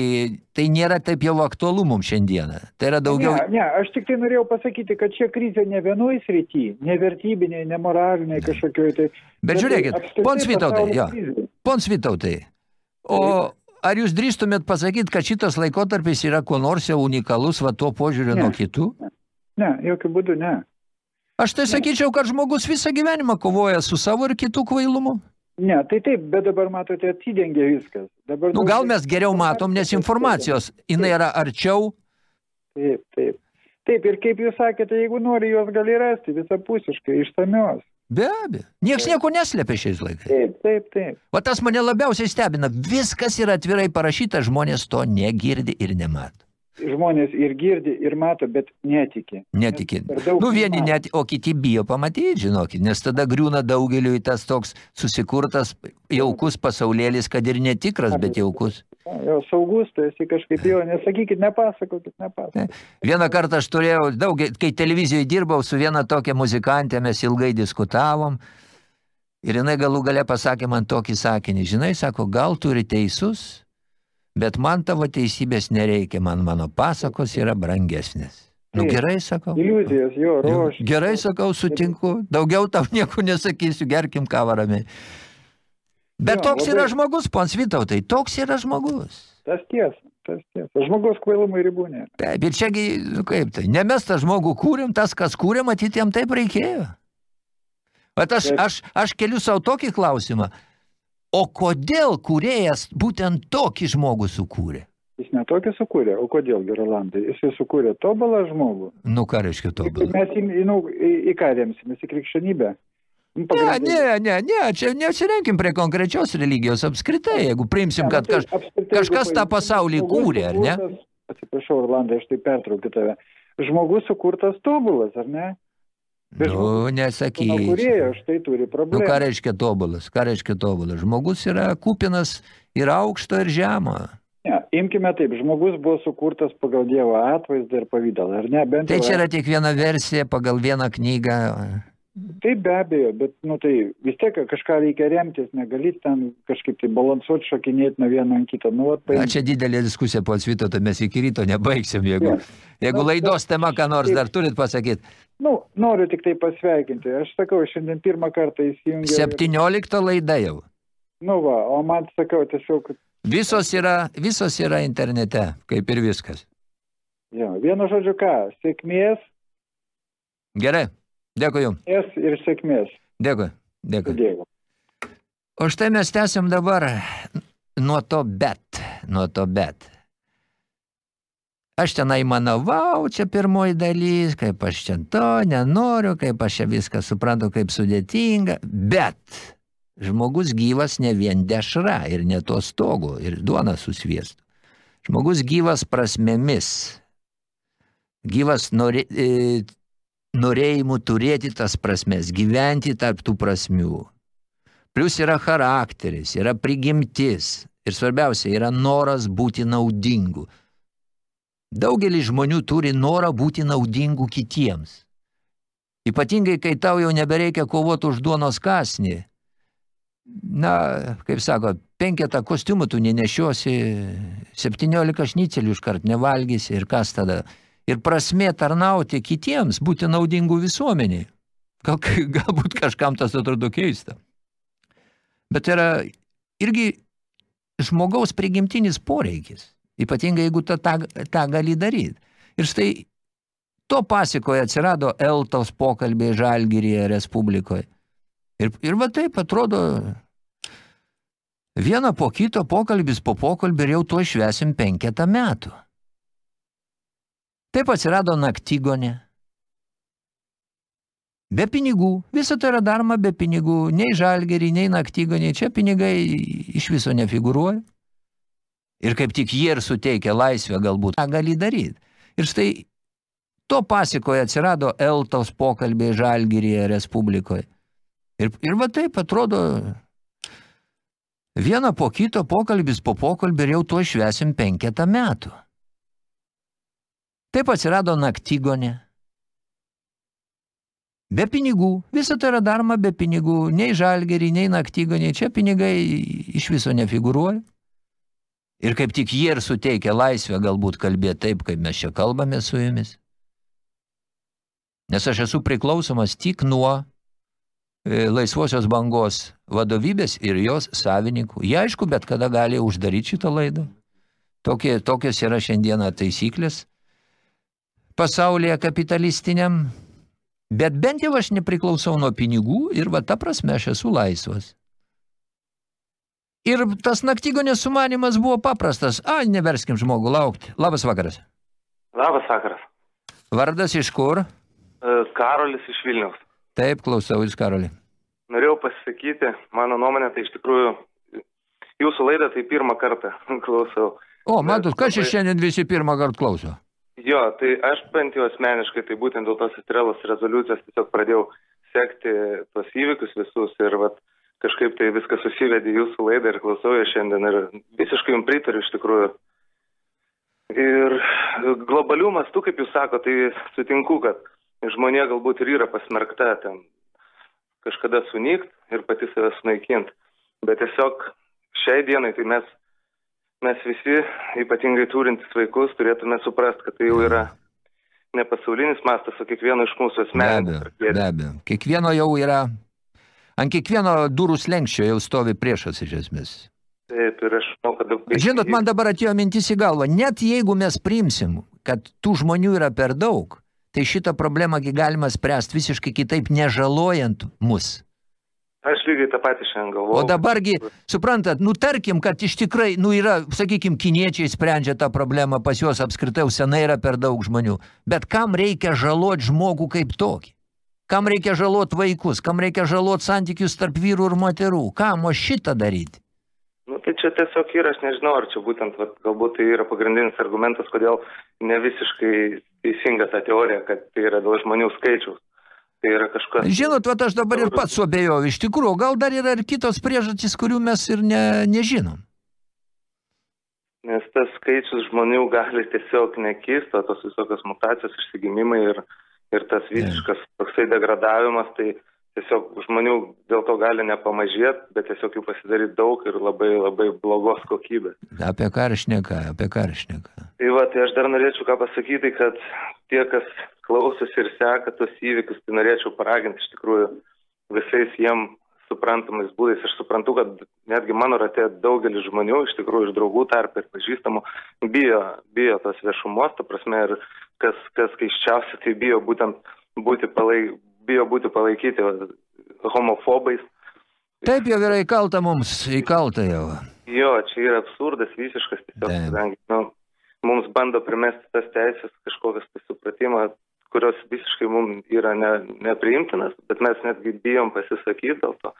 tai nėra taip jau aktualu mums šiandieną. Tai yra daugiau... Ne, ne, aš tik tai norėjau pasakyti, kad čia krizė ne vienoj srity, ne vertybiniai, ne moraliniai kažkokioj. Tai, Bet žiūrėkit, tai pons Vytautai, jo, pons Vytautai, o... Ar jūs drįstumėt pasakyti, kad šitas laikotarpis yra kuo nors jau unikalus va tuo požiūriu ne, nuo kitų? Ne, ne, jokių būdų ne. Aš tai ne. sakyčiau, kad žmogus visą gyvenimą kovoja su savo ir kitų kvailumu. Ne, tai taip, bet dabar matote, atsidengia viskas. Dabar nu, gal mes geriau matom, nes informacijos, jinai yra arčiau. Taip, taip. Taip, ir kaip jūs sakėte, jeigu nori, juos gali rasti visapusiškai, išsamios. Be abejo. Niekas nieko neslėpia šiais laikais. Taip, taip, taip. O tas mane labiausiai stebina. Viskas yra atvirai parašyta, žmonės to negirdi ir nemato. Žmonės ir girdi, ir mato, bet netiki. Netiki. Nu, vieni net, o kiti bijo pamatyti, žinokit, nes tada griūna daugeliu tas toks susikurtas jaukus pasaulėlis, kad ir netikras, bet jaukus. Jo, saugus, tu esi kažkaip jo, nesakykit, nepasakokit, nepasakokit. Vieną kartą aš turėjau, daug, kai televizijoje dirbau su viena tokia muzikantė, mes ilgai diskutavom. Ir jinai galų gale pasakė man tokį sakinį. Žinai, sako, gal turi teisus, bet man tavo teisybės nereikia, man mano pasakos yra brangesnės. Nu gerai, sakau. Iliuzijos, jo, rož. Gerai, sakau, sutinku. Daugiau tau nieko nesakysiu, gerkim kavą ramiai. Bet Jo, toks labai- yra žmogus, pons Vytautai, toks yra žmogus. Tas tiesa, tas tiesa. Žmogaus kvailumai ribų nėra. Taip, ir čiagi, nu kaip tai, ne mes tą žmogų kūrėm, tas, kas kūrė, matyti jam taip reikėjo. Bet aš, aš, aš keliu savo tokį klausimą, o kodėl kūrėjas būtent tokį žmogų sukūrė? Jis netokį sukūrė, o kodėl, Gerolandai? Jis sukūrė tobulą žmogų. Nu, ką reiškia tobulą? Mes į, nu, į, į ką remsimės, į krikščionybę. Nu, Ne, ne, ne, ne, čia nesirenkim prie konkrečios religijos apskritai, jeigu priimsim, kad tai kaž, kažkas tą pasaulį kūrė, ar ne? Atsiprašau, Orlandai, aš tai pertraukiu tave. Žmogus sukurtas tobulas, ar ne? Nu, nesakyčiau. kurėjo štai turi Nu, problemą. ką reiškia tobulas? Ką reiškia tobulas? Žmogus yra kupinas ir aukšto ir žemo. Ne, imkime taip, žmogus buvo sukurtas pagal Dievo atvaizdą ir pavydalą, ar ne? Bent Tai čia yra tik viena versija pagal vieną knygą. Taip be abejo, bet nu, tai vis tiek kažką reikia remtis, negali ten kažkaip tai balansuoti, šokinėti nuo vieno ant kito. Nu, vat, Na, čia didelė diskusija po svito, tai mes iki ryto nebaigsim, jeigu, Jo. jeigu Nu, laidos tema, ką nors taip. dar turit pasakyti. nu, noriu tik tai pasveikinti. Aš sakau, šiandien pirmą kartą įsijungiau. 17 laida jau. Nu va, o man sakau, tiesiog, Visos yra, visos yra internete, kaip ir viskas. jo, vienu žodžiu ką, sėkmės, Gerai, dėkui jums. es ir sėkmės. Dėkui, dėkui. Dievo. O štai mes tęsiam dabar nuo to bet, nuo to bet. Aš tenai manavau, čia pirmoji dalis, kaip aš čia to nenoriu, kaip aš čia viską suprantu, kaip sudėtinga, bet žmogus gyvas ne vien dešra ir ne to stogo ir duona susviestų. Žmogus gyvas prasmėmis, gyvas norė, e, norėjimu turėti tas prasmes, gyventi tarp tų prasmių. Plius yra charakteris, yra prigimtis ir svarbiausia, yra noras būti naudingu. Daugelis žmonių turi norą būti naudingu kitiems. Ypatingai, kai tau jau nebereikia kovoti už duonos kasnį. Na, kaip sako, penketą kostiumų tu nenešiosi, septyniolika šnicelių iškart nevalgysi ir kas tada. Ir prasmė tarnauti kitiems, būti naudingų visuomeniai. Gal, galbūt kažkam tas atrodo keista. Bet tai yra irgi žmogaus prigimtinis poreikis. Ypatingai, jeigu tą, tą, tą gali daryti. Ir štai to pasikoje atsirado Eltos pokalbiai Žalgirėje Respublikoje. Ir, ir va taip atrodo, vieną po kito pokalbis po pokalbį ir jau to švesim penketą metų. Taip atsirado naktigonė. Be pinigų. Visą tai yra daroma be pinigų. Nei žalgerį, nei naktigonė. Čia pinigai iš viso nefigūruoja. Ir kaip tik jie ir suteikia laisvę galbūt. Ką gali daryti? Ir štai to pasikoje atsirado Eltos pokalbiai Žalgirėje Respublikoje. Ir, ir va taip atrodo, vieną po kito pokalbis po pokalbį ir jau to švesim penketą metų. Taip atsirado naktigonė. Be pinigų. Visą tai yra daroma be pinigų. Nei žalgerį, nei naktigonė. Čia pinigai iš viso nefigūruoja. Ir kaip tik jie ir suteikia laisvę galbūt kalbėti taip, kaip mes čia kalbame su jumis. Nes aš esu priklausomas tik nuo e, laisvosios bangos vadovybės ir jos savininkų. Jie aišku, bet kada gali uždaryti šitą laidą. Tokie, tokios yra šiandieną taisyklės pasaulyje kapitalistiniam. Bet bent jau aš nepriklausau nuo pinigų ir va ta prasme aš esu laisvas. Ir tas naktigonės sumanimas buvo paprastas. A, neverskim žmogų laukti. Labas vakaras. Labas vakaras. Vardas iš kur? E, Karolis iš Vilniaus. Taip, klausau jūs, Karoli. Norėjau pasisakyti, mano nuomonė, tai iš tikrųjų jūsų laidą tai pirmą kartą klausau. O, matot, kas čia šiandien visi pirmą kartą klauso? Jo, tai aš bent jau asmeniškai, tai būtent dėl tos Estrelos rezoliucijos tiesiog pradėjau sekti tos įvykius visus ir vat, kažkaip tai viskas susivedė į jūsų laidą ir klausau ją šiandien ir visiškai jums pritariu iš tikrųjų. Ir globalių mastų, kaip jūs sako, tai sutinku, kad žmonė galbūt ir yra pasmerkta ten kažkada sunykt ir pati save sunaikint. Bet tiesiog šiai dienai tai mes, mes visi, ypatingai turintis vaikus, turėtume suprasti, kad tai jau yra ne pasaulinis mastas, o kiekvieno iš mūsų Be asmeninis. abejo, be abejo. Kiekvieno jau yra, ant kiekvieno durų slenkščio jau stovi priešas iš esmės. Taip, ir aš manau, kad daug... Žinot, man dabar atėjo mintis į galvą, net jeigu mes priimsim, kad tų žmonių yra per daug, tai šitą problemą galima spręsti visiškai kitaip, nežalojant mus. Aš lygiai tą patį šiandien galvoju. O dabargi, suprantat, nu tarkim, kad iš tikrai, nu yra, sakykim, kiniečiai sprendžia tą problemą, pas juos apskritai jau senai yra per daug žmonių. Bet kam reikia žalot žmogų kaip tokį? Kam reikia žalot vaikus? Kam reikia žalot santykius tarp vyrų ir moterų? Kam o šitą daryti? Nu, tai čia tiesiog yra, aš nežinau, ar čia būtent, vat, galbūt tai yra pagrindinis argumentas, kodėl ne visiškai teisinga ta teorija, kad tai yra dėl žmonių skaičiaus. Tai yra kažkas... Žinot, vat aš dabar ir pats suabejoju, iš tikrųjų, gal dar yra ir kitos priežastys, kurių mes ir ne, nežinom. Nes tas skaičius žmonių gali tiesiog nekisti, o tos visokios mutacijos, išsigimimai ir, ir tas visiškas toksai degradavimas, tai tiesiog žmonių dėl to gali nepamažėti, bet tiesiog jų pasidaryti daug ir labai labai blogos kokybės. Apie ką aš šneka, apie ką aš šneka. Tai va, tai aš dar norėčiau ką pasakyti, kad tie, kas klausosi ir seka tos įvykius, tai norėčiau paraginti iš tikrųjų visais jiem suprantamais būdais. Aš suprantu, kad netgi mano rate daugelis žmonių, iš tikrųjų iš draugų tarp ir pažįstamų, bijo, bijo tos viešumos, ta prasme, ir kas, kas keiščiausia, tai bijo būtent būti, palaik, bijo būti palaikyti homofobais. Taip jau yra įkalta mums, įkalta jau. Jo, čia yra absurdas visiškas tiesiog, kadangi nu, mums bando primesti tas teisės kažkokias tai supratimą, kurios visiškai mums yra ne, nepriimtinas, bet mes netgi bijom pasisakyti dėl to.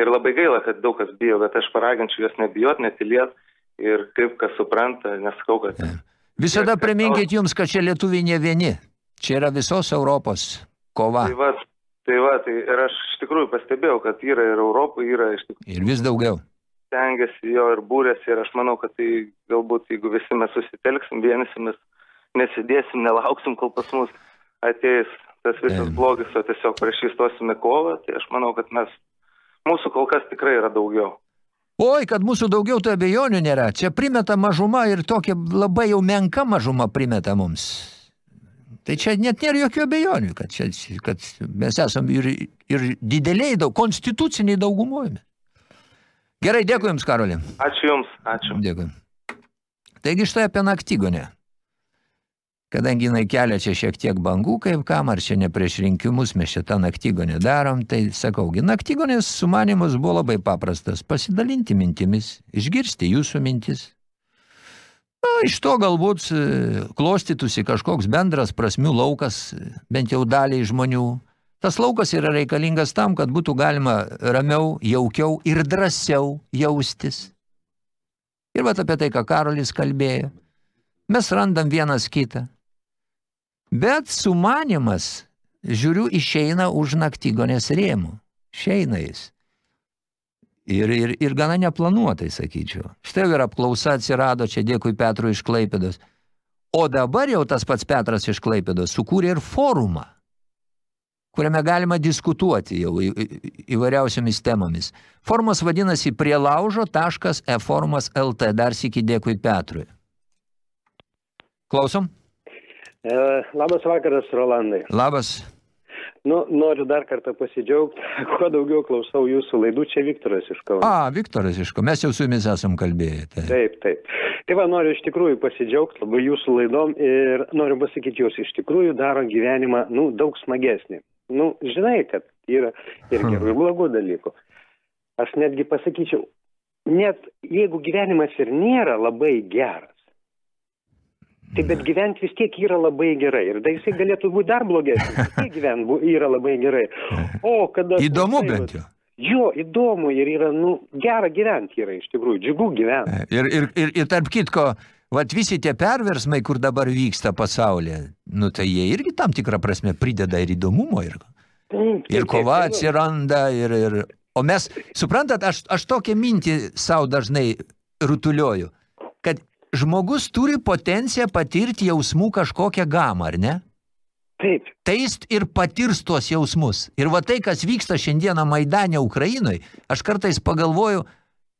Ir labai gaila, kad daug kas bijo, bet aš paraginčiau juos nebijot, netilėt ir kaip kas supranta, nesakau, kad... Visada priminkit jums, kad čia lietuviai ne vieni. Čia yra visos Europos kova. Tai va, tai va, tai ir aš iš tikrųjų pastebėjau, kad yra ir Europoje, yra iš tikrųjų Ir vis daugiau. stengiasi jo ir būrėsi ir aš manau, kad tai galbūt jeigu visi mes susitelksim, vienysimės, nesidėsim, nelauksim, kol pas mus ateis tas visas blogis, o tiesiog prieš jį stosime kovą, tai aš manau, kad mes, mūsų kol kas tikrai yra daugiau. Oi, kad mūsų daugiau tai abejonių nėra. Čia primeta mažuma ir tokia labai jau menka mažuma primeta mums. Tai čia net nėra jokių abejonių, kad, čia, kad mes esam ir, ir dideliai, daug, konstituciniai daugumojami. Gerai, dėkui Jums, Karoli. Ačiū Jums, ačiū. Dėkui. Taigi štai apie naktigonę. Kadangi jinai kelia čia šiek tiek bangų, kaip kam, ar čia ne prieš rinkimus mes šitą naktigonę darom, tai sakau, gi naktigonės sumanimas buvo labai paprastas – pasidalinti mintimis, išgirsti jūsų mintis. Na, iš to galbūt e, klostytųsi kažkoks bendras prasmių laukas, bent jau daliai žmonių. Tas laukas yra reikalingas tam, kad būtų galima ramiau, jaukiau ir drąsiau jaustis. Ir vat apie tai, ką Karolis kalbėjo. Mes randam vienas kitą. Bet sumanimas, žiūriu, išeina už naktigonės rėmų. Išeina jis. Ir, ir, ir gana neplanuotai, sakyčiau. Štai ir apklausa atsirado, čia dėkui Petrui iš Klaipėdos. O dabar jau tas pats Petras iš Klaipėdos sukūrė ir forumą, kuriame galima diskutuoti jau į, į, įvairiausiamis temomis. Formas vadinasi prielaužo.eformas LT. Dar sėki dėkui Petrui. Klausom? E, labas vakaras, Rolandai. Labas. Nu, noriu dar kartą pasidžiaugti, kuo daugiau klausau jūsų laidų, čia Viktoras iš Kauno. A, Viktoras iš Kauno, mes jau su jumis esam kalbėję. Tai. Taip, taip. Tai va, noriu iš tikrųjų pasidžiaugti labai jūsų laidom ir noriu pasakyti, jūs iš tikrųjų daro gyvenimą, nu, daug smagesnį. Nu, žinai, kad yra ir gerų ir blogų dalykų. Aš netgi pasakyčiau, net jeigu gyvenimas ir nėra labai geras, Tai bet gyventi vis tiek yra labai gerai. Ir tai jisai galėtų būti dar blogesnis. Vis tiek gyventi yra labai gerai. O kada... Įdomu bent jau. Jo, įdomu ir yra, nu, gera gyventi yra iš tikrųjų, džiugu gyventi. Ir, ir, ir, ir tarp kitko, vat visi tie perversmai, kur dabar vyksta pasaulyje, nu tai jie irgi tam tikrą prasme prideda ir įdomumo. Ir, ir kova atsiranda, ir, ir... O mes, suprantat, aš, aš tokią mintį savo dažnai rutulioju, kad žmogus turi potenciją patirti jausmų kažkokią gamą, ar ne? Taip. Tai jis ir patirs tuos jausmus. Ir va tai, kas vyksta šiandieną Maidane Ukrainoje, aš kartais pagalvoju,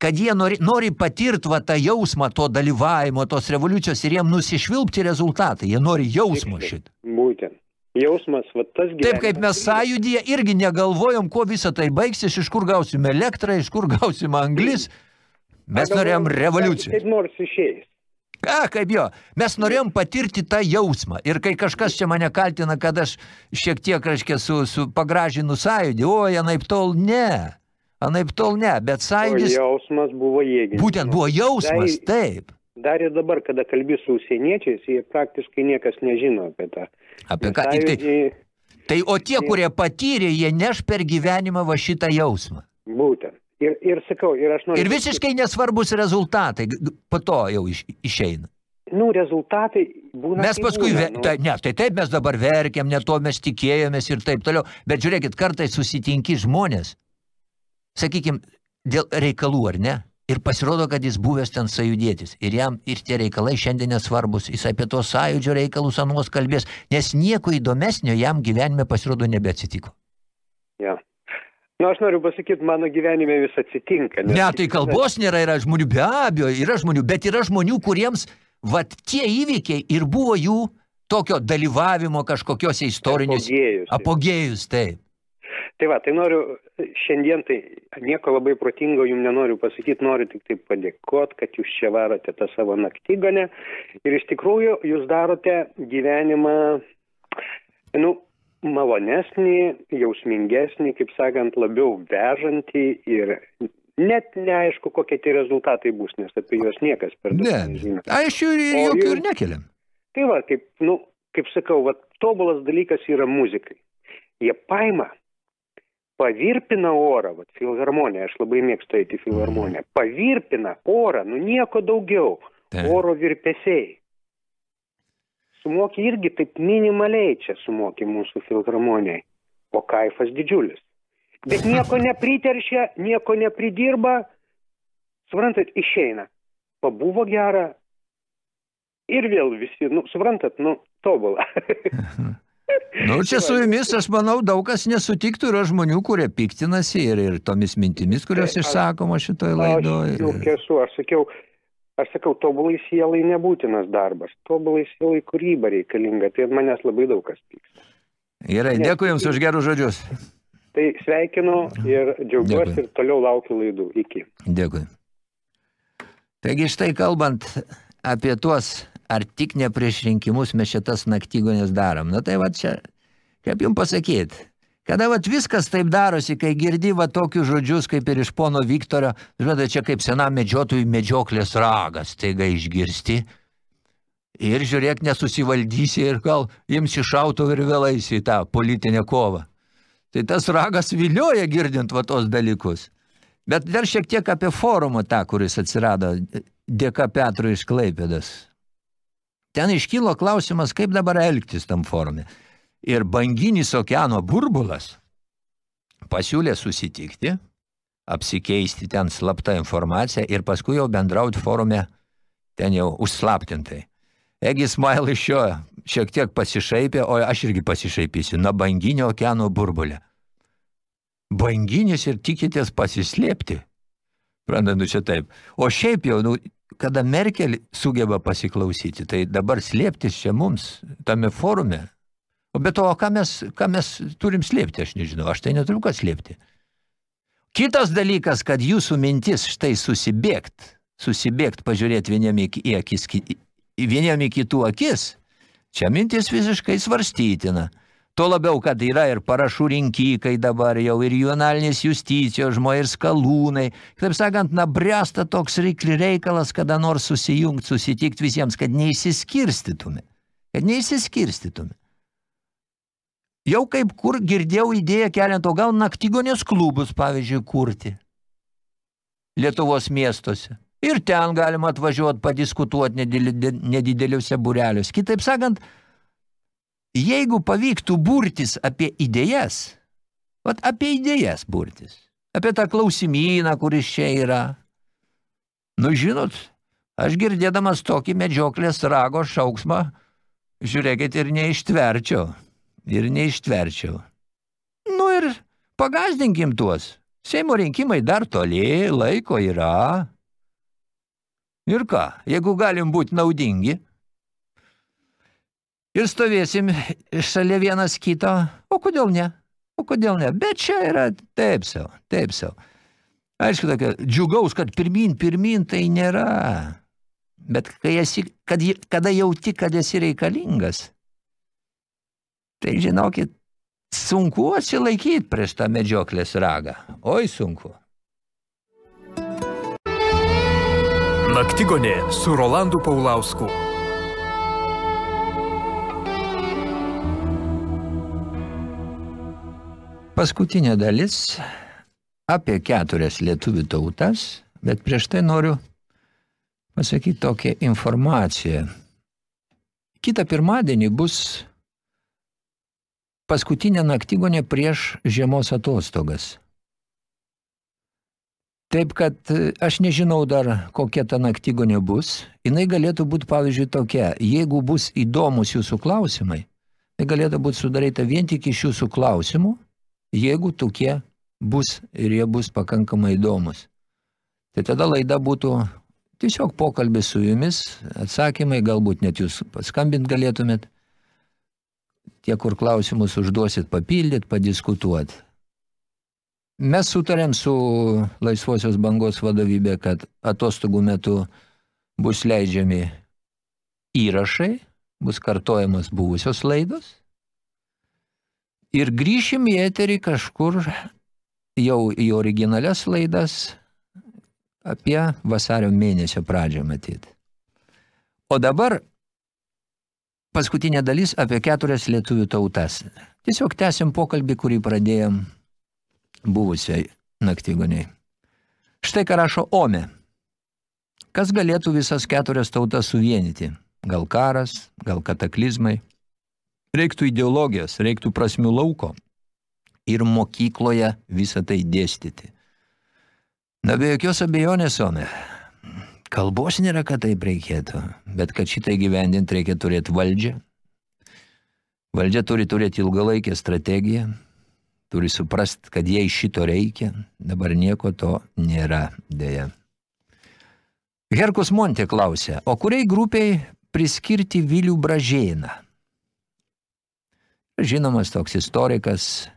kad jie nori, nori patirti va tą jausmą to dalyvavimo, tos revoliucijos ir jiem nusišvilpti rezultatą. Jie nori jausmo šitą. Būtent. Jausmas, va tas gyvenimas. Taip kaip mes sąjūdyje irgi negalvojom, kuo visą tai baigsis, iš kur gausim elektrą, iš kur gausim anglis. Mes norėjom revoliucijos. Kaip nors išėjęs. Ką, kaip jo, mes norėjom patirti tą jausmą. Ir kai kažkas čia mane kaltina, kad aš šiek tiek, reiškia, su, su pagražinu sąjūdį, o, anaip tol ne. Anaip tol ne, bet sąjūdis... O jausmas buvo jėginis. Būtent buvo jausmas, Dar- taip. Dar ir dabar, kada kalbi su užsieniečiais, jie praktiškai niekas nežino apie tą. Apie ką? Ir tai, Sąjūdį- tai, o tie, kurie patyrė, jie neš per gyvenimą va šitą jausmą. Būtent. Ir, ir sakau, ir aš noriu... Ir visiškai nesvarbus rezultatai, po to jau iš, išeina. Nu, rezultatai būna... Mes paskui, būna, nu. tai, ne, tai taip mes dabar verkiam, ne to mes tikėjomės ir taip toliau, bet žiūrėkit, kartais susitinki žmonės, sakykim, dėl reikalų, ar ne? Ir pasirodo, kad jis buvęs ten sąjudėtis. Ir jam ir tie reikalai šiandien nesvarbus. Jis apie tos sąjūdžio reikalus anuos kalbės, nes nieko įdomesnio jam gyvenime pasirodo nebeatsitiko. Ja. Nu, aš noriu pasakyti, mano gyvenime vis atsitinka. Ne, tai kalbos nėra, yra žmonių, be abejo, yra žmonių, bet yra žmonių, kuriems, vat tie įvykiai ir buvo jų tokio dalyvavimo kažkokiose istorinėse. Apogėjus. Apogėjus, taip. Tai va, tai noriu šiandien tai nieko labai protingo jums nenoriu pasakyti, noriu tik tai padėkoti, kad jūs čia varote tą savo naktigonę ir iš tikrųjų jūs darote gyvenimą, nu, malonesnį, jausmingesnį, kaip sakant, labiau vežantį ir net neaišku, kokie tie rezultatai bus, nes apie juos niekas per daug Ne, nežino. aš jų O jokių ir nekeliam. Tai va, kaip, nu, kaip sakau, va, tobulas dalykas yra muzikai. Jie paima, pavirpina orą, va, filharmonija, aš labai mėgstu eiti į filharmoniją, pavirpina orą, nu nieko daugiau, Taip. oro virpesiai. Sumoki irgi taip minimaliai čia sumoki mūsų filharmonijai, o kaifas didžiulis. Bet nieko nepriteršia, nieko nepridirba, suprantat, išeina. Pabuvo gera, ir vėl visi, nu, suprantat, nu, tobulą. Nu, čia su jumis, aš manau, daug kas nesutiktų, yra žmonių, kurie piktinasi ir, ir tomis mintimis, kurios išsakoma šitoje laidoje. Aš juk esu, aš sakiau, aš sakau, tobulai sielai nebūtinas darbas, tobulai sielai kūryba reikalinga, tai ant manęs labai daug kas pyks. Gerai, dėkui Jums už gerus žodžius. Tai sveikinu ir džiaugiuosi ir toliau laukiu laidų. Iki. Dėkui. Taigi štai kalbant apie tuos, ar tik ne prieš rinkimus mes šitas naktygonės darom. Na tai va čia, kaip jums pasakyti, kada va viskas taip darosi, kai girdi va tokius žodžius, kaip ir iš pono Viktorio, žinote, čia kaip senam medžiotojui medžioklės ragas, taiga išgirsti. Ir žiūrėk, nesusivaldysi ir gal jums išautų ir vėlaisi į tą politinę kovą. Tai tas ragas vilioja girdint va tos dalykus. Bet dar šiek tiek apie forumą tą, kuris atsirado dėka Petro iš Klaipėdas. Ten iškilo klausimas, kaip dabar elgtis tam forume. Ir banginis okeano burbulas pasiūlė susitikti, apsikeisti ten slaptą informaciją ir paskui jau bendrauti forume ten jau užslaptintai. Egi Smile iš jo šiek tiek pasišaipė, o aš irgi pasišaipysiu, nuo banginio okeano burbulė. Banginis ir tikitės pasislėpti. Prandandu čia taip. O šiaip jau, nu, kada Merkel sugeba pasiklausyti, tai dabar slėptis čia mums, tame forume. O be to, o ką mes, ką mes turim slėpti, aš nežinau, aš tai neturiu ką slėpti. Kitas dalykas, kad jūsų mintis štai susibėgt, susibėgt, pažiūrėti vieniem į akis, vieniem į kitų akis, čia mintis visiškai svarstytina. Tuo labiau, kad yra ir parašų rinkikai dabar jau, ir juonalinės justicijos žmonės, ir skalūnai. Taip sakant, na, bręsta toks reikalas, kada nors susijungti, susitikti visiems, kad neįsiskirstytume. Kad neįsiskirstytume. Jau kaip kur girdėjau idėją keliant, o gal naktigonės klubus, pavyzdžiui, kurti. Lietuvos miestuose. Ir ten galima atvažiuoti, padiskutuoti nedideliuose burelius. Kitaip sakant, jeigu pavyktų burtis apie idėjas, vat apie idėjas burtis, apie tą klausimyną, kuris čia yra, nu žinot, aš girdėdamas tokį medžioklės rago šauksmą, žiūrėkit, ir neištverčiau. Ir neištverčiau. Nu ir pagazdinkim tuos. Seimo rinkimai dar toli, laiko yra. Ir ką, jeigu galim būti naudingi, ir stovėsim šalia vienas kito, o kodėl ne? O kodėl ne? Bet čia yra taip savo, taip savo. Aišku, tokia, džiugaus, kad pirmin, pirmin tai nėra. Bet kai esi, kad, kada jauti, kad esi reikalingas, tai žinokit, sunku atsilaikyti prieš tą medžioklės ragą. Oi, sunku. Naktigonė su Rolandu Paulausku. Paskutinė dalis apie keturias lietuvių tautas, bet prieš tai noriu pasakyti tokią informaciją. Kita pirmadienį bus paskutinė naktigonė prieš žiemos atostogas. Taip, kad e, aš nežinau dar, kokia ta naktigonė bus. Jinai galėtų būti, pavyzdžiui, tokia. Jeigu bus įdomus jūsų klausimai, tai galėtų būti sudaryta vien tik iš jūsų klausimų, jeigu tokie bus ir jie bus pakankamai įdomus. Tai tada laida būtų tiesiog pokalbis su jumis, atsakymai, galbūt net jūs paskambint galėtumėt. Tie, kur klausimus užduosit, papildyt, padiskutuot. Mes sutarėm su Laisvosios bangos vadovybė, kad atostogų metu bus leidžiami įrašai, bus kartojamas buvusios laidos ir grįšim į eterį kažkur jau į originalias laidas apie vasario mėnesio pradžią matyti. O dabar paskutinė dalis apie keturias lietuvių tautas. Tiesiog tęsim pokalbį, kurį pradėjom buvusiai naktigoniai. Štai ką rašo Ome. Kas galėtų visas keturias tautas suvienyti? Gal karas, gal kataklizmai? Reiktų ideologijos, reiktų prasmių lauko ir mokykloje visą tai dėstyti. Na, be jokios abejonės, Ome, kalbos nėra, kad taip reikėtų, bet kad šitai gyvendinti reikia turėti valdžią. Valdžia turi turėti ilgalaikę strategiją, turi suprast, kad jai šito reikia, dabar nieko to nėra dėja. Herkus Montė klausė, o kuriai grupiai priskirti Vilių Bražėną? Žinomas toks istorikas,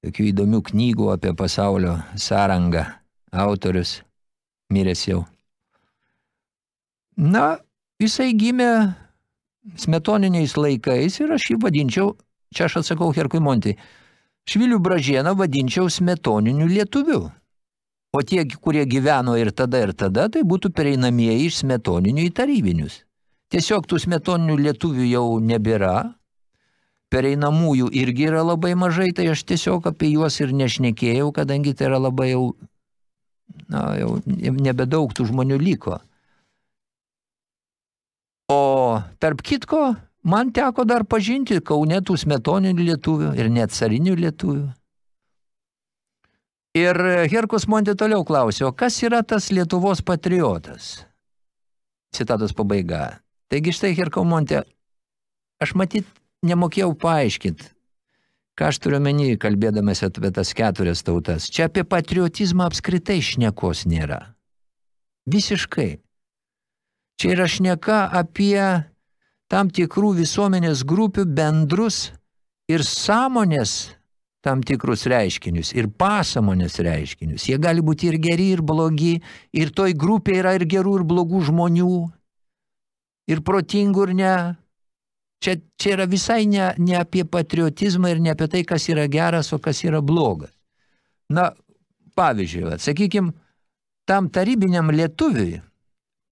tokių įdomių knygų apie pasaulio sąrangą, autorius, miręs jau. Na, jisai gimė smetoniniais laikais ir aš jį vadinčiau, čia aš atsakau Herkui Montį, Švilių Bražieną vadinčiau smetoniniu lietuviu. O tie, kurie gyveno ir tada, ir tada, tai būtų pereinamieji iš smetoninių į tarybinius. Tiesiog tų smetoninių lietuvių jau nebėra, pereinamųjų irgi yra labai mažai, tai aš tiesiog apie juos ir nešnekėjau, kadangi tai yra labai jau, na, jau nebedaug tų žmonių liko. O tarp kitko, Man teko dar pažinti kaunetų smetoninių lietuvių ir net carinių lietuvių. Ir Herkus Monti toliau klausė, o kas yra tas Lietuvos patriotas? Citatos pabaiga. Taigi štai Herkau Monti, aš matyt nemokėjau paaiškinti, ką aš turiu menį, kalbėdamas apie tas keturias tautas. Čia apie patriotizmą apskritai šnekos nėra. Visiškai. Čia yra šneka apie tam tikrų visuomenės grupių bendrus ir sąmonės tam tikrus reiškinius, ir pasamonės reiškinius. Jie gali būti ir geri, ir blogi, ir toj grupė yra ir gerų, ir blogų žmonių, ir protingų, ir ne. Čia, čia yra visai ne, ne apie patriotizmą ir ne apie tai, kas yra geras, o kas yra blogas. Na, pavyzdžiui, sakykime, tam tarybiniam lietuviui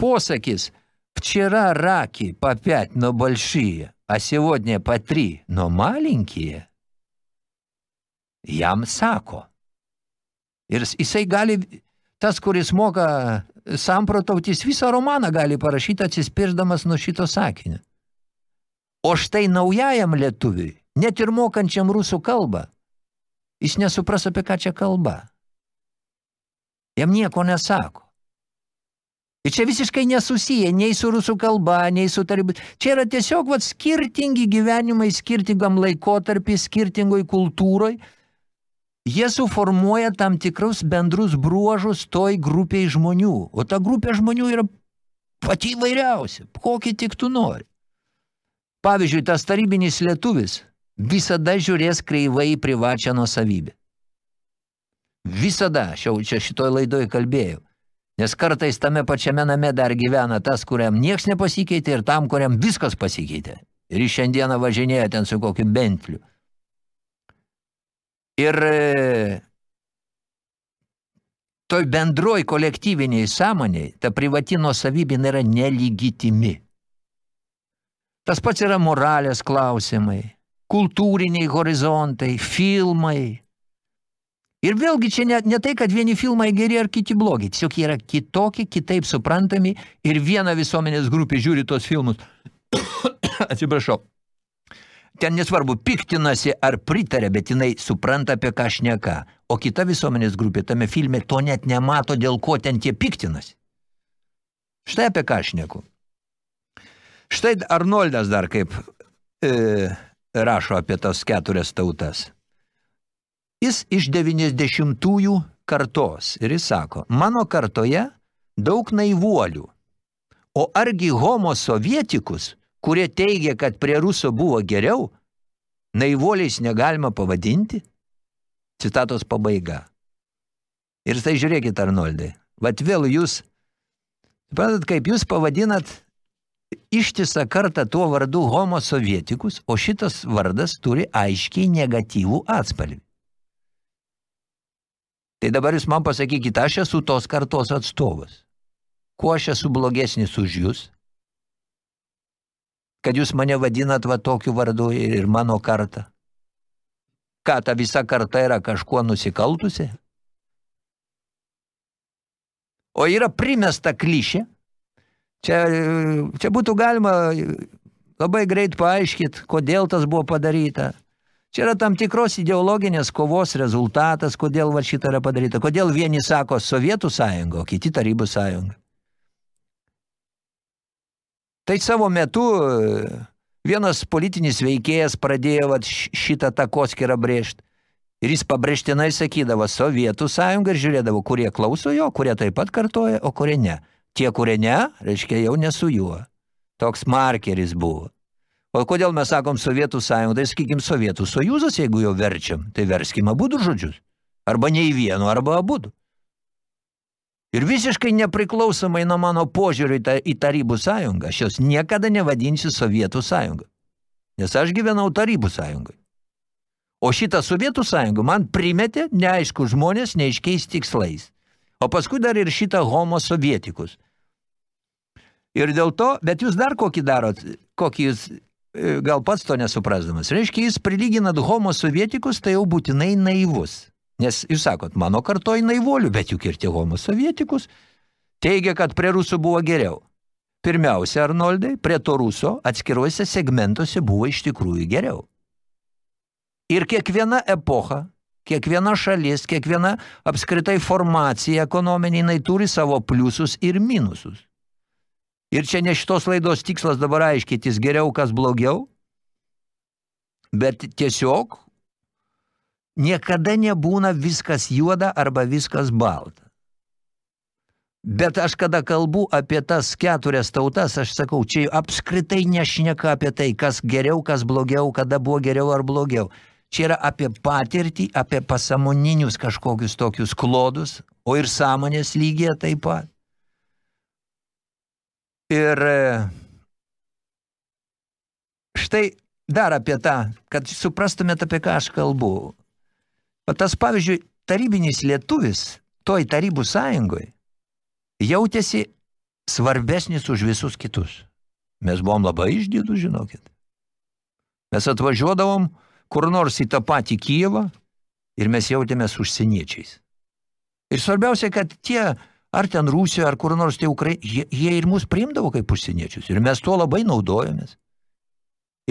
posakis – Вчера раки по пять, но большие, а сегодня по три, но маленькие. Jam sako. Ir jisai gali tas, kuris moka samprotautis, visą romaną gali parašyti atsispirdamas nuo šito sakinio. O štai naujajam lietuviui, net ir mokančiam rusų kalbą, jis nesupras apie ką čia kalba. Jam nieko nesako. Ir čia visiškai nesusiję nei su rusų kalba, nei su tarybų. Čia yra tiesiog vat, skirtingi gyvenimai, skirtingam laikotarpį, skirtingoj kultūroj. Jie suformuoja tam tikrus bendrus bruožus toj grupiai žmonių. O ta grupė žmonių yra pati įvairiausia, kokį tik tu nori. Pavyzdžiui, tas tarybinis lietuvis visada žiūrės kreivai į privačią nuosavybę. Visada, aš jau čia šitoj laidoje kalbėjau. Nes kartais tame pačiame name dar gyvena tas, kuriam nieks nepasikeitė ir tam, kuriam viskas pasikeitė. Ir jis šiandieną važinėja ten su kokiu bentliu. Ir e, toj bendroj kolektyviniai sąmoniai ta privati nuosavybė yra nelegitimi. Tas pats yra moralės klausimai, kultūriniai horizontai, filmai, Ir vėlgi čia ne, ne tai, kad vieni filmai geri ar kiti blogi, tiesiog jie yra kitokie, kitaip suprantami ir viena visuomenės grupė žiūri tos filmus. Atsiprašau. Ten nesvarbu, piktinasi ar pritarė, bet jinai supranta apie ką šneka. O kita visuomenės grupė tame filme to net nemato, dėl ko ten tie piktinasi. Štai apie ką šneku. Štai Arnoldas dar kaip e, rašo apie tas keturias tautas. Jis iš 90-ųjų kartos ir jis sako, mano kartoje daug naivuolių, o argi homo sovietikus, kurie teigia, kad prie ruso buvo geriau, naivuoliais negalima pavadinti? Citatos pabaiga. Ir tai žiūrėkit, Arnoldai, vat vėl jūs, suprantat, kaip jūs pavadinat ištisą kartą tuo vardu homo sovietikus, o šitas vardas turi aiškiai negatyvų atspalvį. Tai dabar jūs man pasakykite, aš esu tos kartos atstovas. Kuo aš esu blogesnis už jūs? Kad jūs mane vadinat va tokiu vardu ir mano kartą. Ką, ta visa karta yra kažkuo nusikaltusi? O yra primesta klišė. Čia, čia būtų galima labai greit paaiškit, kodėl tas buvo padaryta. Čia yra tam tikros ideologinės kovos rezultatas, kodėl va šitą yra padaryta. Kodėl vieni sako Sovietų sąjunga, o kiti Tarybų sąjunga. Tai savo metu e, vienas politinis veikėjas pradėjo va, šitą takoskirą brėžti. Ir jis pabrėžtinai sakydavo Sovietų sąjungą ir žiūrėdavo, kurie klauso jo, kurie taip pat kartoja, o kurie ne. Tie, kurie ne, reiškia jau ne su juo. Toks markeris buvo. O kodėl mes sakom Sovietų sąjungą, tai sakykim Sovietų sojuzas, jeigu jau verčiam, tai verskim abudu žodžius. Arba nei vienu, arba abudu. Ir visiškai nepriklausomai nuo mano požiūrio į, ta, į Tarybų sąjungą, aš jos niekada nevadinsiu Sovietų sąjungą. Nes aš gyvenau Tarybų sąjungai. O šitą Sovietų sąjungą man primetė neaišku žmonės neaiškiais tikslais. O paskui dar ir šitą homo sovietikus. Ir dėl to, bet jūs dar kokį darot, kokį jūs E, gal pats to nesuprasdamas. Reiškia, jis prilyginat homo sovietikus, tai jau būtinai naivus. Nes jūs sakot, mano kartoj naivuolių, bet juk ir tie homo sovietikus teigia, kad prie rusų buvo geriau. Pirmiausia, Arnoldai, prie to ruso atskiruose segmentuose buvo iš tikrųjų geriau. Ir kiekviena epocha, kiekviena šalis, kiekviena apskritai formacija ekonominė, jinai turi savo pliusus ir minusus. Ir čia ne šitos laidos tikslas dabar aiškytis geriau, kas blogiau, bet tiesiog niekada nebūna viskas juoda arba viskas balta. Bet aš kada kalbu apie tas keturias tautas, aš sakau, čia apskritai nešneka apie tai, kas geriau, kas blogiau, kada buvo geriau ar blogiau. Čia yra apie patirtį, apie pasamoninius kažkokius tokius klodus, o ir sąmonės lygiai taip pat. Ir e, štai dar apie tą, kad suprastumėte, apie ką aš kalbu. O tas, pavyzdžiui, tarybinis lietuvis toj tarybų sąjungoje jautėsi svarbesnis už visus kitus. Mes buvom labai išdidų, žinokit. Mes atvažiuodavom kur nors į tą patį Kijevą ir mes jautėmės užsieniečiais. Ir svarbiausia, kad tie, ar ten Rusijoje, ar kur nors tie Ukrai, jie, jie ir mus priimdavo kaip užsieniečius. Ir mes tuo labai naudojomės.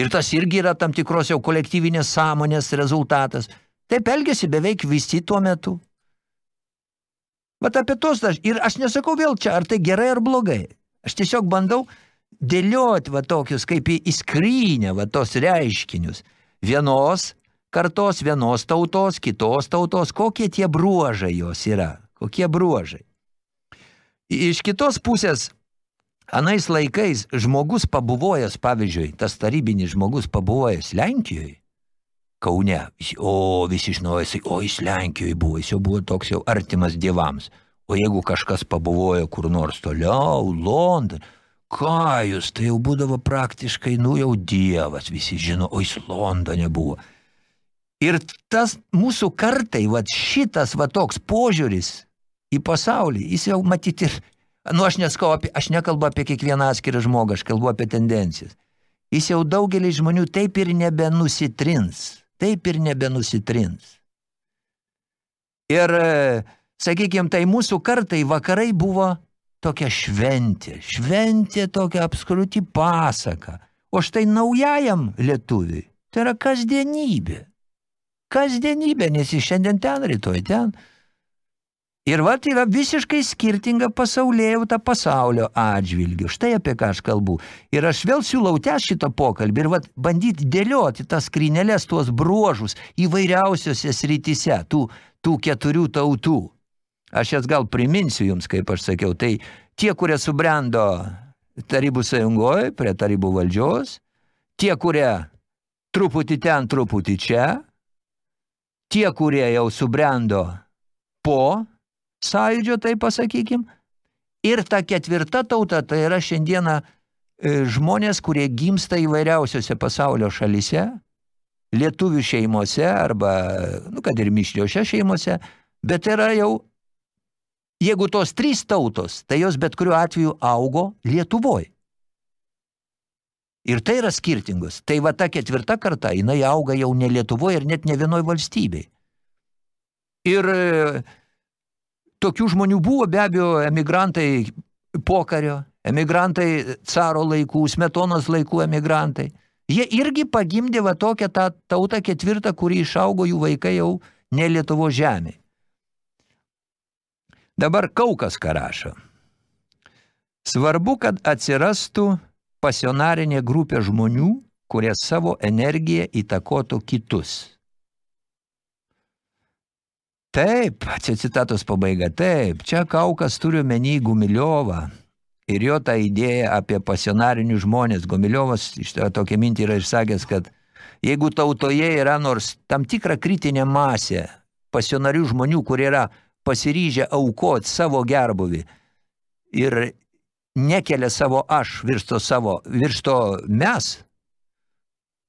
Ir tas irgi yra tam tikros jau kolektyvinės sąmonės rezultatas. Taip elgėsi beveik visi tuo metu. Vat apie tos, ir aš nesakau vėl čia, ar tai gerai ar blogai. Aš tiesiog bandau dėlioti va tokius kaip į, skrynę, va tos reiškinius. Vienos kartos, vienos tautos, kitos tautos, kokie tie bruožai jos yra, kokie bruožai. Iš kitos pusės, anais laikais žmogus pabuvojęs, pavyzdžiui, tas tarybinis žmogus pabuvojęs Lenkijoje, Kaune, o visi žinojo, jisai, o jis Lenkijoje buvo, jis jau buvo toks jau artimas dievams. O jeigu kažkas pabuvojo kur nors toliau, London, ką jūs, tai jau būdavo praktiškai, nu jau dievas, visi žino, o jis Londone buvo. Ir tas mūsų kartai, va šitas va toks požiūris į pasaulį, jis jau matyti ir, nu aš neskau apie, aš nekalbu apie kiekvieną atskirą žmogą, aš kalbu apie tendencijas. Jis jau daugelį žmonių taip ir nebenusitrins taip ir nebenusitrins. Ir, sakykime, tai mūsų kartai vakarai buvo tokia šventė, šventė tokia apskruti pasaka. O štai naujajam lietuviui tai yra kasdienybė. Kasdienybė, nes jis šiandien ten, rytoj ten. Ir vat yra visiškai skirtinga pasaulėjauta pasaulio atžvilgių. Štai apie ką aš kalbu. Ir aš vėl siūlau tęs šitą pokalbį ir vat bandyti dėlioti tas skrynelės, tuos bruožus įvairiausiose srityse, tų, tų keturių tautų. Aš jas gal priminsiu jums, kaip aš sakiau, tai tie, kurie subrendo tarybų sąjungoje, prie tarybų valdžios, tie, kurie truputį ten, truputį čia, tie, kurie jau subrendo po sąjūdžio, tai pasakykim. Ir ta ketvirta tauta, tai yra šiandieną e, žmonės, kurie gimsta įvairiausiose pasaulio šalise, lietuvių šeimose arba, nu, kad ir mišliuose šeimose, bet yra jau, jeigu tos trys tautos, tai jos bet kuriuo atveju augo Lietuvoj. Ir tai yra skirtingos. Tai va ta ketvirta karta, jinai auga jau ne Lietuvoje ir net ne vienoj valstybei. Ir e, tokių žmonių buvo be abejo emigrantai pokario, emigrantai caro laikų, smetonos laikų emigrantai. Jie irgi pagimdė va tokią tą tautą ketvirtą, kurį išaugo jų vaikai jau ne Lietuvo žemė. Dabar Kaukas ką rašo. Svarbu, kad atsirastų pasionarinė grupė žmonių, kurie savo energiją įtakotų kitus. Taip, čia citatos pabaiga, taip, čia Kaukas turi menį Gumiliovą ir jo tą idėją apie pasionarinius žmonės. Gumiliovas iš to tokia mintį yra išsakęs, kad jeigu tautoje yra nors tam tikra kritinė masė pasionarių žmonių, kurie yra pasiryžę aukoti savo gerbuvį ir nekelia savo aš virš to, savo, virš to mes,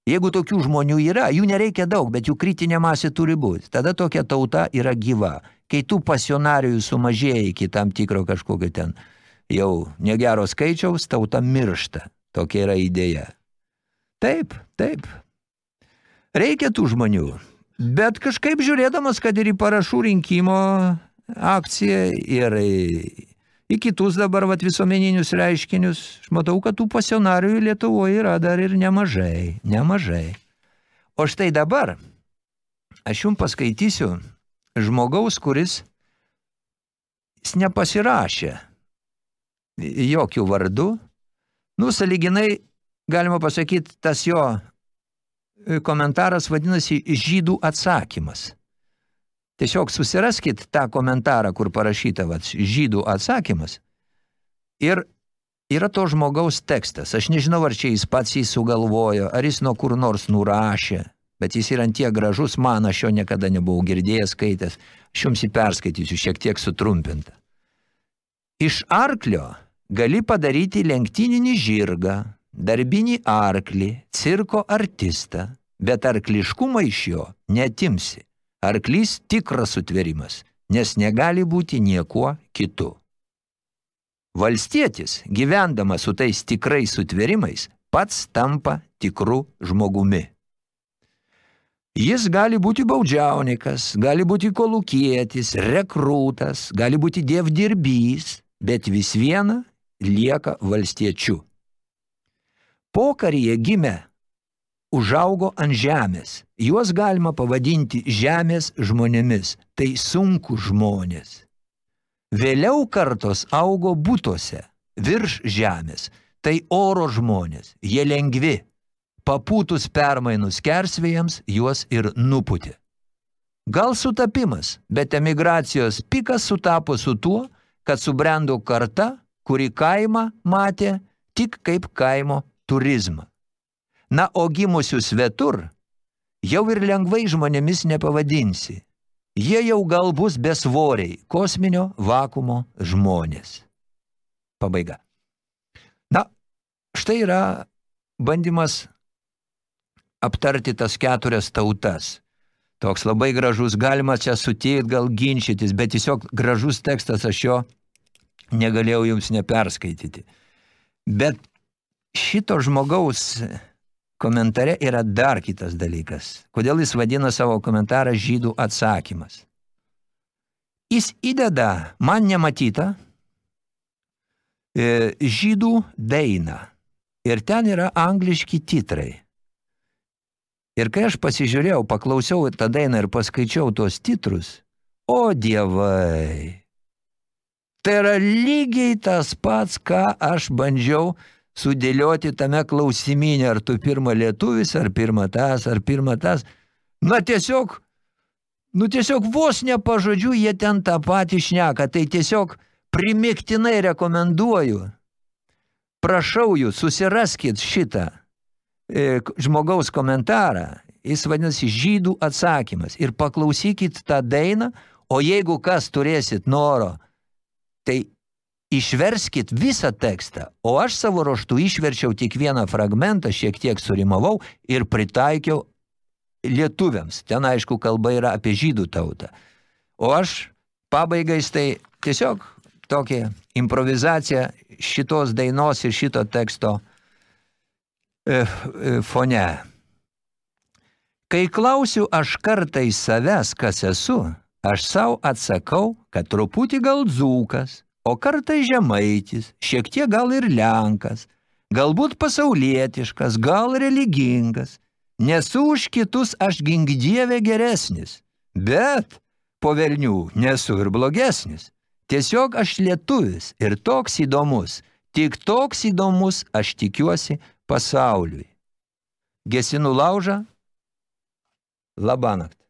Jeigu tokių žmonių yra, jų nereikia daug, bet jų kritinė masė turi būti. Tada tokia tauta yra gyva. Kai tų pasionarijų sumažėja iki tam tikro kažkokio ten jau negero skaičiaus, tauta miršta. Tokia yra idėja. Taip, taip. Reikia tų žmonių. Bet kažkaip žiūrėdamas, kad ir į parašų rinkimo akciją ir į kitus dabar vat, visuomeninius reiškinius, aš matau, kad tų pasionarijų Lietuvoje yra dar ir nemažai, nemažai. O štai dabar aš jums paskaitysiu žmogaus, kuris jis nepasirašė jokių vardų, nu, saliginai, galima pasakyti, tas jo komentaras vadinasi žydų atsakymas – Tiesiog susiraskit tą komentarą, kur parašyta vat, žydų atsakymas. Ir yra to žmogaus tekstas. Aš nežinau, ar čia jis pats jį sugalvojo, ar jis nuo kur nors nurašė, bet jis yra tie gražus, man aš jo niekada nebuvau girdėjęs, skaitęs. Aš jums jį perskaitysiu šiek tiek sutrumpintą. Iš arklio gali padaryti lenktyninį žirgą, darbinį arklį, cirko artistą, bet arkliškumą iš jo netimsi. Arklys tikras sutverimas, nes negali būti niekuo kitu. Valstietis, gyvendamas su tais tikrais sutverimais, pats tampa tikru žmogumi. Jis gali būti baudžiaunikas, gali būti kolukietis, rekrūtas, gali būti dievdirbys, bet vis viena lieka valstiečiu. Pokaryje gimę užaugo ant žemės. Juos galima pavadinti žemės žmonėmis. Tai sunku žmonės. Vėliau kartos augo būtose, virš žemės. Tai oro žmonės. Jie lengvi. Papūtus permainų skersvėjams juos ir nuputė. Gal sutapimas, bet emigracijos pikas sutapo su tuo, kad subrendo karta, kuri kaimą matė tik kaip kaimo turizmą. Na, o gimusių svetur jau ir lengvai žmonėmis nepavadinsi. Jie jau gal bus besvoriai, kosminio vakumo žmonės. Pabaiga. Na, štai yra bandymas aptarti tas keturias tautas. Toks labai gražus, galima čia sutėti, gal ginčytis, bet tiesiog gražus tekstas aš jo negalėjau jums neperskaityti. Bet šito žmogaus komentare yra dar kitas dalykas. Kodėl jis vadina savo komentarą žydų atsakymas? Jis įdeda man nematytą e, žydų dainą. Ir ten yra angliški titrai. Ir kai aš pasižiūrėjau, paklausiau tą dainą ir paskaičiau tuos titrus, o dievai, Tai yra lygiai tas pats, ką aš bandžiau sudėlioti tame klausimynė, ar tu pirma lietuvis, ar pirma tas, ar pirma tas. Na tiesiog, nu tiesiog vos nepažodžiu, jie ten tą patį šneka, tai tiesiog primiktinai rekomenduoju. Prašau jūs, susiraskit šitą e, žmogaus komentarą, jis vadinasi žydų atsakymas ir paklausykit tą dainą, o jeigu kas turėsit noro, tai išverskit visą tekstą, o aš savo ruoštų išverčiau tik vieną fragmentą, šiek tiek surimavau ir pritaikiau lietuviams. Ten, aišku, kalba yra apie žydų tautą. O aš pabaigais tai tiesiog tokia improvizacija šitos dainos ir šito teksto e, e, fone. Kai klausiu aš kartais savęs, kas esu, aš savo atsakau, kad truputį gal dzūkas, o kartai žemaitis, šiek tiek gal ir lenkas, galbūt pasaulietiškas, gal religingas. Nesu už kitus aš gingdievė geresnis, bet po velnių nesu ir blogesnis. Tiesiog aš lietuvis ir toks įdomus, tik toks įdomus aš tikiuosi pasauliui. Gesinu laužą, labanakt.